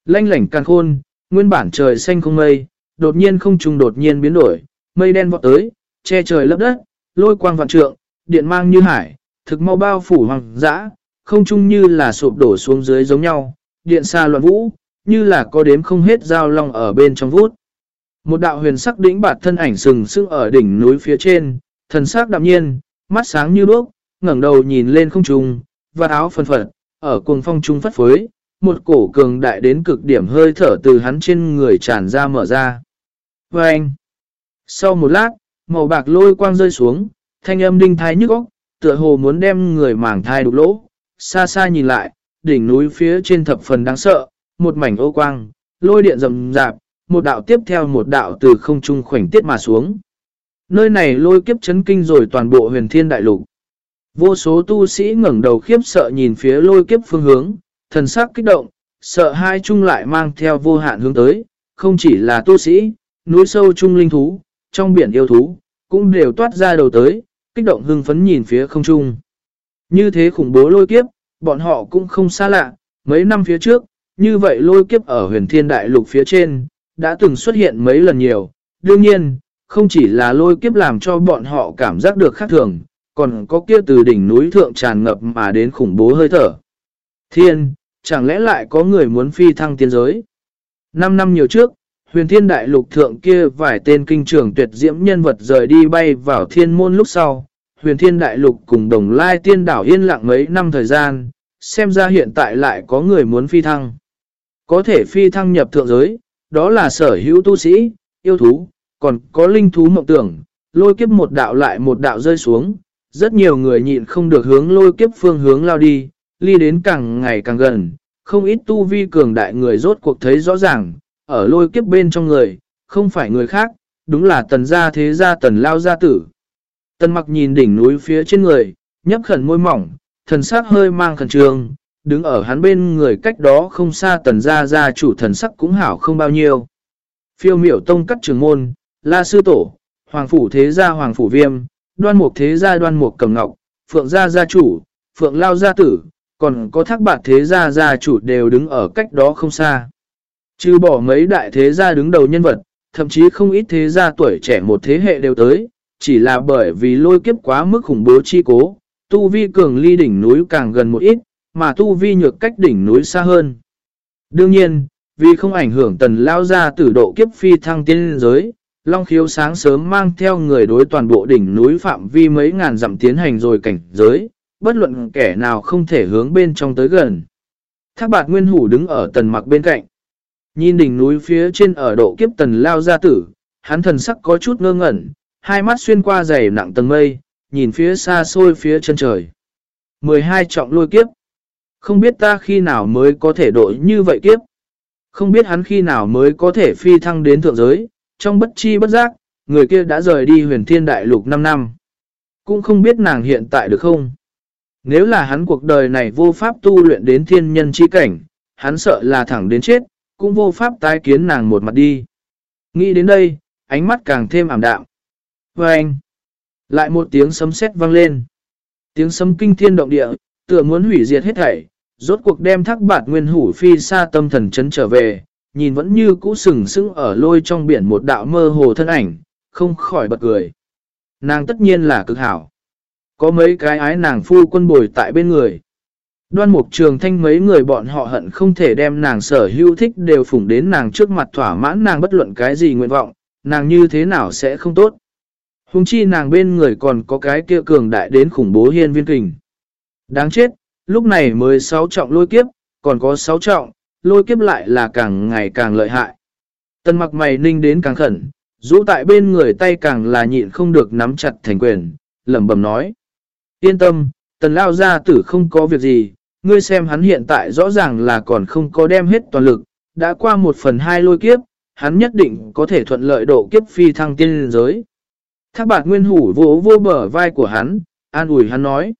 lanh lảnh càng khôn, nguyên bản trời xanh không mây, đột nhiên không trùng đột nhiên biến đổi, mây đen vọt tới, che trời lấp đất, lôi quang vạn trượng, điện mang như hải, thực mau bao phủ hoàng dã, không trung như là sụp đổ xuống dưới giống nhau, điện xa loạn vũ, như là có đếm không hết dao long ở bên trong vút. Một đạo huyền sắc đỉnh bạt thân ảnh sừng sững ở đỉnh núi phía trên, thần sắc đạm nhiên, mắt sáng như đuốc, ngẩng đầu nhìn lên không trung, và áo phân phật, ở cuồng phong trung phất phới, một cổ cường đại đến cực điểm hơi thở từ hắn trên người tràn ra mở ra. Và anh, sau một lát, màu bạc lôi quang rơi xuống, thanh âm đinh thái nhức óc, tựa hồ muốn đem người mảng thai đục lỗ. Xa xa nhìn lại, đỉnh núi phía trên thập phần đáng sợ, một mảnh ô quang, lôi điện rầm rạp, một đạo tiếp theo một đạo từ không trung khoảnh tiết mà xuống. Nơi này lôi kiếp chấn kinh rồi toàn bộ huyền thiên đại lục. Vô số tu sĩ ngẩng đầu khiếp sợ nhìn phía lôi kiếp phương hướng, thần sắc kích động, sợ hai chung lại mang theo vô hạn hướng tới, không chỉ là tu sĩ, núi sâu trung linh thú, trong biển yêu thú, cũng đều toát ra đầu tới, kích động hưng phấn nhìn phía không trung. Như thế khủng bố lôi kiếp, bọn họ cũng không xa lạ, mấy năm phía trước, như vậy lôi kiếp ở huyền thiên đại lục phía trên, đã từng xuất hiện mấy lần nhiều. Đương nhiên, không chỉ là lôi kiếp làm cho bọn họ cảm giác được khác thường, còn có kia từ đỉnh núi thượng tràn ngập mà đến khủng bố hơi thở. Thiên, chẳng lẽ lại có người muốn phi thăng tiên giới? Năm năm nhiều trước, huyền thiên đại lục thượng kia vài tên kinh trường tuyệt diễm nhân vật rời đi bay vào thiên môn lúc sau. Huyền thiên đại lục cùng đồng lai tiên đảo yên lặng mấy năm thời gian, xem ra hiện tại lại có người muốn phi thăng. Có thể phi thăng nhập thượng giới, đó là sở hữu tu sĩ, yêu thú, còn có linh thú mộng tưởng, lôi kiếp một đạo lại một đạo rơi xuống. Rất nhiều người nhịn không được hướng lôi kiếp phương hướng lao đi, ly đến càng ngày càng gần, không ít tu vi cường đại người rốt cuộc thấy rõ ràng, ở lôi kiếp bên trong người, không phải người khác, đúng là tần gia thế gia tần lao gia tử. Tần mặc nhìn đỉnh núi phía trên người, nhấp khẩn môi mỏng, thần sắc hơi mang khẩn trương, đứng ở hắn bên người cách đó không xa tần gia gia chủ thần sắc cũng hảo không bao nhiêu. Phiêu miểu tông cắt trường môn, la sư tổ, hoàng phủ thế gia hoàng phủ viêm, đoan mục thế gia đoan mục cầm ngọc, phượng gia gia chủ, phượng lao gia tử, còn có thác bạc thế gia gia chủ đều đứng ở cách đó không xa. Trừ bỏ mấy đại thế gia đứng đầu nhân vật, thậm chí không ít thế gia tuổi trẻ một thế hệ đều tới, chỉ là bởi vì lôi kiếp quá mức khủng bố chi cố, tu vi cường ly đỉnh núi càng gần một ít, mà tu vi nhược cách đỉnh núi xa hơn. Đương nhiên, vì không ảnh hưởng tần lao ra tử độ kiếp phi thăng tiên giới, Long khiếu sáng sớm mang theo người đối toàn bộ đỉnh núi phạm vi mấy ngàn dặm tiến hành rồi cảnh giới, bất luận kẻ nào không thể hướng bên trong tới gần. Thác bạc nguyên hủ đứng ở tần mặc bên cạnh. Nhìn đỉnh núi phía trên ở độ kiếp tần lao gia tử, hắn thần sắc có chút ngơ ngẩn, hai mắt xuyên qua dày nặng tầng mây, nhìn phía xa xôi phía chân trời. 12 trọng lôi kiếp. Không biết ta khi nào mới có thể đổi như vậy kiếp. Không biết hắn khi nào mới có thể phi thăng đến thượng giới, trong bất chi bất giác, người kia đã rời đi huyền thiên đại lục 5 năm. Cũng không biết nàng hiện tại được không. Nếu là hắn cuộc đời này vô pháp tu luyện đến thiên nhân chi cảnh, hắn sợ là thẳng đến chết, cũng vô pháp tái kiến nàng một mặt đi. Nghĩ đến đây, ánh mắt càng thêm ảm đạm. Và anh, lại một tiếng sấm sét vang lên. Tiếng sấm kinh thiên động địa, tựa muốn hủy diệt hết thảy, rốt cuộc đem thác bạt nguyên hủ phi xa tâm thần chấn trở về, nhìn vẫn như cũ sừng sững ở lôi trong biển một đạo mơ hồ thân ảnh, không khỏi bật cười. Nàng tất nhiên là cực hảo. Có mấy cái ái nàng phu quân bồi tại bên người. Đoan mục trường thanh mấy người bọn họ hận không thể đem nàng sở hữu thích đều phủng đến nàng trước mặt thỏa mãn nàng bất luận cái gì nguyện vọng, nàng như thế nào sẽ không tốt. Hùng chi nàng bên người còn có cái kia cường đại đến khủng bố hiên viên kình. Đáng chết, lúc này mới 6 trọng lôi kiếp, còn có 6 trọng, lôi kiếp lại là càng ngày càng lợi hại. Tân mặc mày ninh đến càng khẩn, rũ tại bên người tay càng là nhịn không được nắm chặt thành quyền, lẩm bẩm nói. Yên tâm, tần lao gia tử không có việc gì, ngươi xem hắn hiện tại rõ ràng là còn không có đem hết toàn lực, đã qua một phần hai lôi kiếp, hắn nhất định có thể thuận lợi độ kiếp phi thăng tiên giới. Thác bạc nguyên hủ vỗ vô bờ vai của hắn, an ủi hắn nói.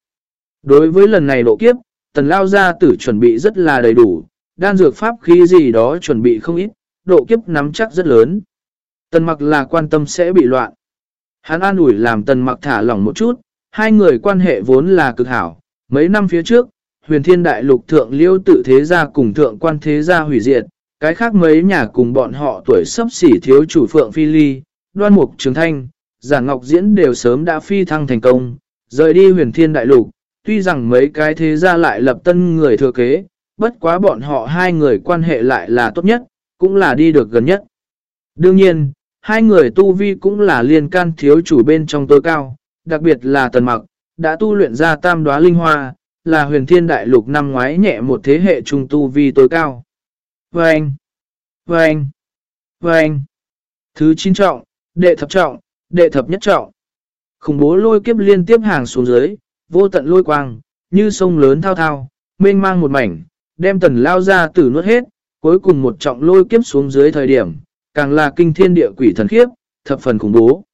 Đối với lần này độ kiếp, tần lao gia tử chuẩn bị rất là đầy đủ, đan dược pháp khí gì đó chuẩn bị không ít, độ kiếp nắm chắc rất lớn. Tần mặc là quan tâm sẽ bị loạn. Hắn an ủi làm tần mặc thả lỏng một chút, hai người quan hệ vốn là cực hảo. Mấy năm phía trước, huyền thiên đại lục thượng liêu tự thế gia cùng thượng quan thế gia hủy diệt, cái khác mấy nhà cùng bọn họ tuổi sắp xỉ thiếu chủ phượng phi ly, đoan mục trường thanh, giả ngọc diễn đều sớm đã phi thăng thành công, rời đi huyền thiên đại lục, tuy rằng mấy cái thế gia lại lập tân người thừa kế, bất quá bọn họ hai người quan hệ lại là tốt nhất, cũng là đi được gần nhất. Đương nhiên, hai người tu vi cũng là liên can thiếu chủ bên trong tối cao, đặc biệt là tần mặc, đã tu luyện ra tam đoá linh hoa, là huyền thiên đại lục năm ngoái nhẹ một thế hệ trung tu vi tối cao. Vâng! Vâng! Vâng! Thứ chín trọng, đệ thập trọng, đệ thập nhất trọng. Khủng bố lôi kiếp liên tiếp hàng xuống dưới, vô tận lôi quang, như sông lớn thao thao, mênh mang một mảnh, đem tần lao ra tử nuốt hết, cuối cùng một trọng lôi kiếp xuống dưới thời điểm, càng là kinh thiên địa quỷ thần khiếp, thập phần khủng bố.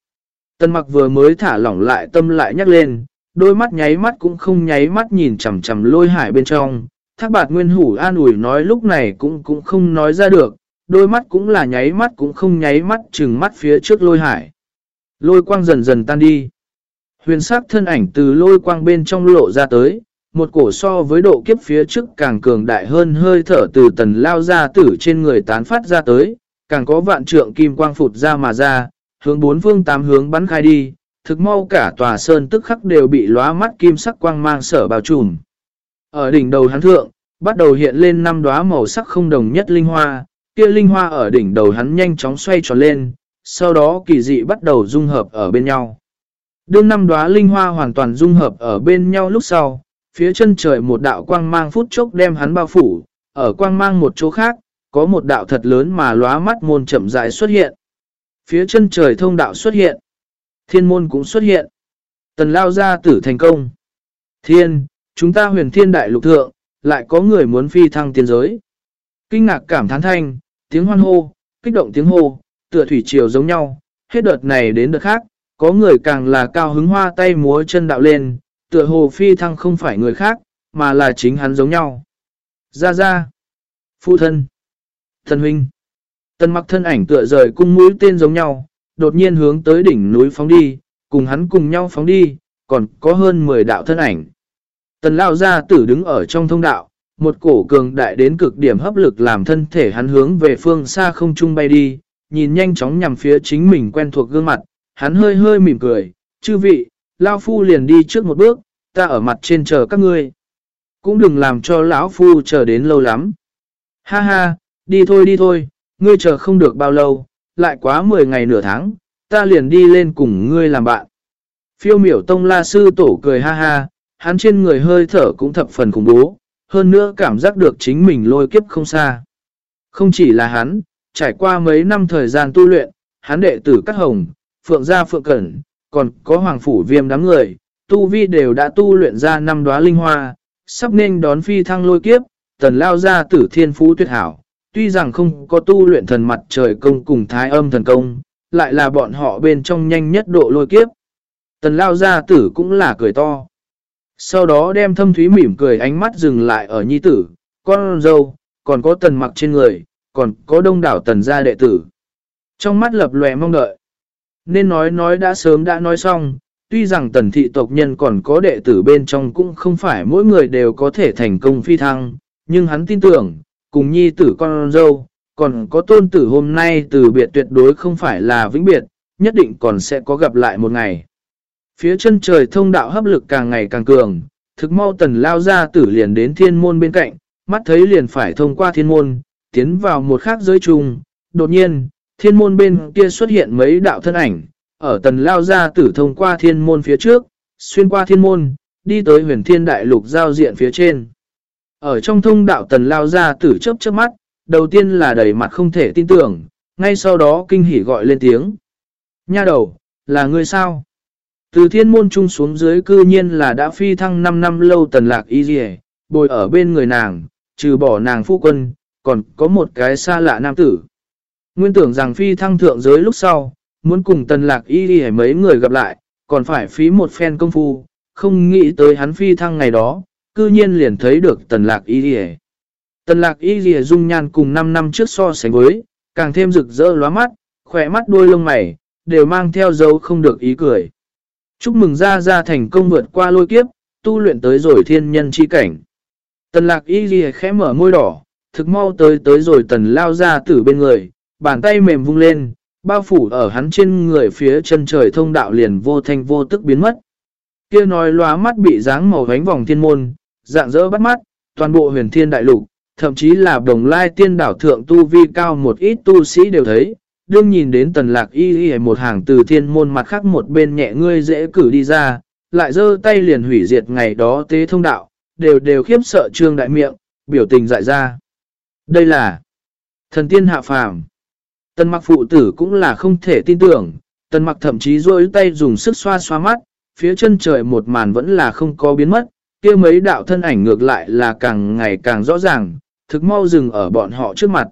Tần mặc vừa mới thả lỏng lại tâm lại nhắc lên, đôi mắt nháy mắt cũng không nháy mắt nhìn chằm chằm lôi hải bên trong. Thác bạt nguyên hủ an ủi nói lúc này cũng cũng không nói ra được, đôi mắt cũng là nháy mắt cũng không nháy mắt chừng mắt phía trước lôi hải. Lôi quang dần dần tan đi. Huyền sắc thân ảnh từ lôi quang bên trong lộ ra tới, một cổ so với độ kiếp phía trước càng cường đại hơn hơi thở từ tần lao ra tử trên người tán phát ra tới, càng có vạn trượng kim quang phụt ra mà ra, hướng bốn phương tám hướng bắn khai đi, thực mau cả tòa sơn tức khắc đều bị lóa mắt kim sắc quang mang sở bao trùm. Ở đỉnh đầu hắn thượng, bắt đầu hiện lên năm đóa màu sắc không đồng nhất linh hoa, kia linh hoa ở đỉnh đầu hắn nhanh chóng xoay tròn lên, sau đó kỳ dị bắt đầu dung hợp ở bên nhau. Đương năm đóa linh hoa hoàn toàn dung hợp ở bên nhau lúc sau, phía chân trời một đạo quang mang phút chốc đem hắn bao phủ, ở quang mang một chỗ khác, có một đạo thật lớn mà lóa mắt môn chậm rãi xuất hiện. Phía chân trời thông đạo xuất hiện. Thiên môn cũng xuất hiện. Tần lao ra tử thành công. Thiên, chúng ta huyền thiên đại lục thượng, lại có người muốn phi thăng tiên giới. Kinh ngạc cảm thán thanh, tiếng hoan hô, kích động tiếng hô, tựa thủy triều giống nhau, hết đợt này đến đợt khác, có người càng là cao hứng hoa tay múa chân đạo lên, tựa hồ phi thăng không phải người khác, mà là chính hắn giống nhau. Ra ra, phụ thân, thân huynh, tần mặc thân ảnh tựa rời cung mũi tên giống nhau, đột nhiên hướng tới đỉnh núi phóng đi, cùng hắn cùng nhau phóng đi, còn có hơn 10 đạo thân ảnh. Tần lao ra tử đứng ở trong thông đạo, một cổ cường đại đến cực điểm hấp lực làm thân thể hắn hướng về phương xa không trung bay đi, nhìn nhanh chóng nhằm phía chính mình quen thuộc gương mặt, hắn hơi hơi mỉm cười, chư vị, Lao Phu liền đi trước một bước, ta ở mặt trên chờ các ngươi. Cũng đừng làm cho lão Phu chờ đến lâu lắm. Ha ha, đi thôi đi thôi, ngươi chờ không được bao lâu, lại quá 10 ngày nửa tháng, ta liền đi lên cùng ngươi làm bạn. Phiêu miểu tông la sư tổ cười ha ha, hắn trên người hơi thở cũng thập phần khủng bố, hơn nữa cảm giác được chính mình lôi kiếp không xa. Không chỉ là hắn, trải qua mấy năm thời gian tu luyện, hắn đệ tử Cát Hồng, Phượng Gia Phượng Cẩn, còn có Hoàng Phủ Viêm đám người, tu vi đều đã tu luyện ra năm đóa linh hoa, sắp nên đón phi thăng lôi kiếp, tần lao ra tử thiên phú tuyệt hảo. Tuy rằng không có tu luyện thần mặt trời công cùng thái âm thần công, lại là bọn họ bên trong nhanh nhất độ lôi kiếp. Tần lao gia tử cũng là cười to. Sau đó đem thâm thúy mỉm cười ánh mắt dừng lại ở nhi tử, con dâu, còn có tần mặc trên người, còn có đông đảo tần gia đệ tử. Trong mắt lập lòe mong đợi. Nên nói nói đã sớm đã nói xong, tuy rằng tần thị tộc nhân còn có đệ tử bên trong cũng không phải mỗi người đều có thể thành công phi thăng, nhưng hắn tin tưởng, cùng nhi tử con dâu, còn có tôn tử hôm nay từ biệt tuyệt đối không phải là vĩnh biệt, nhất định còn sẽ có gặp lại một ngày. Phía chân trời thông đạo hấp lực càng ngày càng cường, thực mau tần lao ra tử liền đến thiên môn bên cạnh, mắt thấy liền phải thông qua thiên môn, tiến vào một khác giới trùng. Đột nhiên, thiên môn bên kia xuất hiện mấy đạo thân ảnh, ở tần lao ra tử thông qua thiên môn phía trước, xuyên qua thiên môn, đi tới huyền thiên đại lục giao diện phía trên. Ở trong thông đạo tần lao ra tử chớp chớp mắt, đầu tiên là đầy mặt không thể tin tưởng, ngay sau đó kinh hỉ gọi lên tiếng. Nha đầu, là người sao? Từ thiên môn trung xuống dưới cư nhiên là đã phi thăng 5 năm lâu tần lạc y dì bồi ở bên người nàng, trừ bỏ nàng phu quân, còn có một cái xa lạ nam tử. Nguyên tưởng rằng phi thăng thượng giới lúc sau, muốn cùng tần lạc y dì mấy người gặp lại, còn phải phí một phen công phu, không nghĩ tới hắn phi thăng ngày đó, cư nhiên liền thấy được tần lạc y dì Tần lạc y dì dung nhan cùng 5 năm trước so sánh với, càng thêm rực rỡ lóa mắt, khỏe mắt đuôi lông mày, đều mang theo dấu không được ý cười. Chúc mừng ra ra thành công vượt qua lôi kiếp, tu luyện tới rồi thiên nhân chi cảnh. Tần lạc y ghi khẽ mở môi đỏ, thực mau tới tới rồi tần lao ra từ bên người, bàn tay mềm vung lên, bao phủ ở hắn trên người phía chân trời thông đạo liền vô thanh vô tức biến mất. Kia nói lóa mắt bị dáng màu gánh vòng thiên môn, dạng dỡ bắt mắt, toàn bộ huyền thiên đại lục, thậm chí là đồng lai tiên đảo thượng tu vi cao một ít tu sĩ đều thấy. Đương nhìn đến tần lạc y y một hàng từ thiên môn mặt khác một bên nhẹ ngươi dễ cử đi ra, lại giơ tay liền hủy diệt ngày đó tế thông đạo, đều đều khiếp sợ trương đại miệng, biểu tình dại ra. Đây là thần tiên hạ phàm. Tần mặc phụ tử cũng là không thể tin tưởng, tần mặc thậm chí rôi tay dùng sức xoa xoa mắt, phía chân trời một màn vẫn là không có biến mất, kia mấy đạo thân ảnh ngược lại là càng ngày càng rõ ràng, thực mau dừng ở bọn họ trước mặt.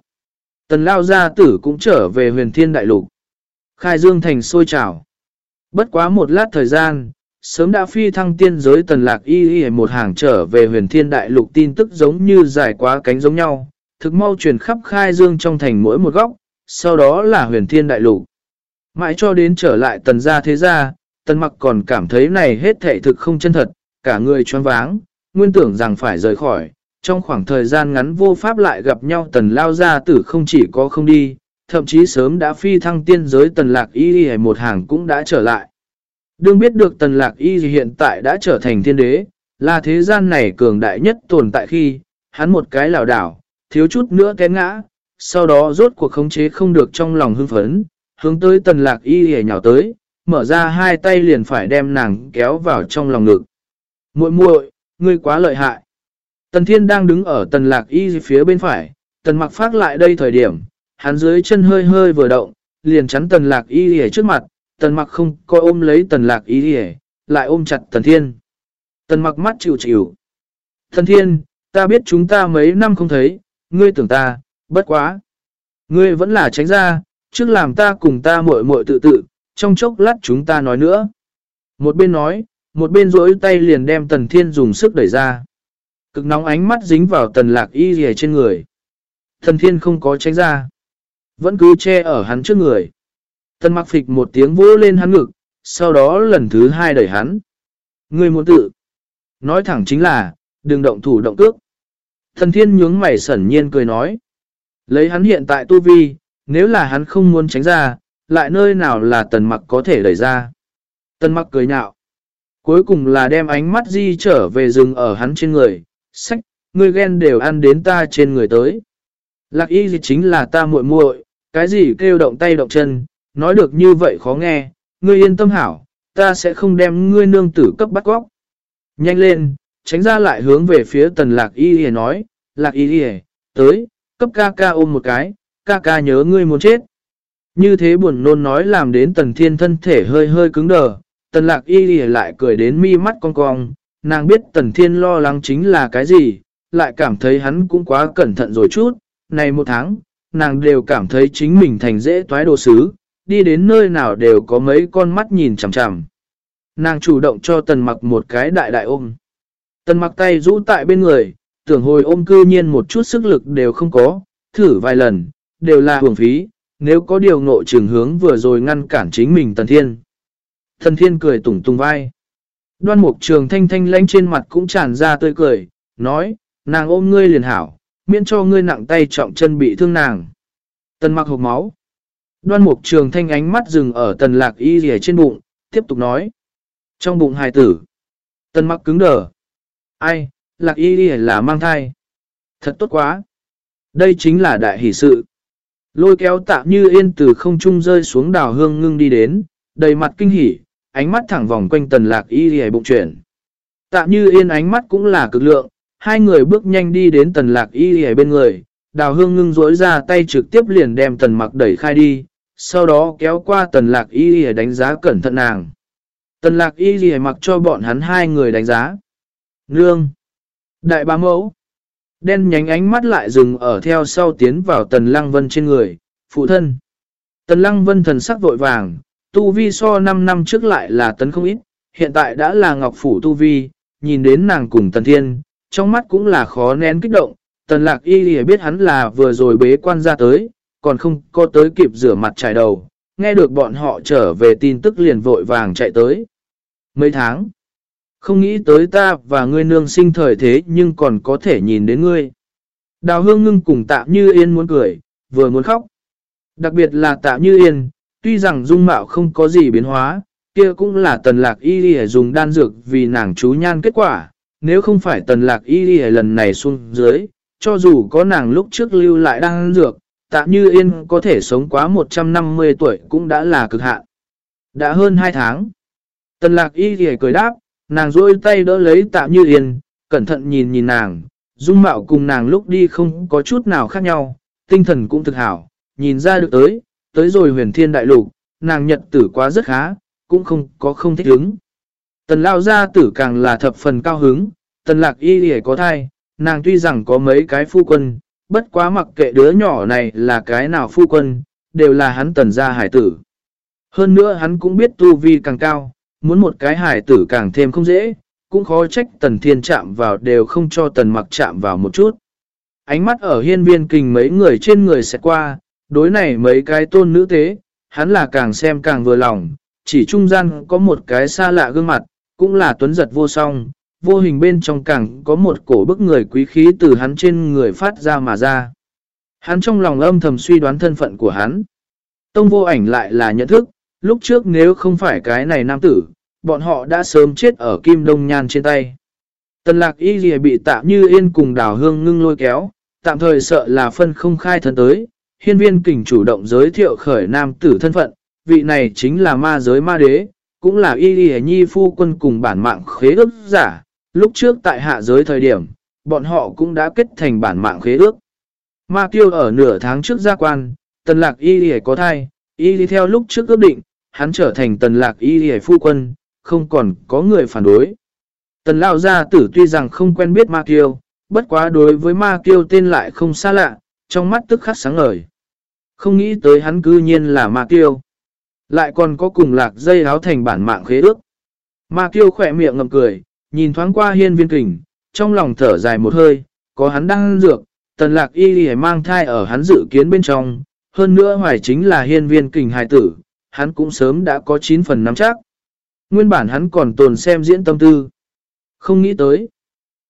Tần lao gia tử cũng trở về huyền thiên đại lục. Khai dương thành sôi trào. Bất quá một lát thời gian, sớm đã phi thăng tiên giới tần lạc y y một hàng trở về huyền thiên đại lục tin tức giống như dài quá cánh giống nhau, thực mau truyền khắp khai dương trong thành mỗi một góc, sau đó là huyền thiên đại lục. Mãi cho đến trở lại tần gia thế gia, tần mặc còn cảm thấy này hết thệ thực không chân thật, cả người choáng váng, nguyên tưởng rằng phải rời khỏi, trong khoảng thời gian ngắn vô pháp lại gặp nhau tần lao gia tử không chỉ có không đi, thậm chí sớm đã phi thăng tiên giới tần lạc y y một hàng cũng đã trở lại. Đương biết được tần lạc y hiện tại đã trở thành thiên đế, là thế gian này cường đại nhất tồn tại khi, hắn một cái lảo đảo, thiếu chút nữa té ngã, sau đó rốt cuộc khống chế không được trong lòng hưng phấn, hướng tới tần lạc y hề nhào tới, mở ra hai tay liền phải đem nàng kéo vào trong lòng ngực muội muội ngươi quá lợi hại. Tần thiên đang đứng ở tần lạc y phía bên phải, tần mặc phát lại đây thời điểm, hắn dưới chân hơi hơi vừa động, liền chắn tần lạc y hề trước mặt, tần mặc không coi ôm lấy tần lạc y hề, lại ôm chặt tần thiên. Tần mặc mắt chịu chịu. Tần thiên, ta biết chúng ta mấy năm không thấy, ngươi tưởng ta, bất quá. Ngươi vẫn là tránh ra, trước làm ta cùng ta muội muội tự tự, trong chốc lát chúng ta nói nữa. Một bên nói, một bên rỗi tay liền đem tần thiên dùng sức đẩy ra. Cực nóng ánh mắt dính vào tần lạc y rìa trên người. Tần thiên không có tránh ra. Vẫn cứ che ở hắn trước người. Tần mặc phịch một tiếng vỗ lên hắn ngực, sau đó lần thứ hai đẩy hắn. Ngươi muốn tự. Nói thẳng chính là, đừng động thủ động cước. Thần thiên nhướng mày sẩn nhiên cười nói. Lấy hắn hiện tại tu vi, nếu là hắn không muốn tránh ra, lại nơi nào là tần mặc có thể đẩy ra. Tần mặc cười nhạo. Cuối cùng là đem ánh mắt di trở về rừng ở hắn trên người. Sách, người ghen đều ăn đến ta trên người tới. Lạc y gì chính là ta muội muội, cái gì kêu động tay động chân, nói được như vậy khó nghe, ngươi yên tâm hảo, ta sẽ không đem ngươi nương tử cấp bắt góc. Nhanh lên, tránh ra lại hướng về phía tần lạc y gì nói, lạc y gì, tới, cấp ca ca ôm một cái, ca ca nhớ ngươi muốn chết. Như thế buồn nôn nói làm đến tần thiên thân thể hơi hơi cứng đờ, tần lạc y lại cười đến mi mắt cong cong, nàng biết tần thiên lo lắng chính là cái gì, lại cảm thấy hắn cũng quá cẩn thận rồi chút, này một tháng, nàng đều cảm thấy chính mình thành dễ toái đồ sứ, đi đến nơi nào đều có mấy con mắt nhìn chằm chằm. Nàng chủ động cho tần mặc một cái đại đại ôm. Tần mặc tay rũ tại bên người, tưởng hồi ôm cư nhiên một chút sức lực đều không có, thử vài lần, đều là hưởng phí, nếu có điều ngộ trường hướng vừa rồi ngăn cản chính mình tần thiên thần thiên cười tủng tung vai. Đoan mục trường thanh thanh lánh trên mặt cũng tràn ra tươi cười, nói, nàng ôm ngươi liền hảo, miễn cho ngươi nặng tay trọng chân bị thương nàng. Tần mặc hộp máu. Đoan mục trường thanh ánh mắt dừng ở tần lạc y rìa trên bụng, tiếp tục nói. Trong bụng hài tử. Tần mặc cứng đờ. Ai, lạc y rìa là mang thai. Thật tốt quá. Đây chính là đại hỷ sự. Lôi kéo tạm như yên từ không trung rơi xuống đào hương ngưng đi đến, đầy mặt kinh hỉ, ánh mắt thẳng vòng quanh tần lạc y đi bụng chuyển. Tạm như yên ánh mắt cũng là cực lượng, hai người bước nhanh đi đến tần lạc y đi bên người, đào hương ngưng rối ra tay trực tiếp liền đem tần mặc đẩy khai đi, sau đó kéo qua tần lạc y đi đánh giá cẩn thận nàng. Tần lạc y đi mặc cho bọn hắn hai người đánh giá. Nương! Đại bá mẫu. Đen nhánh ánh mắt lại dừng ở theo sau tiến vào tần lăng vân trên người, phụ thân. Tần lăng vân thần sắc vội vàng, tu vi so 5 năm trước lại là tấn không ít, hiện tại đã là ngọc phủ tu vi, nhìn đến nàng cùng tần thiên, trong mắt cũng là khó nén kích động, tần lạc y lìa biết hắn là vừa rồi bế quan ra tới, còn không có tới kịp rửa mặt trải đầu, nghe được bọn họ trở về tin tức liền vội vàng chạy tới. Mấy tháng, không nghĩ tới ta và ngươi nương sinh thời thế nhưng còn có thể nhìn đến ngươi. Đào hương ngưng cùng tạm như yên muốn cười, vừa muốn khóc. Đặc biệt là tạm như yên, tuy rằng dung mạo không có gì biến hóa, kia cũng là tần lạc y đi dùng đan dược vì nàng chú nhan kết quả. Nếu không phải tần lạc y đi lần này xuống dưới, cho dù có nàng lúc trước lưu lại đan dược, tạm như yên có thể sống quá 150 tuổi cũng đã là cực hạn. Đã hơn 2 tháng. Tần lạc y đi cười đáp, nàng rôi tay đỡ lấy tạm như yên, cẩn thận nhìn nhìn nàng, dung mạo cùng nàng lúc đi không có chút nào khác nhau, tinh thần cũng thực hảo, nhìn ra được tới, tới rồi huyền thiên đại lục, nàng nhật tử quá rất khá, cũng không có không thích hứng. Tần lao gia tử càng là thập phần cao hứng, tần lạc y hề có thai, nàng tuy rằng có mấy cái phu quân, bất quá mặc kệ đứa nhỏ này là cái nào phu quân, đều là hắn tần gia hải tử. Hơn nữa hắn cũng biết tu vi càng cao, muốn một cái hải tử càng thêm không dễ, cũng khó trách tần thiên chạm vào đều không cho tần mặc chạm vào một chút. Ánh mắt ở hiên viên kình mấy người trên người sẽ qua, đối này mấy cái tôn nữ tế, hắn là càng xem càng vừa lòng, chỉ trung gian có một cái xa lạ gương mặt, cũng là tuấn giật vô song, vô hình bên trong càng có một cổ bức người quý khí từ hắn trên người phát ra mà ra. Hắn trong lòng âm thầm suy đoán thân phận của hắn. Tông vô ảnh lại là nhận thức, lúc trước nếu không phải cái này nam tử, bọn họ đã sớm chết ở kim đông nhan trên tay. Tần lạc y gì bị tạm như yên cùng đào hương ngưng lôi kéo, tạm thời sợ là phân không khai thân tới. Hiên viên kình chủ động giới thiệu khởi nam tử thân phận, vị này chính là ma giới ma đế, cũng là y y nhi phu quân cùng bản mạng khế ước giả, lúc trước tại hạ giới thời điểm, bọn họ cũng đã kết thành bản mạng khế ước. Ma Tiêu ở nửa tháng trước gia quan, tần lạc y y có thai, y y theo lúc trước ước định, hắn trở thành tần lạc y y phu quân, không còn có người phản đối. Tần lao gia tử tuy rằng không quen biết Ma Tiêu, bất quá đối với Ma Kiêu tên lại không xa lạ, trong mắt tức khắc sáng ngời. Không nghĩ tới hắn cư nhiên là Ma Tiêu, Lại còn có cùng lạc dây áo thành bản mạng khế ước. Ma Tiêu khỏe miệng ngầm cười, nhìn thoáng qua hiên viên kình, trong lòng thở dài một hơi, có hắn đang dược, tần lạc y lì mang thai ở hắn dự kiến bên trong, hơn nữa hoài chính là hiên viên kình hài tử, hắn cũng sớm đã có 9 phần nắm chắc. Nguyên bản hắn còn tồn xem diễn tâm tư. Không nghĩ tới.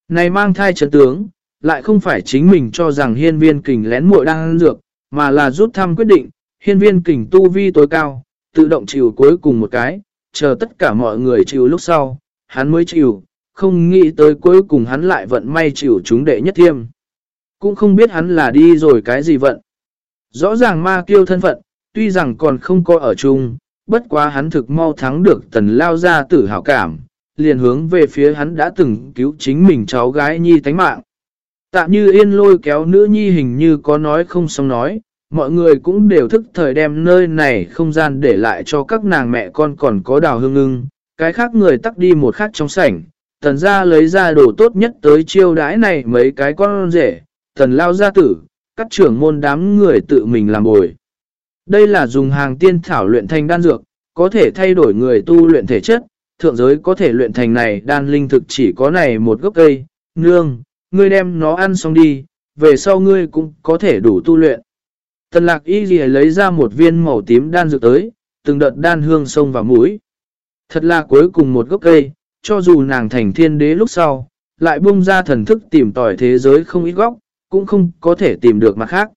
Này mang thai trấn tướng, lại không phải chính mình cho rằng hiên viên kình lén muội đang ăn dược, mà là rút thăm quyết định, hiên viên kình tu vi tối cao, tự động chịu cuối cùng một cái, chờ tất cả mọi người chịu lúc sau, hắn mới chịu, không nghĩ tới cuối cùng hắn lại vận may chịu chúng đệ nhất thiêm. Cũng không biết hắn là đi rồi cái gì vận. Rõ ràng ma kiêu thân phận, tuy rằng còn không có ở chung, bất quá hắn thực mau thắng được tần lao ra tử hảo cảm, liền hướng về phía hắn đã từng cứu chính mình cháu gái nhi tánh mạng. Tạm như yên lôi kéo nữ nhi hình như có nói không xong nói, mọi người cũng đều thức thời đem nơi này không gian để lại cho các nàng mẹ con còn có đào hương ngưng, cái khác người tắt đi một khác trong sảnh, tần ra lấy ra đồ tốt nhất tới chiêu đãi này mấy cái con rể, tần lao gia tử, các trưởng môn đám người tự mình làm bồi. Đây là dùng hàng tiên thảo luyện thành đan dược, có thể thay đổi người tu luyện thể chất, thượng giới có thể luyện thành này đan linh thực chỉ có này một gốc cây, nương, ngươi đem nó ăn xong đi, về sau ngươi cũng có thể đủ tu luyện. Tần lạc y gì lấy ra một viên màu tím đan dược tới, từng đợt đan hương sông vào mũi. Thật là cuối cùng một gốc cây, cho dù nàng thành thiên đế lúc sau, lại bung ra thần thức tìm tỏi thế giới không ít góc, cũng không có thể tìm được mặt khác.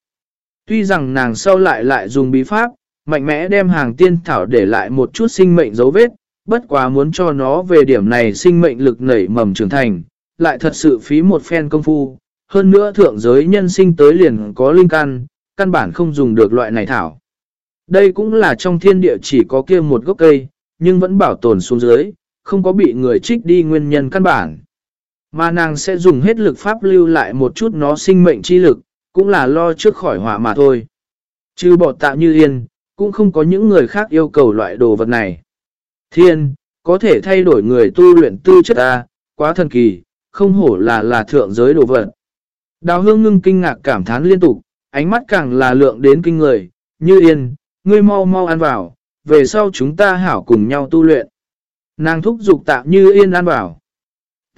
Tuy rằng nàng sau lại lại dùng bí pháp, mạnh mẽ đem hàng tiên thảo để lại một chút sinh mệnh dấu vết, bất quá muốn cho nó về điểm này sinh mệnh lực nảy mầm trưởng thành, lại thật sự phí một phen công phu. Hơn nữa thượng giới nhân sinh tới liền có linh căn, căn bản không dùng được loại này thảo. Đây cũng là trong thiên địa chỉ có kia một gốc cây, nhưng vẫn bảo tồn xuống dưới, không có bị người trích đi nguyên nhân căn bản. Mà nàng sẽ dùng hết lực pháp lưu lại một chút nó sinh mệnh chi lực, cũng là lo trước khỏi họa mà thôi. Chứ bỏ tạ như yên, cũng không có những người khác yêu cầu loại đồ vật này. Thiên, có thể thay đổi người tu luyện tư chất ta, quá thần kỳ, không hổ là là thượng giới đồ vật. Đào hương ngưng kinh ngạc cảm thán liên tục, ánh mắt càng là lượng đến kinh người, như yên, ngươi mau mau ăn vào, về sau chúng ta hảo cùng nhau tu luyện. Nàng thúc giục tạ như yên ăn vào.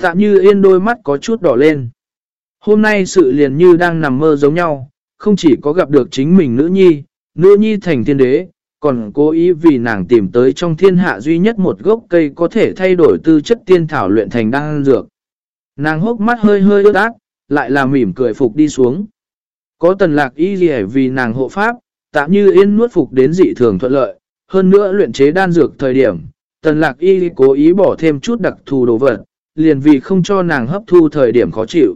Tạ như yên đôi mắt có chút đỏ lên. Hôm nay sự liền như đang nằm mơ giống nhau, không chỉ có gặp được chính mình nữ nhi, nữ nhi thành thiên đế, còn cố ý vì nàng tìm tới trong thiên hạ duy nhất một gốc cây có thể thay đổi tư chất tiên thảo luyện thành đan dược. Nàng hốc mắt hơi hơi ướt ác, lại là mỉm cười phục đi xuống. Có tần lạc y gì vì nàng hộ pháp, tạm như yên nuốt phục đến dị thường thuận lợi, hơn nữa luyện chế đan dược thời điểm, tần lạc y cố ý bỏ thêm chút đặc thù đồ vật, liền vì không cho nàng hấp thu thời điểm khó chịu.